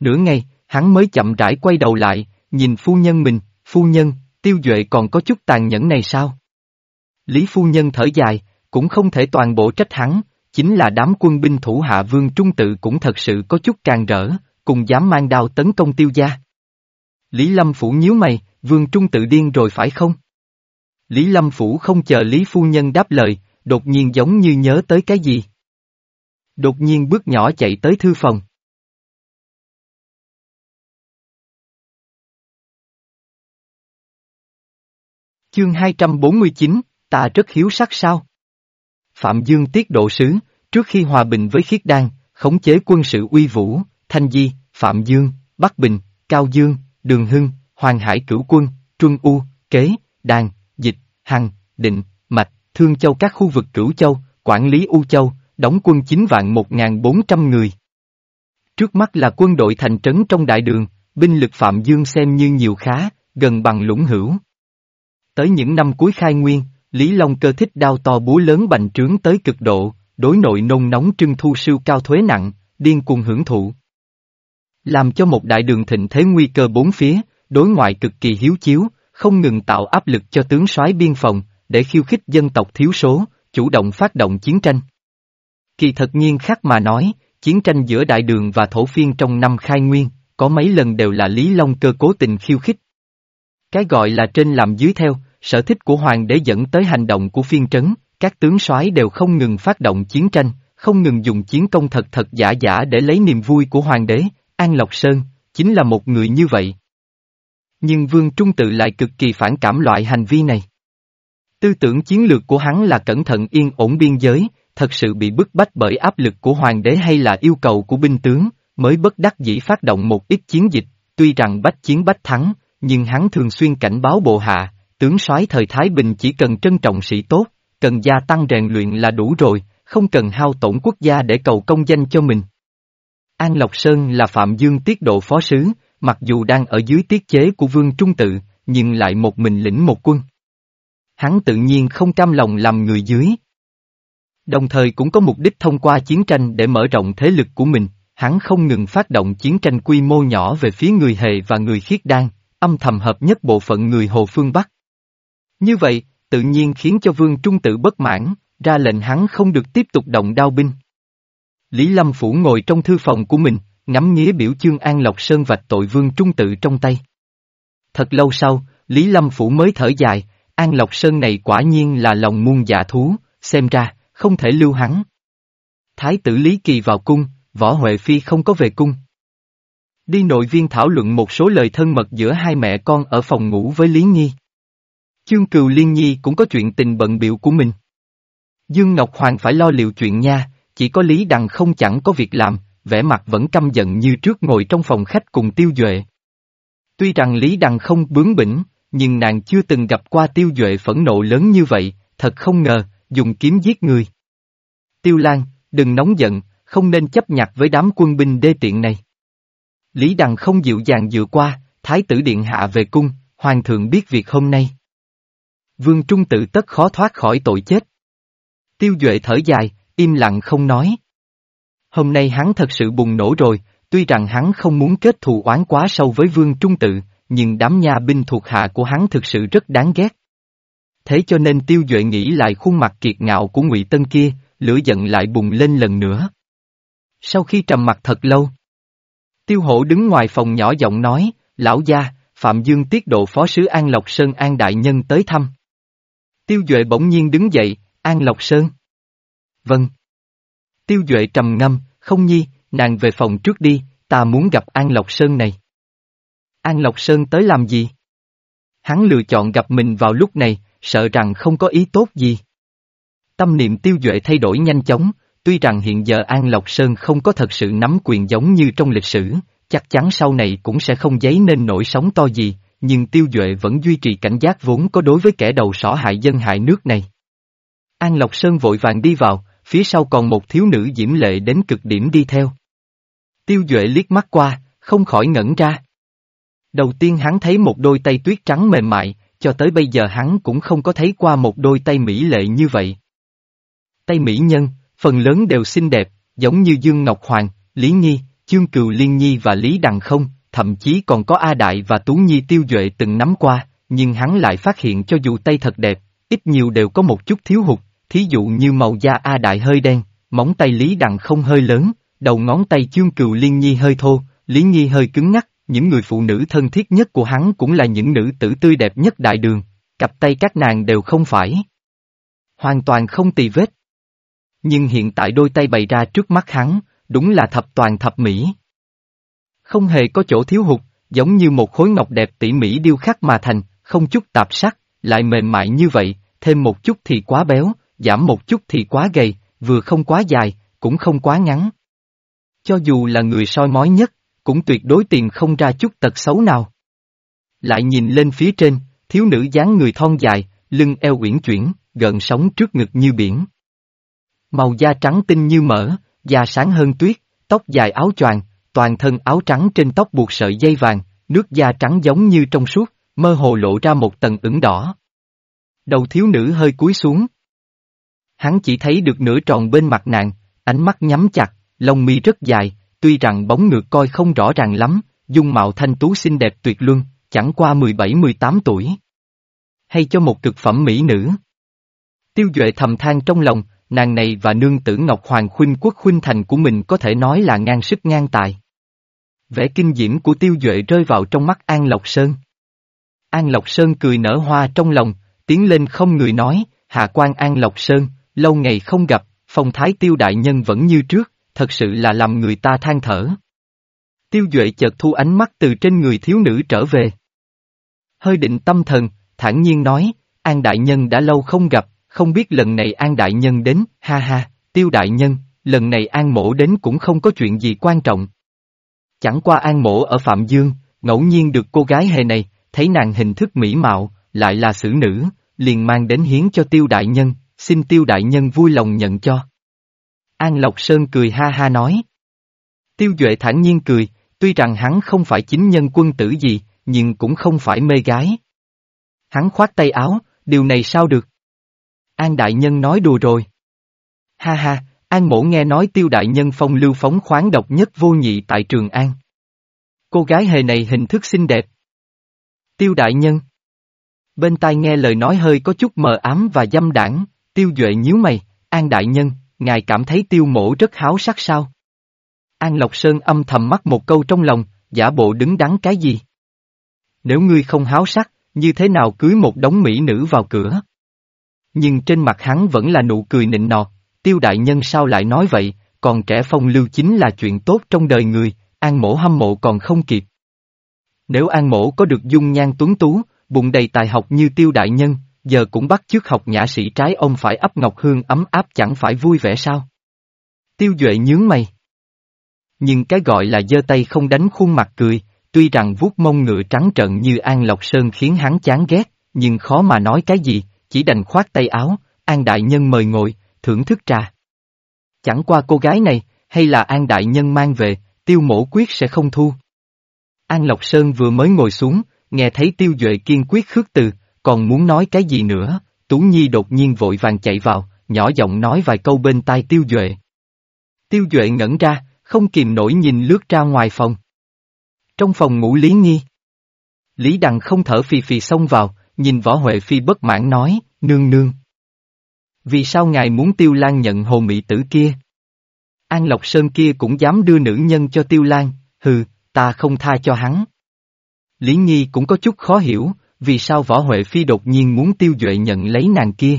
Nửa ngày, hắn mới chậm rãi quay đầu lại, nhìn phu nhân mình, phu nhân, tiêu duệ còn có chút tàn nhẫn này sao? Lý phu nhân thở dài, cũng không thể toàn bộ trách hắn, chính là đám quân binh thủ hạ vương trung tự cũng thật sự có chút càng rỡ, cùng dám mang đao tấn công tiêu gia. Lý Lâm Phủ nhíu mày, vương trung tự điên rồi phải không? Lý Lâm Phủ không chờ Lý Phu Nhân đáp lời, đột nhiên giống như nhớ tới cái gì. Đột nhiên bước nhỏ chạy tới thư phòng. Chương 249, ta rất hiếu sắc sao? Phạm Dương tiết độ sứ, trước khi hòa bình với khiết đan, khống chế quân sự uy vũ, Thanh Di, Phạm Dương, Bắc Bình, Cao Dương, Đường Hưng, Hoàng Hải Cửu Quân, Trung U, Kế, Đàn, Hằng, Định, Mạch, Thương Châu các khu vực Cửu Châu, quản lý U Châu, đóng quân 9 vạn 1.400 người. Trước mắt là quân đội thành trấn trong đại đường, binh lực Phạm Dương xem như nhiều khá, gần bằng lũng hữu. Tới những năm cuối khai nguyên, Lý Long cơ thích đao to búa lớn bành trướng tới cực độ, đối nội nôn nóng trưng thu siêu cao thuế nặng, điên cuồng hưởng thụ. Làm cho một đại đường thịnh thế nguy cơ bốn phía, đối ngoại cực kỳ hiếu chiếu, không ngừng tạo áp lực cho tướng soái biên phòng, để khiêu khích dân tộc thiếu số, chủ động phát động chiến tranh. Kỳ thật nhiên khác mà nói, chiến tranh giữa đại đường và thổ phiên trong năm khai nguyên, có mấy lần đều là Lý Long cơ cố tình khiêu khích. Cái gọi là trên làm dưới theo, sở thích của hoàng đế dẫn tới hành động của phiên trấn, các tướng soái đều không ngừng phát động chiến tranh, không ngừng dùng chiến công thật thật giả giả để lấy niềm vui của hoàng đế, An Lộc Sơn, chính là một người như vậy. Nhưng Vương Trung Tự lại cực kỳ phản cảm loại hành vi này. Tư tưởng chiến lược của hắn là cẩn thận yên ổn biên giới, thật sự bị bức bách bởi áp lực của hoàng đế hay là yêu cầu của binh tướng, mới bất đắc dĩ phát động một ít chiến dịch, tuy rằng bách chiến bách thắng, nhưng hắn thường xuyên cảnh báo bộ hạ, tướng soái thời Thái Bình chỉ cần trân trọng sĩ tốt, cần gia tăng rèn luyện là đủ rồi, không cần hao tổn quốc gia để cầu công danh cho mình. An Lộc Sơn là Phạm Dương tiết độ phó sứ, mặc dù đang ở dưới tiết chế của Vương Trung Tự, nhưng lại một mình lĩnh một quân. Hắn tự nhiên không cam lòng làm người dưới. Đồng thời cũng có mục đích thông qua chiến tranh để mở rộng thế lực của mình, hắn không ngừng phát động chiến tranh quy mô nhỏ về phía người Hề và người Khiết Đan, âm thầm hợp nhất bộ phận người Hồ Phương Bắc. Như vậy, tự nhiên khiến cho Vương Trung Tự bất mãn, ra lệnh hắn không được tiếp tục động đao binh. Lý Lâm Phủ ngồi trong thư phòng của mình, ngắm nghía biểu chương An Lộc Sơn vạch tội Vương Trung Tự trong tay. Thật lâu sau, Lý Lâm Phủ mới thở dài, An Lộc Sơn này quả nhiên là lòng muôn dạ thú, xem ra, không thể lưu hắn. Thái tử Lý Kỳ vào cung, Võ Huệ Phi không có về cung. Đi nội viên thảo luận một số lời thân mật giữa hai mẹ con ở phòng ngủ với Lý Nhi. Chương Cừu Liên Nhi cũng có chuyện tình bận biệu của mình. Dương Ngọc Hoàng phải lo liệu chuyện nha, chỉ có Lý Đằng không chẳng có việc làm, vẻ mặt vẫn căm giận như trước ngồi trong phòng khách cùng Tiêu Duệ. Tuy rằng Lý Đằng không bướng bỉnh, nhưng nàng chưa từng gặp qua Tiêu Duệ phẫn nộ lớn như vậy, thật không ngờ, dùng kiếm giết người. Tiêu Lan, đừng nóng giận, không nên chấp nhặt với đám quân binh đê tiện này. Lý Đằng không dịu dàng dựa qua, Thái tử Điện Hạ về cung, Hoàng thượng biết việc hôm nay. Vương Trung tự tất khó thoát khỏi tội chết. Tiêu Duệ thở dài, im lặng không nói. Hôm nay hắn thật sự bùng nổ rồi, tuy rằng hắn không muốn kết thù oán quá sâu với Vương Trung tự, nhưng đám nha binh thuộc hạ của hắn thực sự rất đáng ghét. Thế cho nên Tiêu Duệ nghĩ lại khuôn mặt kiệt ngạo của Ngụy Tân kia, lửa giận lại bùng lên lần nữa. Sau khi trầm mặt thật lâu, Tiêu Hổ đứng ngoài phòng nhỏ giọng nói, lão gia, Phạm Dương tiết độ phó sứ An Lộc Sơn An Đại Nhân tới thăm. Tiêu Duệ bỗng nhiên đứng dậy, An Lộc Sơn. Vâng. Tiêu Duệ trầm ngâm, không nhi, nàng về phòng trước đi, ta muốn gặp An Lộc Sơn này. An Lộc Sơn tới làm gì? Hắn lựa chọn gặp mình vào lúc này, sợ rằng không có ý tốt gì. Tâm niệm tiêu duệ thay đổi nhanh chóng, tuy rằng hiện giờ An Lộc Sơn không có thật sự nắm quyền giống như trong lịch sử, chắc chắn sau này cũng sẽ không dấy nên nổi sóng to gì, nhưng tiêu duệ vẫn duy trì cảnh giác vốn có đối với kẻ đầu sỏ hại dân hại nước này. An Lộc Sơn vội vàng đi vào, phía sau còn một thiếu nữ diễm lệ đến cực điểm đi theo. Tiêu duệ liếc mắt qua, không khỏi ngẩn ra. Đầu tiên hắn thấy một đôi tay tuyết trắng mềm mại, cho tới bây giờ hắn cũng không có thấy qua một đôi tay mỹ lệ như vậy. Tay mỹ nhân, phần lớn đều xinh đẹp, giống như Dương Ngọc Hoàng, Lý Nhi, Chương Cừu Liên Nhi và Lý Đằng không, thậm chí còn có A Đại và Tú Nhi tiêu duệ từng nắm qua, nhưng hắn lại phát hiện cho dù tay thật đẹp, ít nhiều đều có một chút thiếu hụt, thí dụ như màu da A Đại hơi đen, móng tay Lý đặng không hơi lớn, đầu ngón tay Chương Cừu Liên Nhi hơi thô, Lý Nhi hơi cứng ngắc, những người phụ nữ thân thiết nhất của hắn cũng là những nữ tử tươi đẹp nhất đại đường, cặp tay các nàng đều không phải. Hoàn toàn không tì vết. Nhưng hiện tại đôi tay bày ra trước mắt hắn, đúng là thập toàn thập mỹ. Không hề có chỗ thiếu hụt, giống như một khối ngọc đẹp tỉ mỉ điêu khắc mà thành, không chút tạp sắc, lại mềm mại như vậy, thêm một chút thì quá béo, giảm một chút thì quá gầy, vừa không quá dài, cũng không quá ngắn. Cho dù là người soi mói nhất, cũng tuyệt đối tìm không ra chút tật xấu nào. Lại nhìn lên phía trên, thiếu nữ dáng người thon dài, lưng eo uyển chuyển, gợn sóng trước ngực như biển. Màu da trắng tinh như mỡ, da sáng hơn tuyết, tóc dài áo choàng, toàn thân áo trắng trên tóc buộc sợi dây vàng, nước da trắng giống như trong suốt, mơ hồ lộ ra một tầng ửng đỏ. Đầu thiếu nữ hơi cúi xuống. Hắn chỉ thấy được nửa tròn bên mặt nàng, ánh mắt nhắm chặt, lông mi rất dài, tuy rằng bóng ngược coi không rõ ràng lắm, dung mạo thanh tú xinh đẹp tuyệt luân, chẳng qua 17-18 tuổi. Hay cho một cực phẩm mỹ nữ. Tiêu Duệ thầm than trong lòng, nàng này và nương tử Ngọc Hoàng Khuynh quốc khuynh thành của mình có thể nói là ngang sức ngang tài. Vẻ kinh diễm của Tiêu Duệ rơi vào trong mắt An Lộc Sơn. An Lộc Sơn cười nở hoa trong lòng, tiến lên không người nói, hạ quan An Lộc Sơn, lâu ngày không gặp, phong thái tiêu đại nhân vẫn như trước, thật sự là làm người ta than thở. Tiêu Duệ chợt thu ánh mắt từ trên người thiếu nữ trở về. Hơi định tâm thần, thản nhiên nói, An Đại Nhân đã lâu không gặp, không biết lần này An Đại Nhân đến, ha ha, Tiêu Đại Nhân, lần này An Mổ đến cũng không có chuyện gì quan trọng. Chẳng qua An Mổ ở Phạm Dương, ngẫu nhiên được cô gái hề này, thấy nàng hình thức mỹ mạo, lại là xử nữ, liền mang đến hiến cho Tiêu Đại Nhân, xin Tiêu Đại Nhân vui lòng nhận cho. An Lộc Sơn cười ha ha nói. Tiêu Duệ thản nhiên cười, tuy rằng hắn không phải chính nhân quân tử gì, nhưng cũng không phải mê gái. Hắn khoát tay áo, điều này sao được? An Đại Nhân nói đùa rồi. Ha ha, An Mổ nghe nói Tiêu Đại Nhân phong lưu phóng khoáng độc nhất vô nhị tại Trường An. Cô gái hề này hình thức xinh đẹp. Tiêu Đại Nhân. Bên tai nghe lời nói hơi có chút mờ ám và dâm đảng, Tiêu Duệ nhíu mày, An Đại Nhân, ngài cảm thấy tiêu mổ rất háo sắc sao? An Lộc Sơn âm thầm mắc một câu trong lòng, giả bộ đứng đắn cái gì? Nếu ngươi không háo sắc, như thế nào cưới một đống mỹ nữ vào cửa? Nhưng trên mặt hắn vẫn là nụ cười nịnh nọt, tiêu đại nhân sao lại nói vậy, còn trẻ phong lưu chính là chuyện tốt trong đời người, an mổ hâm mộ còn không kịp. Nếu an mổ có được dung nhan tuấn tú, bụng đầy tài học như tiêu đại nhân, giờ cũng bắt chước học nhã sĩ trái ông phải ấp ngọc hương ấm áp chẳng phải vui vẻ sao? Tiêu Duệ nhướng mày. Nhưng cái gọi là giơ tay không đánh khuôn mặt cười, tuy rằng vuốt mông ngựa trắng trận như An Lộc Sơn khiến hắn chán ghét, nhưng khó mà nói cái gì, chỉ đành khoát tay áo, An Đại Nhân mời ngồi, thưởng thức trà. Chẳng qua cô gái này, hay là An Đại Nhân mang về, tiêu mổ quyết sẽ không thu. An Lộc Sơn vừa mới ngồi xuống, nghe thấy tiêu duệ kiên quyết khước từ, còn muốn nói cái gì nữa, Tú Nhi đột nhiên vội vàng chạy vào, nhỏ giọng nói vài câu bên tai Tiêu Duệ. Tiêu Duệ ngẩn ra, không kìm nổi nhìn lướt ra ngoài phòng. Trong phòng ngủ Lý nhi, Lý Đằng không thở phì phì xông vào, nhìn Võ Huệ Phi bất mãn nói, nương nương. Vì sao ngài muốn Tiêu Lan nhận hồ mị tử kia? An Lộc Sơn kia cũng dám đưa nữ nhân cho Tiêu Lan, hừ, ta không tha cho hắn. Lý Nhi cũng có chút khó hiểu, vì sao Võ Huệ Phi đột nhiên muốn tiêu duệ nhận lấy nàng kia.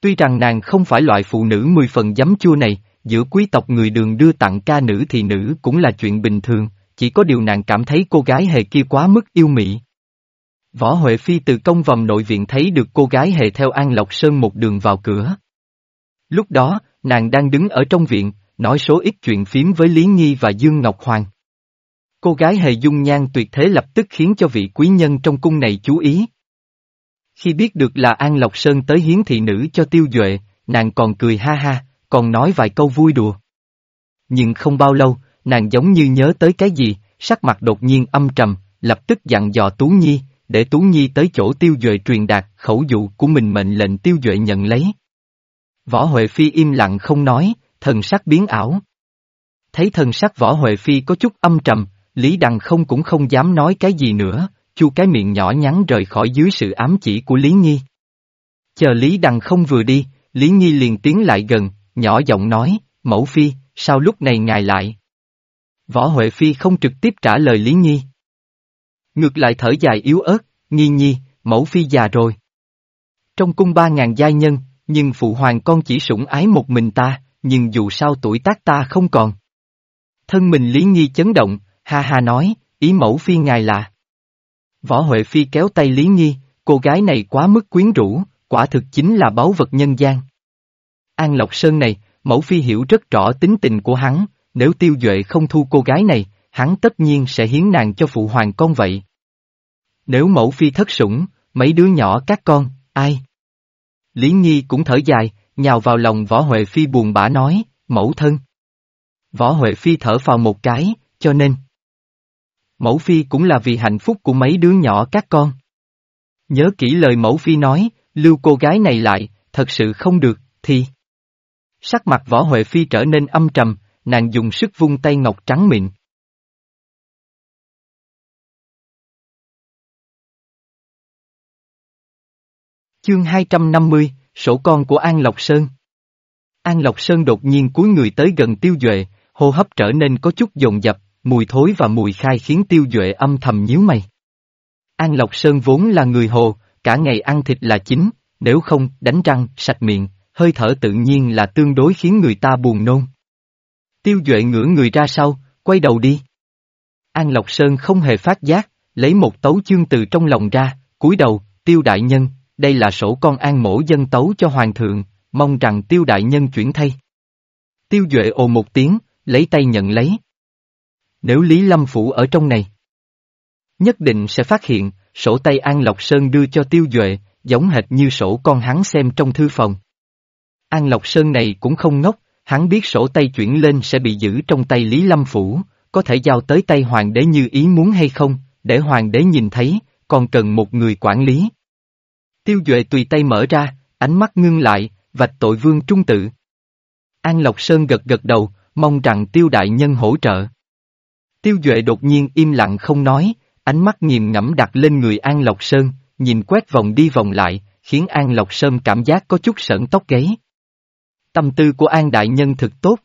Tuy rằng nàng không phải loại phụ nữ mười phần giấm chua này, giữa quý tộc người đường đưa tặng ca nữ thì nữ cũng là chuyện bình thường, chỉ có điều nàng cảm thấy cô gái hề kia quá mức yêu mị. Võ Huệ Phi từ công vòng nội viện thấy được cô gái hề theo An Lộc Sơn một đường vào cửa. Lúc đó, nàng đang đứng ở trong viện, nói số ít chuyện phím với Lý nghi và Dương Ngọc Hoàng. Cô gái hề dung nhan tuyệt thế lập tức khiến cho vị quý nhân trong cung này chú ý. Khi biết được là An Lộc Sơn tới hiến thị nữ cho tiêu duệ, nàng còn cười ha ha, còn nói vài câu vui đùa. Nhưng không bao lâu, nàng giống như nhớ tới cái gì, sắc mặt đột nhiên âm trầm, lập tức dặn dò Tú Nhi, để Tú Nhi tới chỗ tiêu duệ truyền đạt khẩu dụ của mình mệnh lệnh tiêu duệ nhận lấy. Võ Huệ Phi im lặng không nói, thần sắc biến ảo. Thấy thần sắc Võ Huệ Phi có chút âm trầm, Lý Đằng không cũng không dám nói cái gì nữa, chu cái miệng nhỏ nhắn rời khỏi dưới sự ám chỉ của Lý Nhi. Chờ Lý Đằng không vừa đi, Lý Nhi liền tiến lại gần, nhỏ giọng nói, mẫu phi, sao lúc này ngài lại? Võ Huệ Phi không trực tiếp trả lời Lý Nhi. Ngược lại thở dài yếu ớt, Nhi Nhi, mẫu phi già rồi. Trong cung ba ngàn giai nhân, nhưng phụ hoàng con chỉ sủng ái một mình ta, nhưng dù sao tuổi tác ta không còn. Thân mình Lý Nhi chấn động, ha ha nói, ý mẫu phi ngài là. Võ Huệ Phi kéo tay Lý Nhi, cô gái này quá mức quyến rũ, quả thực chính là báu vật nhân gian. An Lộc Sơn này, mẫu phi hiểu rất rõ tính tình của hắn, nếu tiêu duệ không thu cô gái này, hắn tất nhiên sẽ hiến nàng cho phụ hoàng con vậy. Nếu mẫu phi thất sủng, mấy đứa nhỏ các con, ai? Lý Nhi cũng thở dài, nhào vào lòng Võ Huệ Phi buồn bã nói, mẫu thân. Võ Huệ Phi thở vào một cái, cho nên. Mẫu Phi cũng là vì hạnh phúc của mấy đứa nhỏ các con. Nhớ kỹ lời mẫu Phi nói, lưu cô gái này lại, thật sự không được, thì... Sắc mặt Võ Huệ Phi trở nên âm trầm, nàng dùng sức vung tay ngọc trắng mịn. Chương 250, sổ con của An Lộc Sơn An Lộc Sơn đột nhiên cúi người tới gần tiêu duệ, hô hấp trở nên có chút dồn dập, mùi thối và mùi khai khiến tiêu duệ âm thầm nhíu mày. An Lộc Sơn vốn là người hồ, cả ngày ăn thịt là chính, nếu không, đánh răng, sạch miệng, hơi thở tự nhiên là tương đối khiến người ta buồn nôn. Tiêu Duệ ngửa người ra sau, quay đầu đi. An Lộc Sơn không hề phát giác, lấy một tấu chương từ trong lòng ra, cúi đầu, tiêu đại nhân, đây là sổ con an mổ dân tấu cho hoàng thượng, mong rằng tiêu đại nhân chuyển thay. Tiêu Duệ ồ một tiếng, lấy tay nhận lấy. Nếu Lý Lâm Phủ ở trong này, nhất định sẽ phát hiện, sổ tay An Lộc Sơn đưa cho Tiêu Duệ, giống hệt như sổ con hắn xem trong thư phòng. An Lộc Sơn này cũng không ngốc, hắn biết sổ tay chuyển lên sẽ bị giữ trong tay Lý Lâm Phủ, có thể giao tới tay hoàng đế như ý muốn hay không, để hoàng đế nhìn thấy, còn cần một người quản lý. Tiêu Duệ tùy tay mở ra, ánh mắt ngưng lại, vạch tội vương trung tự. An Lộc Sơn gật gật đầu, mong rằng tiêu đại nhân hỗ trợ. Tiêu Duệ đột nhiên im lặng không nói, ánh mắt nghiền ngẫm đặt lên người An Lộc Sơn, nhìn quét vòng đi vòng lại, khiến An Lộc Sơn cảm giác có chút sởn tóc gáy. Tâm tư của An Đại Nhân thực tốt.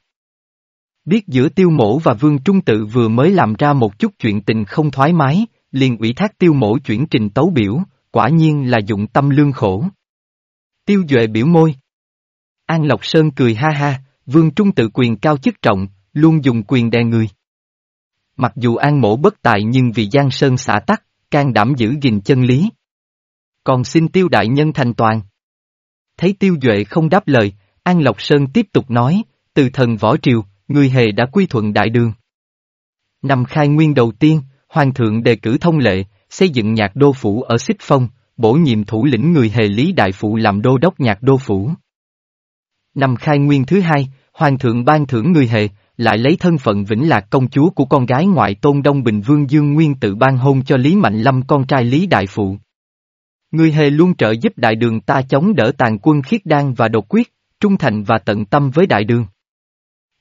Biết giữa tiêu mổ và vương trung tự vừa mới làm ra một chút chuyện tình không thoải mái, liền ủy thác tiêu mổ chuyển trình tấu biểu, quả nhiên là dụng tâm lương khổ. Tiêu Duệ biểu môi. An Lộc Sơn cười ha ha, vương trung tự quyền cao chức trọng, luôn dùng quyền đè người. Mặc dù An mổ bất tài nhưng vì Giang Sơn xả tắc, can đảm giữ gìn chân lý. Còn xin tiêu đại nhân thành toàn. Thấy tiêu duệ không đáp lời, An Lộc Sơn tiếp tục nói, từ thần võ triều, người hề đã quy thuận đại đường. Năm khai nguyên đầu tiên, Hoàng thượng đề cử thông lệ, xây dựng nhạc đô phủ ở Xích Phong, bổ nhiệm thủ lĩnh người hề Lý Đại Phụ làm đô đốc nhạc đô phủ. Năm khai nguyên thứ hai, Hoàng thượng ban thưởng người hề, lại lấy thân phận vĩnh lạc công chúa của con gái ngoại tôn Đông Bình Vương Dương Nguyên tự ban hôn cho Lý Mạnh Lâm con trai Lý Đại Phụ. Người hề luôn trợ giúp đại đường ta chống đỡ tàn quân khiết đan và đột quyết, trung thành và tận tâm với đại đường.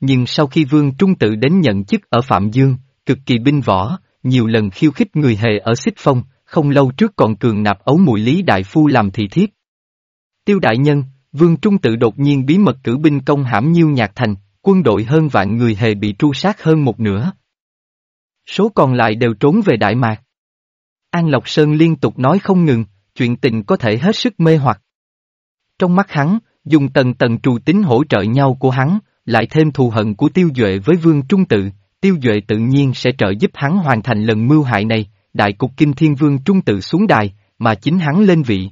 Nhưng sau khi vương trung tự đến nhận chức ở Phạm Dương, cực kỳ binh võ, nhiều lần khiêu khích người hề ở xích phong, không lâu trước còn cường nạp ấu mùi Lý Đại Phu làm thị thiếp. Tiêu đại nhân, vương trung tự đột nhiên bí mật cử binh công hãm nhiêu nhạc thành, quân đội hơn vạn người hề bị tru sát hơn một nửa. Số còn lại đều trốn về Đại Mạc. An Lộc Sơn liên tục nói không ngừng, chuyện tình có thể hết sức mê hoặc. Trong mắt hắn, dùng tầng tầng trù tính hỗ trợ nhau của hắn, lại thêm thù hận của tiêu duệ với vương trung tự, tiêu duệ tự nhiên sẽ trợ giúp hắn hoàn thành lần mưu hại này, đại cục kinh thiên vương trung tự xuống đài, mà chính hắn lên vị.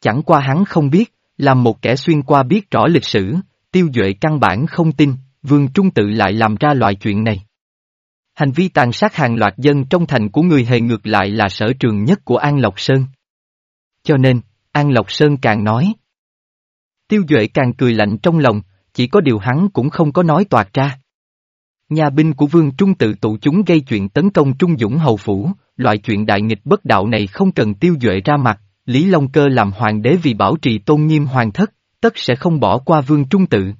Chẳng qua hắn không biết, làm một kẻ xuyên qua biết rõ lịch sử, tiêu duệ căn bản không tin, vương trung tự lại làm ra loại chuyện này. Hành vi tàn sát hàng loạt dân trong thành của người hề ngược lại là sở trường nhất của An Lộc Sơn. Cho nên, An Lộc Sơn càng nói. Tiêu Duệ càng cười lạnh trong lòng, chỉ có điều hắn cũng không có nói toạc ra. Nhà binh của Vương Trung tự tụ chúng gây chuyện tấn công Trung Dũng Hầu Phủ, loại chuyện đại nghịch bất đạo này không cần Tiêu Duệ ra mặt, Lý Long Cơ làm hoàng đế vì bảo trì tôn nghiêm hoàng thất, tất sẽ không bỏ qua Vương Trung tự.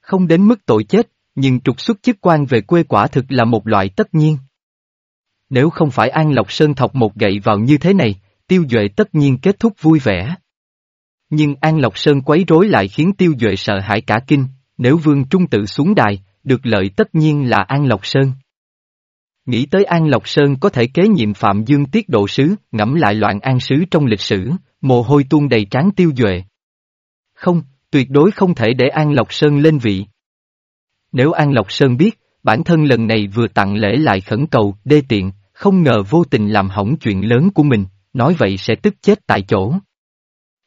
Không đến mức tội chết, nhưng trục xuất chức quan về quê quả thực là một loại tất nhiên. Nếu không phải An Lộc Sơn thọc một gậy vào như thế này, Tiêu Duệ tất nhiên kết thúc vui vẻ. Nhưng An Lộc Sơn quấy rối lại khiến Tiêu Duệ sợ hãi cả kinh, nếu Vương Trung tự xuống đài, được lợi tất nhiên là An Lộc Sơn. Nghĩ tới An Lộc Sơn có thể kế nhiệm Phạm Dương tiết độ sứ, ngẫm lại loạn an sứ trong lịch sử, mồ hôi tuôn đầy trán Tiêu Duệ. Không, tuyệt đối không thể để An Lộc Sơn lên vị. Nếu An Lộc Sơn biết, bản thân lần này vừa tặng lễ lại khẩn cầu, đê tiện, không ngờ vô tình làm hỏng chuyện lớn của mình, nói vậy sẽ tức chết tại chỗ.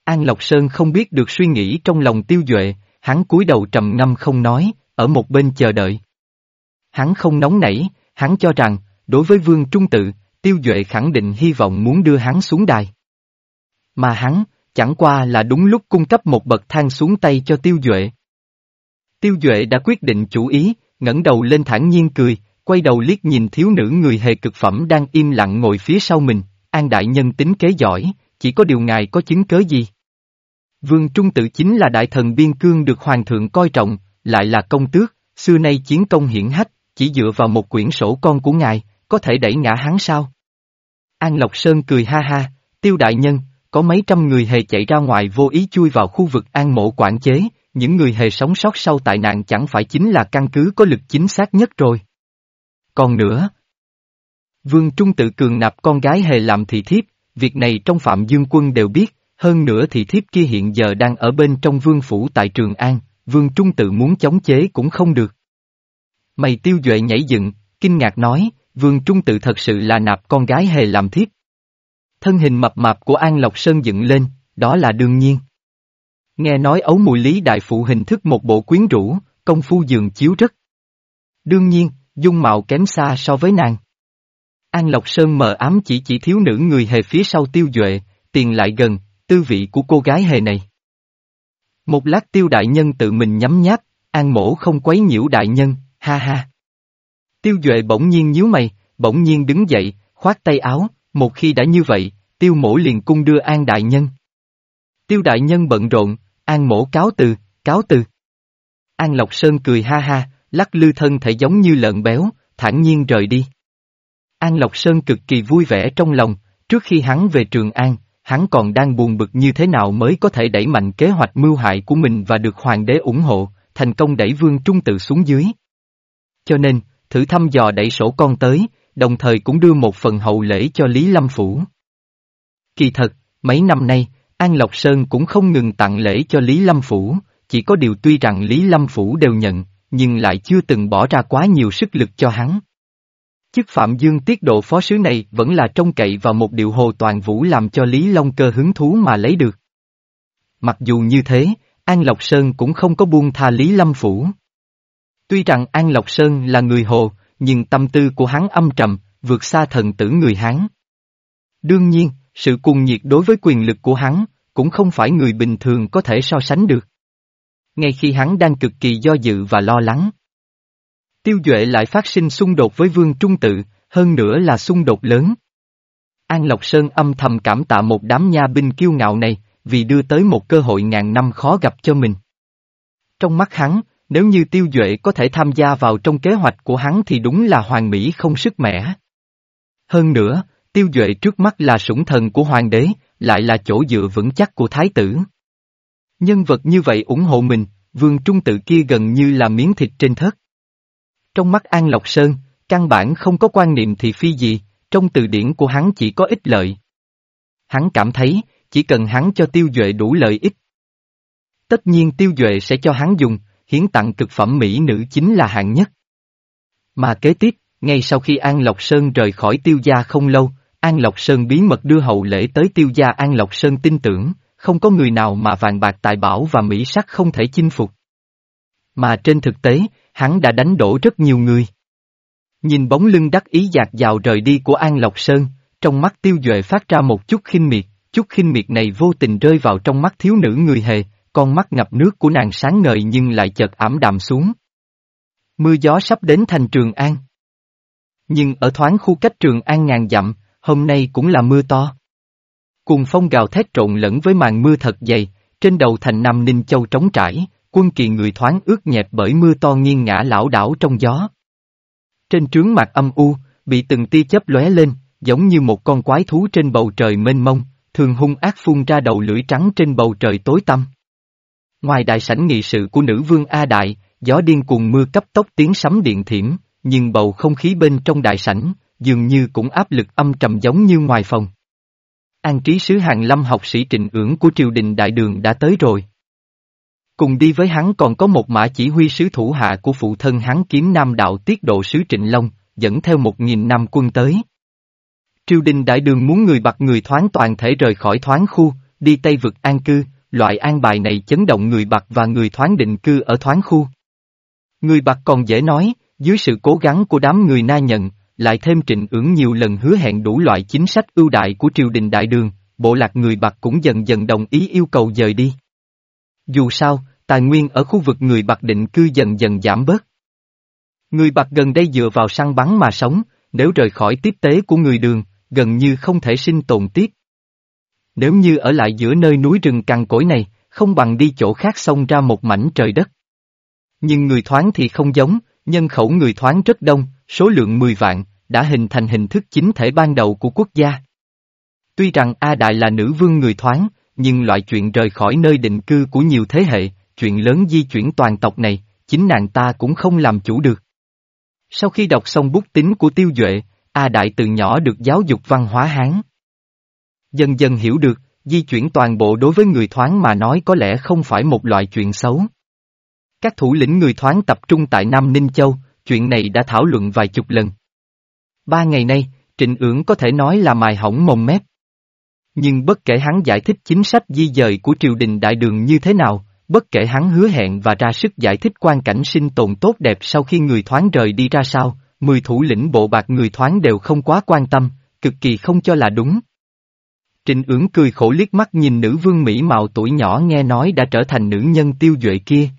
An Lộc Sơn không biết được suy nghĩ trong lòng tiêu duệ, hắn cúi đầu trầm ngâm không nói, ở một bên chờ đợi. Hắn không nóng nảy, hắn cho rằng, đối với vương trung tự, tiêu duệ khẳng định hy vọng muốn đưa hắn xuống đài. Mà hắn, chẳng qua là đúng lúc cung cấp một bậc thang xuống tay cho tiêu duệ. Tiêu duệ đã quyết định chủ ý, ngẩng đầu lên thản nhiên cười, quay đầu liếc nhìn thiếu nữ người hề cực phẩm đang im lặng ngồi phía sau mình, an đại nhân tính kế giỏi, chỉ có điều ngài có chứng cớ gì? Vương Trung Tự chính là đại thần biên cương được hoàng thượng coi trọng, lại là công tước, xưa nay chiến công hiển hách, chỉ dựa vào một quyển sổ con của ngài, có thể đẩy ngã hắn sao? An Lộc Sơn cười ha ha, tiêu đại nhân, có mấy trăm người hề chạy ra ngoài vô ý chui vào khu vực an mộ quản chế, những người hề sống sót sau tai nạn chẳng phải chính là căn cứ có lực chính xác nhất rồi. Còn nữa, Vương Trung tự cường nạp con gái hề làm thị thiếp, việc này trong Phạm Dương quân đều biết, hơn nữa thị thiếp kia hiện giờ đang ở bên trong vương phủ tại Trường An, Vương Trung tự muốn chống chế cũng không được. Mày tiêu duệ nhảy dựng, kinh ngạc nói, Vương Trung tự thật sự là nạp con gái hề làm thiếp. Thân hình mập mạp của An Lộc Sơn dựng lên, đó là đương nhiên. Nghe nói ấu mùi lý đại phụ hình thức một bộ quyến rũ, công phu giường chiếu rất. Đương nhiên, dung mạo kém xa so với nàng. An Lộc Sơn mờ ám chỉ chỉ thiếu nữ người hề phía sau tiêu duệ, tiền lại gần, tư vị của cô gái hề này. Một lát tiêu đại nhân tự mình nhắm nháp, an mổ không quấy nhiễu đại nhân, ha ha. Tiêu duệ bỗng nhiên nhíu mày, bỗng nhiên đứng dậy, khoát tay áo, một khi đã như vậy, tiêu mổ liền cung đưa an đại nhân. Tiêu đại nhân bận rộn, an mổ cáo từ, cáo từ. An Lộc Sơn cười ha ha, lắc lư thân thể giống như lợn béo, thản nhiên rời đi. An Lộc Sơn cực kỳ vui vẻ trong lòng, trước khi hắn về Trường An, hắn còn đang buồn bực như thế nào mới có thể đẩy mạnh kế hoạch mưu hại của mình và được hoàng đế ủng hộ, thành công đẩy vương trung tự xuống dưới. Cho nên, thử thăm dò đẩy sổ con tới, đồng thời cũng đưa một phần hậu lễ cho Lý Lâm Phủ. Kỳ thật, mấy năm nay, An Lộc Sơn cũng không ngừng tặng lễ cho Lý Lâm Phủ, chỉ có điều tuy rằng Lý Lâm Phủ đều nhận, nhưng lại chưa từng bỏ ra quá nhiều sức lực cho hắn. Chức Phạm Dương tiết độ phó sứ này vẫn là trông cậy vào một điệu hồ toàn vũ làm cho Lý Long cơ hứng thú mà lấy được. Mặc dù như thế, An Lộc Sơn cũng không có buông tha Lý Lâm Phủ. Tuy rằng An Lộc Sơn là người hồ, nhưng tâm tư của hắn âm trầm, vượt xa thần tử người hắn. Đương nhiên, sự cuồng nhiệt đối với quyền lực của hắn, cũng không phải người bình thường có thể so sánh được. Ngay khi hắn đang cực kỳ do dự và lo lắng, Tiêu Duệ lại phát sinh xung đột với Vương Trung Tự, hơn nữa là xung đột lớn. An Lộc Sơn âm thầm cảm tạ một đám nha binh kiêu ngạo này, vì đưa tới một cơ hội ngàn năm khó gặp cho mình. Trong mắt hắn, nếu như Tiêu Duệ có thể tham gia vào trong kế hoạch của hắn thì đúng là hoàng mỹ không sức mẻ. Hơn nữa, Tiêu Duệ trước mắt là sủng thần của hoàng đế, lại là chỗ dựa vững chắc của thái tử. Nhân vật như vậy ủng hộ mình, vương trung tự kia gần như là miếng thịt trên thớt. Trong mắt An Lộc Sơn, căn bản không có quan niệm thị phi gì, trong từ điển của hắn chỉ có ích lợi. Hắn cảm thấy, chỉ cần hắn cho tiêu duệ đủ lợi ích. Tất nhiên tiêu duệ sẽ cho hắn dùng, hiến tặng cực phẩm mỹ nữ chính là hạng nhất. Mà kế tiếp, ngay sau khi An Lộc Sơn rời khỏi tiêu gia không lâu, An Lộc Sơn bí mật đưa hậu lễ tới tiêu gia An Lộc Sơn tin tưởng, không có người nào mà vàng bạc tài bảo và mỹ sắc không thể chinh phục. Mà trên thực tế, hắn đã đánh đổ rất nhiều người. Nhìn bóng lưng đắc ý dạt dào rời đi của An Lộc Sơn, trong mắt tiêu duệ phát ra một chút khinh miệt, chút khinh miệt này vô tình rơi vào trong mắt thiếu nữ người hề, con mắt ngập nước của nàng sáng ngời nhưng lại chợt ảm đạm xuống. Mưa gió sắp đến thành Trường An. Nhưng ở thoáng khu cách Trường An ngàn dặm, hôm nay cũng là mưa to. Cùng phong gào thét trộn lẫn với màn mưa thật dày, trên đầu thành Nam Ninh Châu trống trải, quân kỳ người thoáng ướt nhẹp bởi mưa to nghiêng ngã lão đảo trong gió. Trên trướng mặt âm u, bị từng tia chớp lóe lên, giống như một con quái thú trên bầu trời mênh mông, thường hung ác phun ra đầu lưỡi trắng trên bầu trời tối tăm. Ngoài đại sảnh nghị sự của nữ vương A Đại, gió điên cuồng mưa cấp tốc tiếng sấm điện thiểm, nhưng bầu không khí bên trong đại sảnh, dường như cũng áp lực âm trầm giống như ngoài phòng. An trí sứ hàng lâm học sĩ trịnh ưỡng của triều đình đại đường đã tới rồi. Cùng đi với hắn còn có một mã chỉ huy sứ thủ hạ của phụ thân hắn kiếm nam đạo tiết độ sứ trịnh Long, dẫn theo một nghìn năm quân tới. Triều đình đại đường muốn người bạc người thoáng toàn thể rời khỏi thoáng khu, đi Tây vực an cư, loại an bài này chấn động người bạc và người thoáng định cư ở thoáng khu. Người bạc còn dễ nói, dưới sự cố gắng của đám người na nhận, lại thêm trịnh ưỡng nhiều lần hứa hẹn đủ loại chính sách ưu đại của triều đình đại đường, bộ lạc người bạc cũng dần dần đồng ý yêu cầu dời đi. Dù sao, tài nguyên ở khu vực người bạc định cư dần dần giảm bớt. Người bạc gần đây dựa vào săn bắn mà sống, nếu rời khỏi tiếp tế của người đường, gần như không thể sinh tồn tiếp. Nếu như ở lại giữa nơi núi rừng cằn cỗi này, không bằng đi chỗ khác xông ra một mảnh trời đất. Nhưng người thoáng thì không giống, nhân khẩu người thoáng rất đông, số lượng 10 vạn, đã hình thành hình thức chính thể ban đầu của quốc gia. Tuy rằng A Đại là nữ vương người thoáng, nhưng loại chuyện rời khỏi nơi định cư của nhiều thế hệ, chuyện lớn di chuyển toàn tộc này, chính nàng ta cũng không làm chủ được. Sau khi đọc xong bút tính của Tiêu Duệ, A Đại từ nhỏ được giáo dục văn hóa Hán. Dần dần hiểu được, di chuyển toàn bộ đối với người thoáng mà nói có lẽ không phải một loại chuyện xấu. Các thủ lĩnh người thoáng tập trung tại Nam Ninh Châu, chuyện này đã thảo luận vài chục lần. Ba ngày nay, Trịnh ưỡng có thể nói là mài hỏng mồm mép. Nhưng bất kể hắn giải thích chính sách di dời của triều đình đại đường như thế nào, bất kể hắn hứa hẹn và ra sức giải thích quan cảnh sinh tồn tốt đẹp sau khi người thoáng rời đi ra sao, mười thủ lĩnh bộ bạc người thoáng đều không quá quan tâm, cực kỳ không cho là đúng. Trình ứng cười khổ liếc mắt nhìn nữ vương Mỹ mạo tuổi nhỏ nghe nói đã trở thành nữ nhân tiêu duệ kia.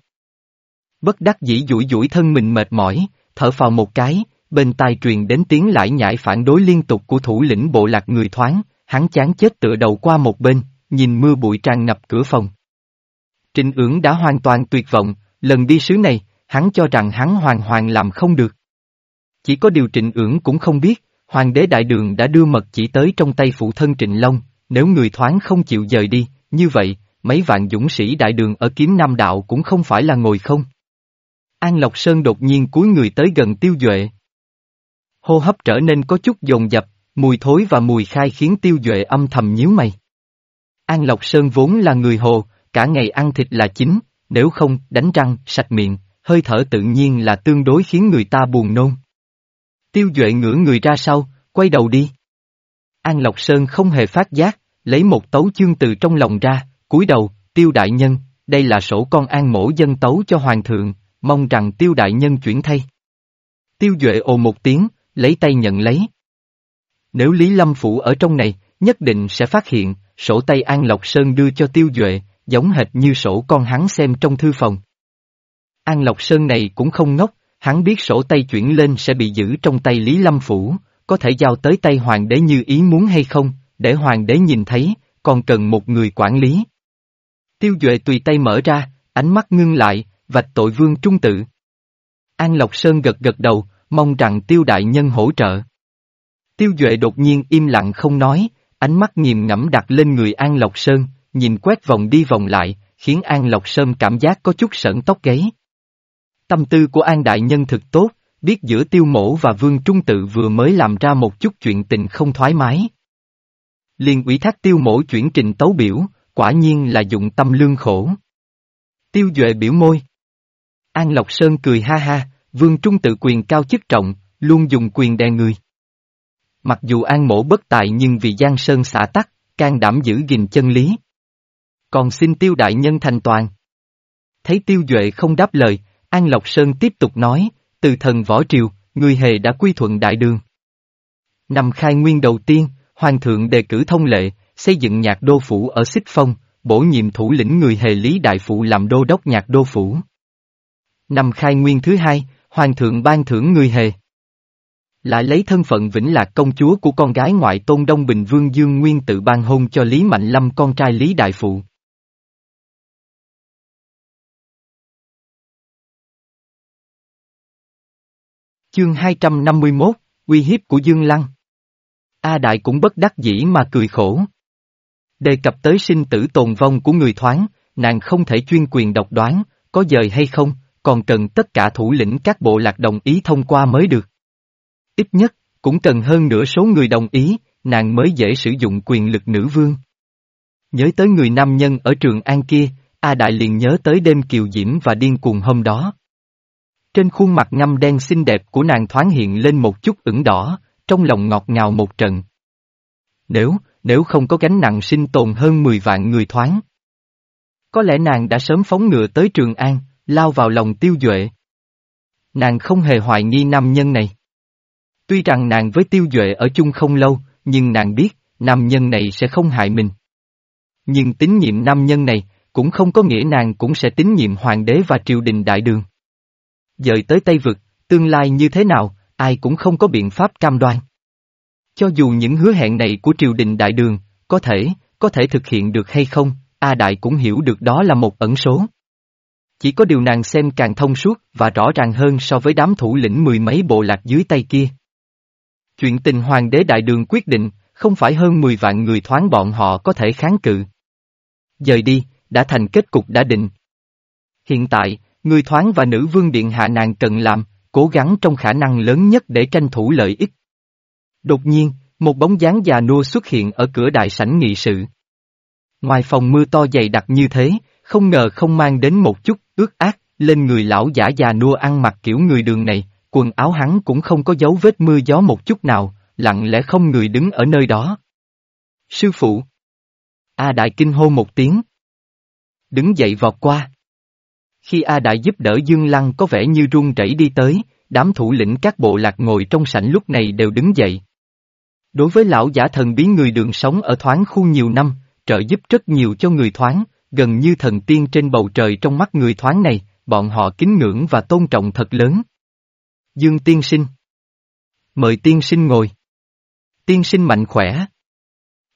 Bất đắc dĩ duỗi duỗi thân mình mệt mỏi, thở phào một cái, bên tai truyền đến tiếng lải nhải phản đối liên tục của thủ lĩnh bộ lạc người thoáng, hắn chán chết tựa đầu qua một bên, nhìn mưa bụi tràn ngập cửa phòng. Trình ưỡng đã hoàn toàn tuyệt vọng, lần đi sứ này, hắn cho rằng hắn hoàn hoàn làm không được. Chỉ có điều trịnh ưỡng cũng không biết, hoàng đế đại đường đã đưa mật chỉ tới trong tay phụ thân trịnh Long, nếu người thoáng không chịu dời đi, như vậy, mấy vạn dũng sĩ đại đường ở kiếm nam đạo cũng không phải là ngồi không. An Lộc Sơn đột nhiên cúi người tới gần tiêu duệ. Hô hấp trở nên có chút dồn dập, mùi thối và mùi khai khiến tiêu duệ âm thầm nhíu mày. An Lộc Sơn vốn là người hồ, cả ngày ăn thịt là chính, nếu không, đánh răng, sạch miệng, hơi thở tự nhiên là tương đối khiến người ta buồn nôn. Tiêu Duệ ngửa người ra sau, quay đầu đi. An Lộc Sơn không hề phát giác, lấy một tấu chương từ trong lòng ra, cúi đầu, tiêu đại nhân, đây là sổ con an mổ dân tấu cho hoàng thượng, mong rằng tiêu đại nhân chuyển thay. Tiêu Duệ ồ một tiếng, lấy tay nhận lấy. Nếu Lý Lâm Phủ ở trong này, nhất định sẽ phát hiện, sổ tay An Lộc Sơn đưa cho Tiêu Duệ, giống hệt như sổ con hắn xem trong thư phòng. An Lộc Sơn này cũng không ngốc, hắn biết sổ tay chuyển lên sẽ bị giữ trong tay Lý Lâm Phủ, có thể giao tới tay hoàng đế như ý muốn hay không, để hoàng đế nhìn thấy, còn cần một người quản lý. Tiêu Duệ tùy tay mở ra, ánh mắt ngưng lại, vạch tội vương trung tự. An Lộc Sơn gật gật đầu, mong rằng tiêu đại nhân hỗ trợ. Tiêu Duệ đột nhiên im lặng không nói, ánh mắt nghiềm ngẫm đặt lên người An Lộc Sơn, nhìn quét vòng đi vòng lại, khiến An Lộc Sơn cảm giác có chút sởn tóc gáy. Tâm tư của An Đại Nhân thực tốt, biết giữa tiêu mổ và vương trung tự vừa mới làm ra một chút chuyện tình không thoải mái. liền ủy thác tiêu mổ chuyển trình tấu biểu, quả nhiên là dụng tâm lương khổ. Tiêu Duệ biểu môi. An Lộc Sơn cười ha ha, vương trung tự quyền cao chức trọng, luôn dùng quyền đè người. mặc dù an mổ bất tài nhưng vì Giang Sơn xả tắc, can đảm giữ gìn chân lý. Còn xin tiêu đại nhân thành toàn. Thấy tiêu duệ không đáp lời, An Lộc Sơn tiếp tục nói, từ thần võ triều, người hề đã quy thuận đại đường. Năm khai nguyên đầu tiên, Hoàng thượng đề cử thông lệ, xây dựng nhạc đô phủ ở Xích Phong, bổ nhiệm thủ lĩnh người hề Lý Đại Phụ làm đô đốc nhạc đô phủ. Năm khai nguyên thứ hai, Hoàng thượng ban thưởng người hề. Lại lấy thân phận Vĩnh Lạc công chúa của con gái ngoại tôn Đông Bình Vương Dương Nguyên tự ban hôn cho Lý Mạnh Lâm con trai Lý Đại Phụ. Chương 251, uy hiếp của Dương Lăng. A Đại cũng bất đắc dĩ mà cười khổ. Đề cập tới sinh tử tồn vong của người thoáng, nàng không thể chuyên quyền độc đoán, có dời hay không, còn cần tất cả thủ lĩnh các bộ lạc đồng ý thông qua mới được. Ít nhất, cũng cần hơn nửa số người đồng ý, nàng mới dễ sử dụng quyền lực nữ vương. Nhớ tới người nam nhân ở trường An kia, A Đại liền nhớ tới đêm kiều diễm và điên cuồng hôm đó. Trên khuôn mặt ngâm đen xinh đẹp của nàng thoáng hiện lên một chút ửng đỏ, trong lòng ngọt ngào một trận. Nếu, nếu không có gánh nặng sinh tồn hơn 10 vạn người thoáng. Có lẽ nàng đã sớm phóng ngựa tới Trường An, lao vào lòng tiêu duệ. Nàng không hề hoài nghi nam nhân này. Tuy rằng nàng với tiêu duệ ở chung không lâu, nhưng nàng biết, nam nhân này sẽ không hại mình. Nhưng tín nhiệm nam nhân này, cũng không có nghĩa nàng cũng sẽ tín nhiệm hoàng đế và triều đình đại đường. Dời tới Tây Vực, tương lai như thế nào, ai cũng không có biện pháp cam đoan. Cho dù những hứa hẹn này của triều đình đại đường, có thể, có thể thực hiện được hay không, A Đại cũng hiểu được đó là một ẩn số. Chỉ có điều nàng xem càng thông suốt và rõ ràng hơn so với đám thủ lĩnh mười mấy bộ lạc dưới tay kia. Chuyện tình hoàng đế đại đường quyết định, không phải hơn 10 vạn người thoáng bọn họ có thể kháng cự. Dời đi, đã thành kết cục đã định. Hiện tại, người thoáng và nữ vương điện hạ nàng cần làm, cố gắng trong khả năng lớn nhất để tranh thủ lợi ích. Đột nhiên, một bóng dáng già nua xuất hiện ở cửa đại sảnh nghị sự. Ngoài phòng mưa to dày đặc như thế, không ngờ không mang đến một chút ướt ác, lên người lão giả già nua ăn mặc kiểu người đường này, quần áo hắn cũng không có dấu vết mưa gió một chút nào, lặng lẽ không người đứng ở nơi đó. Sư phụ! A Đại kinh hô một tiếng. Đứng dậy vọt qua. Khi A Đại giúp đỡ Dương Lăng có vẻ như run rẩy đi tới, đám thủ lĩnh các bộ lạc ngồi trong sảnh lúc này đều đứng dậy. Đối với lão giả thần bí người đường sống ở thoáng khu nhiều năm, trợ giúp rất nhiều cho người thoáng, gần như thần tiên trên bầu trời trong mắt người thoáng này, bọn họ kính ngưỡng và tôn trọng thật lớn. Dương tiên sinh Mời tiên sinh ngồi. Tiên sinh mạnh khỏe.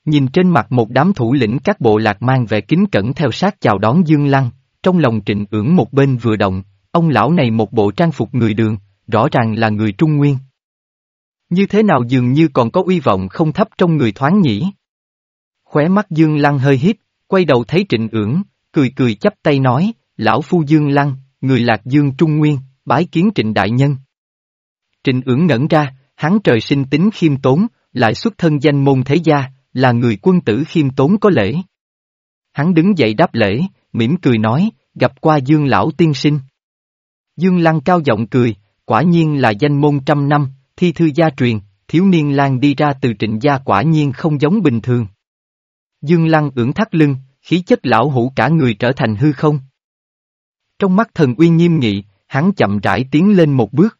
Nhìn trên mặt một đám thủ lĩnh các bộ lạc mang vẻ kính cẩn theo sát chào đón Dương Lăng, trong lòng trịnh ưỡng một bên vừa động, ông lão này một bộ trang phục người đường, rõ ràng là người Trung Nguyên. Như thế nào dường như còn có uy vọng không thấp trong người thoáng nhỉ? Khóe mắt Dương Lăng hơi híp, quay đầu thấy trịnh ưỡng, cười cười chắp tay nói, lão phu Dương Lăng, người lạc Dương Trung Nguyên, bái kiến trịnh đại nhân. Trịnh ưỡng ngẩn ra, hắn trời sinh tính khiêm tốn, lại xuất thân danh môn thế gia, là người quân tử khiêm tốn có lễ. Hắn đứng dậy đáp lễ, mỉm cười nói, gặp qua Dương lão tiên sinh. Dương Lăng cao giọng cười, quả nhiên là danh môn trăm năm, thi thư gia truyền, thiếu niên lang đi ra từ trịnh gia quả nhiên không giống bình thường. Dương Lăng ưỡn thắt lưng, khí chất lão hủ cả người trở thành hư không. Trong mắt thần uy nghiêm nghị, hắn chậm rãi tiến lên một bước.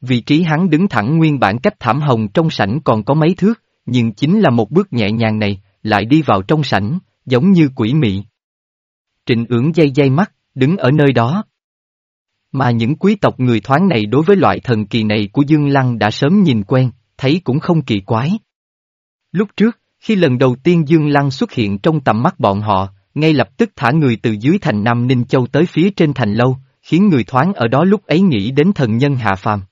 Vị trí hắn đứng thẳng nguyên bản cách thảm hồng trong sảnh còn có mấy thước, nhưng chính là một bước nhẹ nhàng này, lại đi vào trong sảnh, giống như quỷ mị. Trịnh ưỡng dây dây mắt, đứng ở nơi đó. Mà những quý tộc người thoáng này đối với loại thần kỳ này của Dương Lăng đã sớm nhìn quen, thấy cũng không kỳ quái. Lúc trước, khi lần đầu tiên Dương Lăng xuất hiện trong tầm mắt bọn họ, ngay lập tức thả người từ dưới thành Nam Ninh Châu tới phía trên thành lâu, khiến người thoáng ở đó lúc ấy nghĩ đến thần nhân hạ phàm.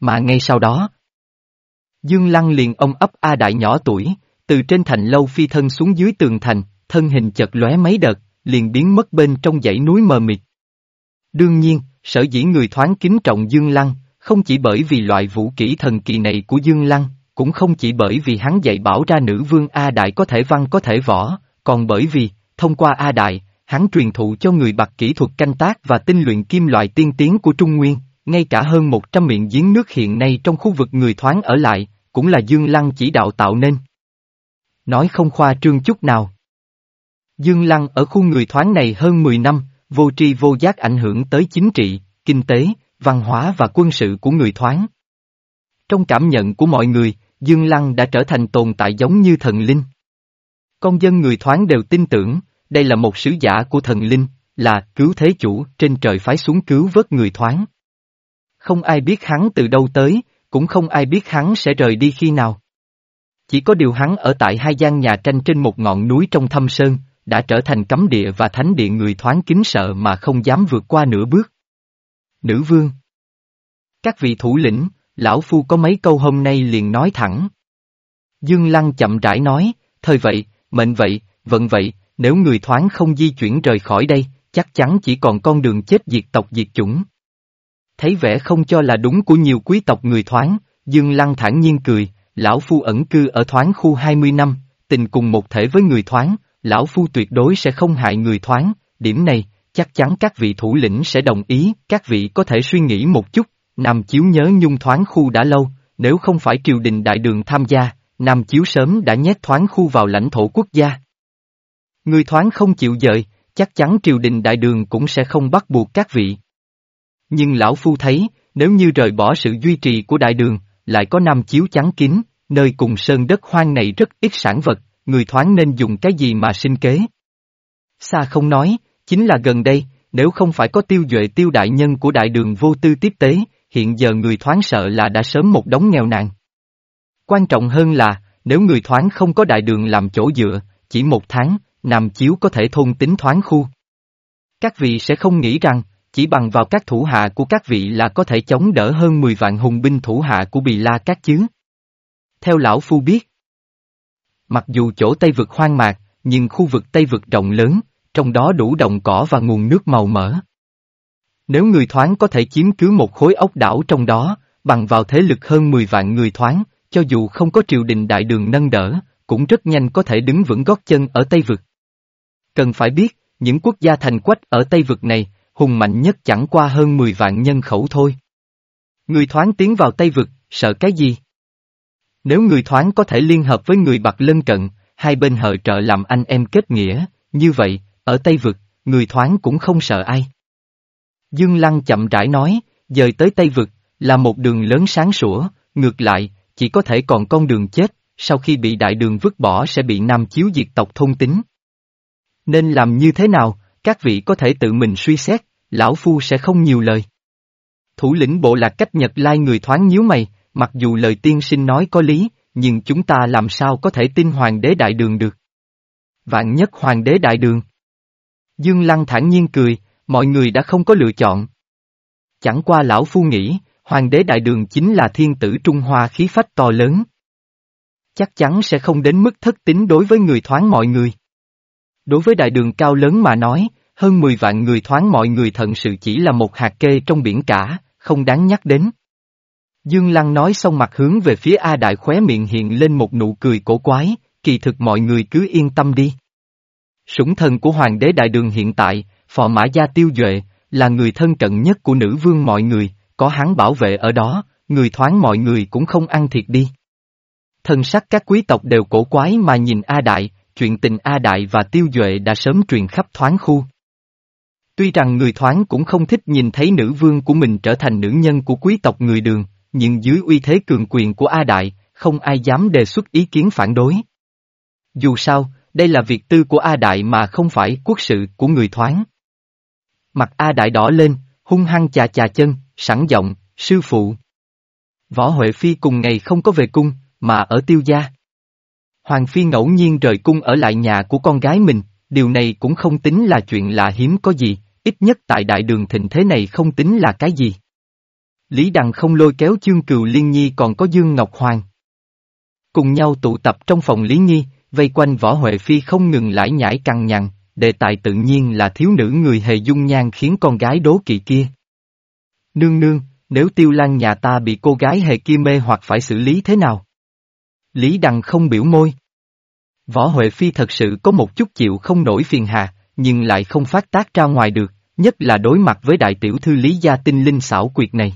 Mà ngay sau đó, Dương Lăng liền ông ấp A Đại nhỏ tuổi, từ trên thành lâu phi thân xuống dưới tường thành, thân hình chật lóe mấy đợt, liền biến mất bên trong dãy núi mờ mịt. Đương nhiên, sở dĩ người thoáng kính trọng Dương Lăng, không chỉ bởi vì loại vũ kỹ thần kỳ này của Dương Lăng, cũng không chỉ bởi vì hắn dạy bảo ra nữ vương A Đại có thể văn có thể võ, còn bởi vì, thông qua A Đại, hắn truyền thụ cho người bạc kỹ thuật canh tác và tinh luyện kim loại tiên tiến của Trung Nguyên, ngay cả hơn 100 miệng giếng nước hiện nay trong khu vực người thoáng ở lại, cũng là Dương Lăng chỉ đạo tạo nên. Nói không khoa trương chút nào. Dương Lăng ở khu người thoáng này hơn 10 năm, vô tri vô giác ảnh hưởng tới chính trị, kinh tế, văn hóa và quân sự của người thoáng. Trong cảm nhận của mọi người, Dương Lăng đã trở thành tồn tại giống như thần linh. Con dân người thoáng đều tin tưởng, đây là một sứ giả của thần linh, là cứu thế chủ trên trời phái xuống cứu vớt người thoáng. Không ai biết hắn từ đâu tới, cũng không ai biết hắn sẽ rời đi khi nào. Chỉ có điều hắn ở tại hai gian nhà tranh trên một ngọn núi trong thâm sơn, đã trở thành cấm địa và thánh địa người thoáng kính sợ mà không dám vượt qua nửa bước. Nữ vương Các vị thủ lĩnh, lão phu có mấy câu hôm nay liền nói thẳng. Dương Lăng chậm rãi nói, thời vậy, mệnh vậy, vận vậy, nếu người thoáng không di chuyển rời khỏi đây, chắc chắn chỉ còn con đường chết diệt tộc diệt chủng. Thấy vẻ không cho là đúng của nhiều quý tộc người thoáng, Dương Lăng thản nhiên cười, lão phu ẩn cư ở thoáng khu 20 năm, tình cùng một thể với người thoáng, lão phu tuyệt đối sẽ không hại người thoáng, điểm này, chắc chắn các vị thủ lĩnh sẽ đồng ý, các vị có thể suy nghĩ một chút, Nam Chiếu nhớ nhung thoáng khu đã lâu, nếu không phải triều đình đại đường tham gia, Nam Chiếu sớm đã nhét thoáng khu vào lãnh thổ quốc gia. Người thoáng không chịu dời, chắc chắn triều đình đại đường cũng sẽ không bắt buộc các vị. Nhưng lão phu thấy, nếu như rời bỏ sự duy trì của đại đường, lại có Nam Chiếu chắn kín, nơi cùng sơn đất hoang này rất ít sản vật, người thoáng nên dùng cái gì mà sinh kế. Xa không nói, chính là gần đây, nếu không phải có tiêu duệ tiêu đại nhân của đại đường vô tư tiếp tế, hiện giờ người thoáng sợ là đã sớm một đống nghèo nàn. Quan trọng hơn là, nếu người thoáng không có đại đường làm chỗ dựa, chỉ một tháng, nằm Chiếu có thể thôn tính thoáng khu. Các vị sẽ không nghĩ rằng, chỉ bằng vào các thủ hạ của các vị là có thể chống đỡ hơn 10 vạn hùng binh thủ hạ của Bì La các chứ. Theo lão phu biết, mặc dù chỗ Tây vực hoang mạc, nhưng khu vực Tây vực rộng lớn, trong đó đủ đồng cỏ và nguồn nước màu mỡ. Nếu người thoáng có thể chiếm cứ một khối ốc đảo trong đó, bằng vào thế lực hơn 10 vạn người thoáng, cho dù không có triều đình đại đường nâng đỡ, cũng rất nhanh có thể đứng vững gót chân ở Tây vực. Cần phải biết, những quốc gia thành quách ở Tây vực này, hùng mạnh nhất chẳng qua hơn 10 vạn nhân khẩu thôi. Người thoáng tiến vào Tây vực, sợ cái gì? Nếu người thoáng có thể liên hợp với người bạc lân cận, hai bên hợ trợ làm anh em kết nghĩa, như vậy, ở Tây vực, người thoáng cũng không sợ ai. Dương Lăng chậm rãi nói, dời tới Tây vực, là một đường lớn sáng sủa, ngược lại, chỉ có thể còn con đường chết, sau khi bị đại đường vứt bỏ sẽ bị Nam Chiếu diệt tộc thông tính. Nên làm như thế nào, các vị có thể tự mình suy xét, lão phu sẽ không nhiều lời. Thủ lĩnh bộ lạc cách Nhật Lai người thoáng nhíu mày, mặc dù lời tiên sinh nói có lý, nhưng chúng ta làm sao có thể tin hoàng đế đại đường được. Vạn nhất hoàng đế đại đường. Dương Lăng thản nhiên cười, mọi người đã không có lựa chọn. Chẳng qua lão phu nghĩ, hoàng đế đại đường chính là thiên tử Trung Hoa khí phách to lớn. Chắc chắn sẽ không đến mức thất tính đối với người thoáng mọi người. Đối với đại đường cao lớn mà nói, hơn 10 vạn người thoáng mọi người thận sự chỉ là một hạt kê trong biển cả, không đáng nhắc đến. Dương Lăng nói xong mặt hướng về phía A Đại khóe miệng hiện lên một nụ cười cổ quái, kỳ thực mọi người cứ yên tâm đi. Sủng thần của Hoàng đế Đại Đường hiện tại, Phò Mã Gia Tiêu Duệ, là người thân cận nhất của nữ vương mọi người, có hắn bảo vệ ở đó, người thoáng mọi người cũng không ăn thiệt đi. Thần sắc các quý tộc đều cổ quái mà nhìn A Đại, chuyện tình A Đại và Tiêu Duệ đã sớm truyền khắp thoáng khu. Tuy rằng người thoáng cũng không thích nhìn thấy nữ vương của mình trở thành nữ nhân của quý tộc người đường, nhưng dưới uy thế cường quyền của A Đại, không ai dám đề xuất ý kiến phản đối. Dù sao, đây là việc tư của A Đại mà không phải quốc sự của người thoáng. Mặt A Đại đỏ lên, hung hăng chà chà chân, sẵn giọng, sư phụ. Võ Huệ Phi cùng ngày không có về cung, mà ở tiêu gia. Hoàng Phi ngẫu nhiên rời cung ở lại nhà của con gái mình, điều này cũng không tính là chuyện lạ hiếm có gì, ít nhất tại đại đường thịnh thế này không tính là cái gì. Lý Đằng không lôi kéo chương cừu liên nhi còn có Dương Ngọc Hoàng. Cùng nhau tụ tập trong phòng Lý Nhi, vây quanh võ Huệ Phi không ngừng lải nhải căng nhằn, đề tài tự nhiên là thiếu nữ người hề dung nhan khiến con gái đố kỵ kia. Nương nương, nếu tiêu lan nhà ta bị cô gái hề kia mê hoặc phải xử lý thế nào? Lý Đằng không biểu môi. Võ Huệ Phi thật sự có một chút chịu không nổi phiền hà, nhưng lại không phát tác ra ngoài được, nhất là đối mặt với đại tiểu thư Lý Gia Tinh Linh xảo quyệt này.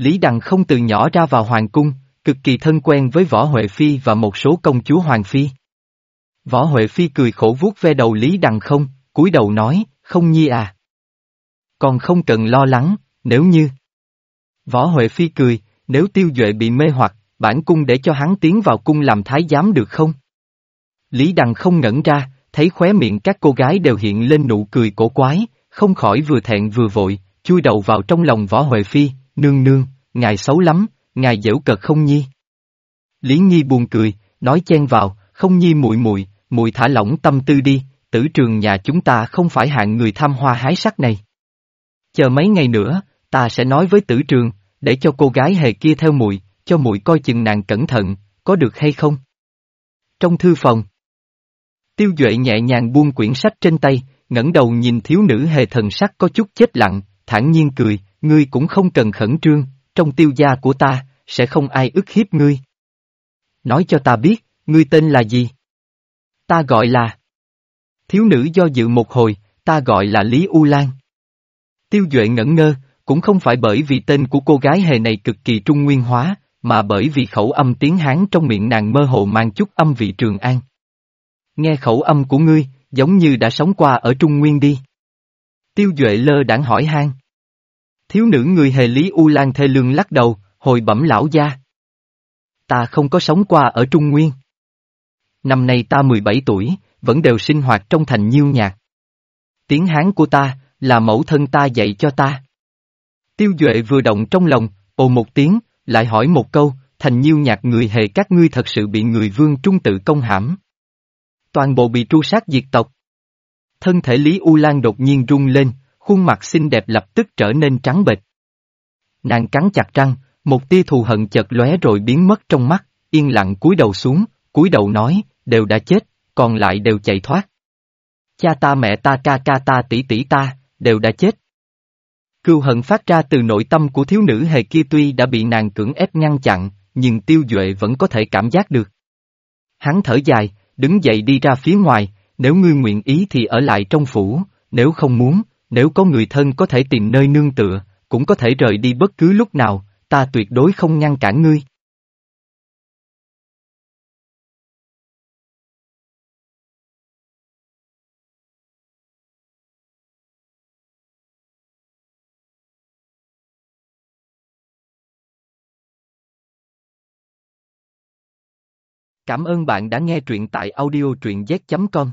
Lý Đằng không từ nhỏ ra vào hoàng cung, cực kỳ thân quen với Võ Huệ Phi và một số công chúa Hoàng Phi. Võ Huệ Phi cười khổ vuốt ve đầu Lý Đằng không, cúi đầu nói, không nhi à. Còn không cần lo lắng, nếu như. Võ Huệ Phi cười, nếu tiêu duệ bị mê hoặc, bản cung để cho hắn tiến vào cung làm thái giám được không? Lý Đằng không ngẩn ra, thấy khóe miệng các cô gái đều hiện lên nụ cười cổ quái, không khỏi vừa thẹn vừa vội, chui đầu vào trong lòng Võ Huệ Phi, nương nương, ngài xấu lắm, ngài dễu cợt không nhi. Lý Nhi buồn cười, nói chen vào, không nhi muội muội, muội thả lỏng tâm tư đi, tử trường nhà chúng ta không phải hạng người tham hoa hái sắc này. Chờ mấy ngày nữa, ta sẽ nói với tử trường, để cho cô gái hề kia theo muội, cho muội coi chừng nàng cẩn thận, có được hay không? Trong thư phòng, Tiêu Duệ nhẹ nhàng buông quyển sách trên tay, ngẩng đầu nhìn thiếu nữ hề thần sắc có chút chết lặng, thản nhiên cười, ngươi cũng không cần khẩn trương, trong tiêu gia của ta, sẽ không ai ức hiếp ngươi. Nói cho ta biết, ngươi tên là gì? Ta gọi là... Thiếu nữ do dự một hồi, ta gọi là Lý U Lan. Tiêu Duệ ngẩn ngơ, cũng không phải bởi vì tên của cô gái hề này cực kỳ trung nguyên hóa, mà bởi vì khẩu âm tiếng Hán trong miệng nàng mơ hồ mang chút âm vị Trường An. Nghe khẩu âm của ngươi, giống như đã sống qua ở Trung Nguyên đi. Tiêu Duệ lơ đãng hỏi han. Thiếu nữ người hề Lý U Lan thê lương lắc đầu, hồi bẩm lão gia. Ta không có sống qua ở Trung Nguyên. Năm nay ta 17 tuổi, vẫn đều sinh hoạt trong thành nhiêu nhạc. Tiếng Hán của ta, là mẫu thân ta dạy cho ta. Tiêu Duệ vừa động trong lòng, ồ một tiếng, lại hỏi một câu, thành nhiêu nhạc người hề các ngươi thật sự bị người vương trung tự công hãm. Toàn bộ bị tru sát diệt tộc. Thân thể Lý U Lan đột nhiên rung lên, khuôn mặt xinh đẹp lập tức trở nên trắng bệch. Nàng cắn chặt răng, một tia thù hận chợt lóe rồi biến mất trong mắt, yên lặng cúi đầu xuống, cúi đầu nói, đều đã chết, còn lại đều chạy thoát. Cha ta mẹ ta ca ca ta tỷ tỷ ta, đều đã chết. Cưu hận phát ra từ nội tâm của thiếu nữ hề kia tuy đã bị nàng cưỡng ép ngăn chặn, nhưng tiêu duệ vẫn có thể cảm giác được. Hắn thở dài, đứng dậy đi ra phía ngoài, nếu ngươi nguyện ý thì ở lại trong phủ, nếu không muốn, nếu có người thân có thể tìm nơi nương tựa, cũng có thể rời đi bất cứ lúc nào, ta tuyệt đối không ngăn cản ngươi. Cảm ơn bạn đã nghe truyện tại audio truyện z.com.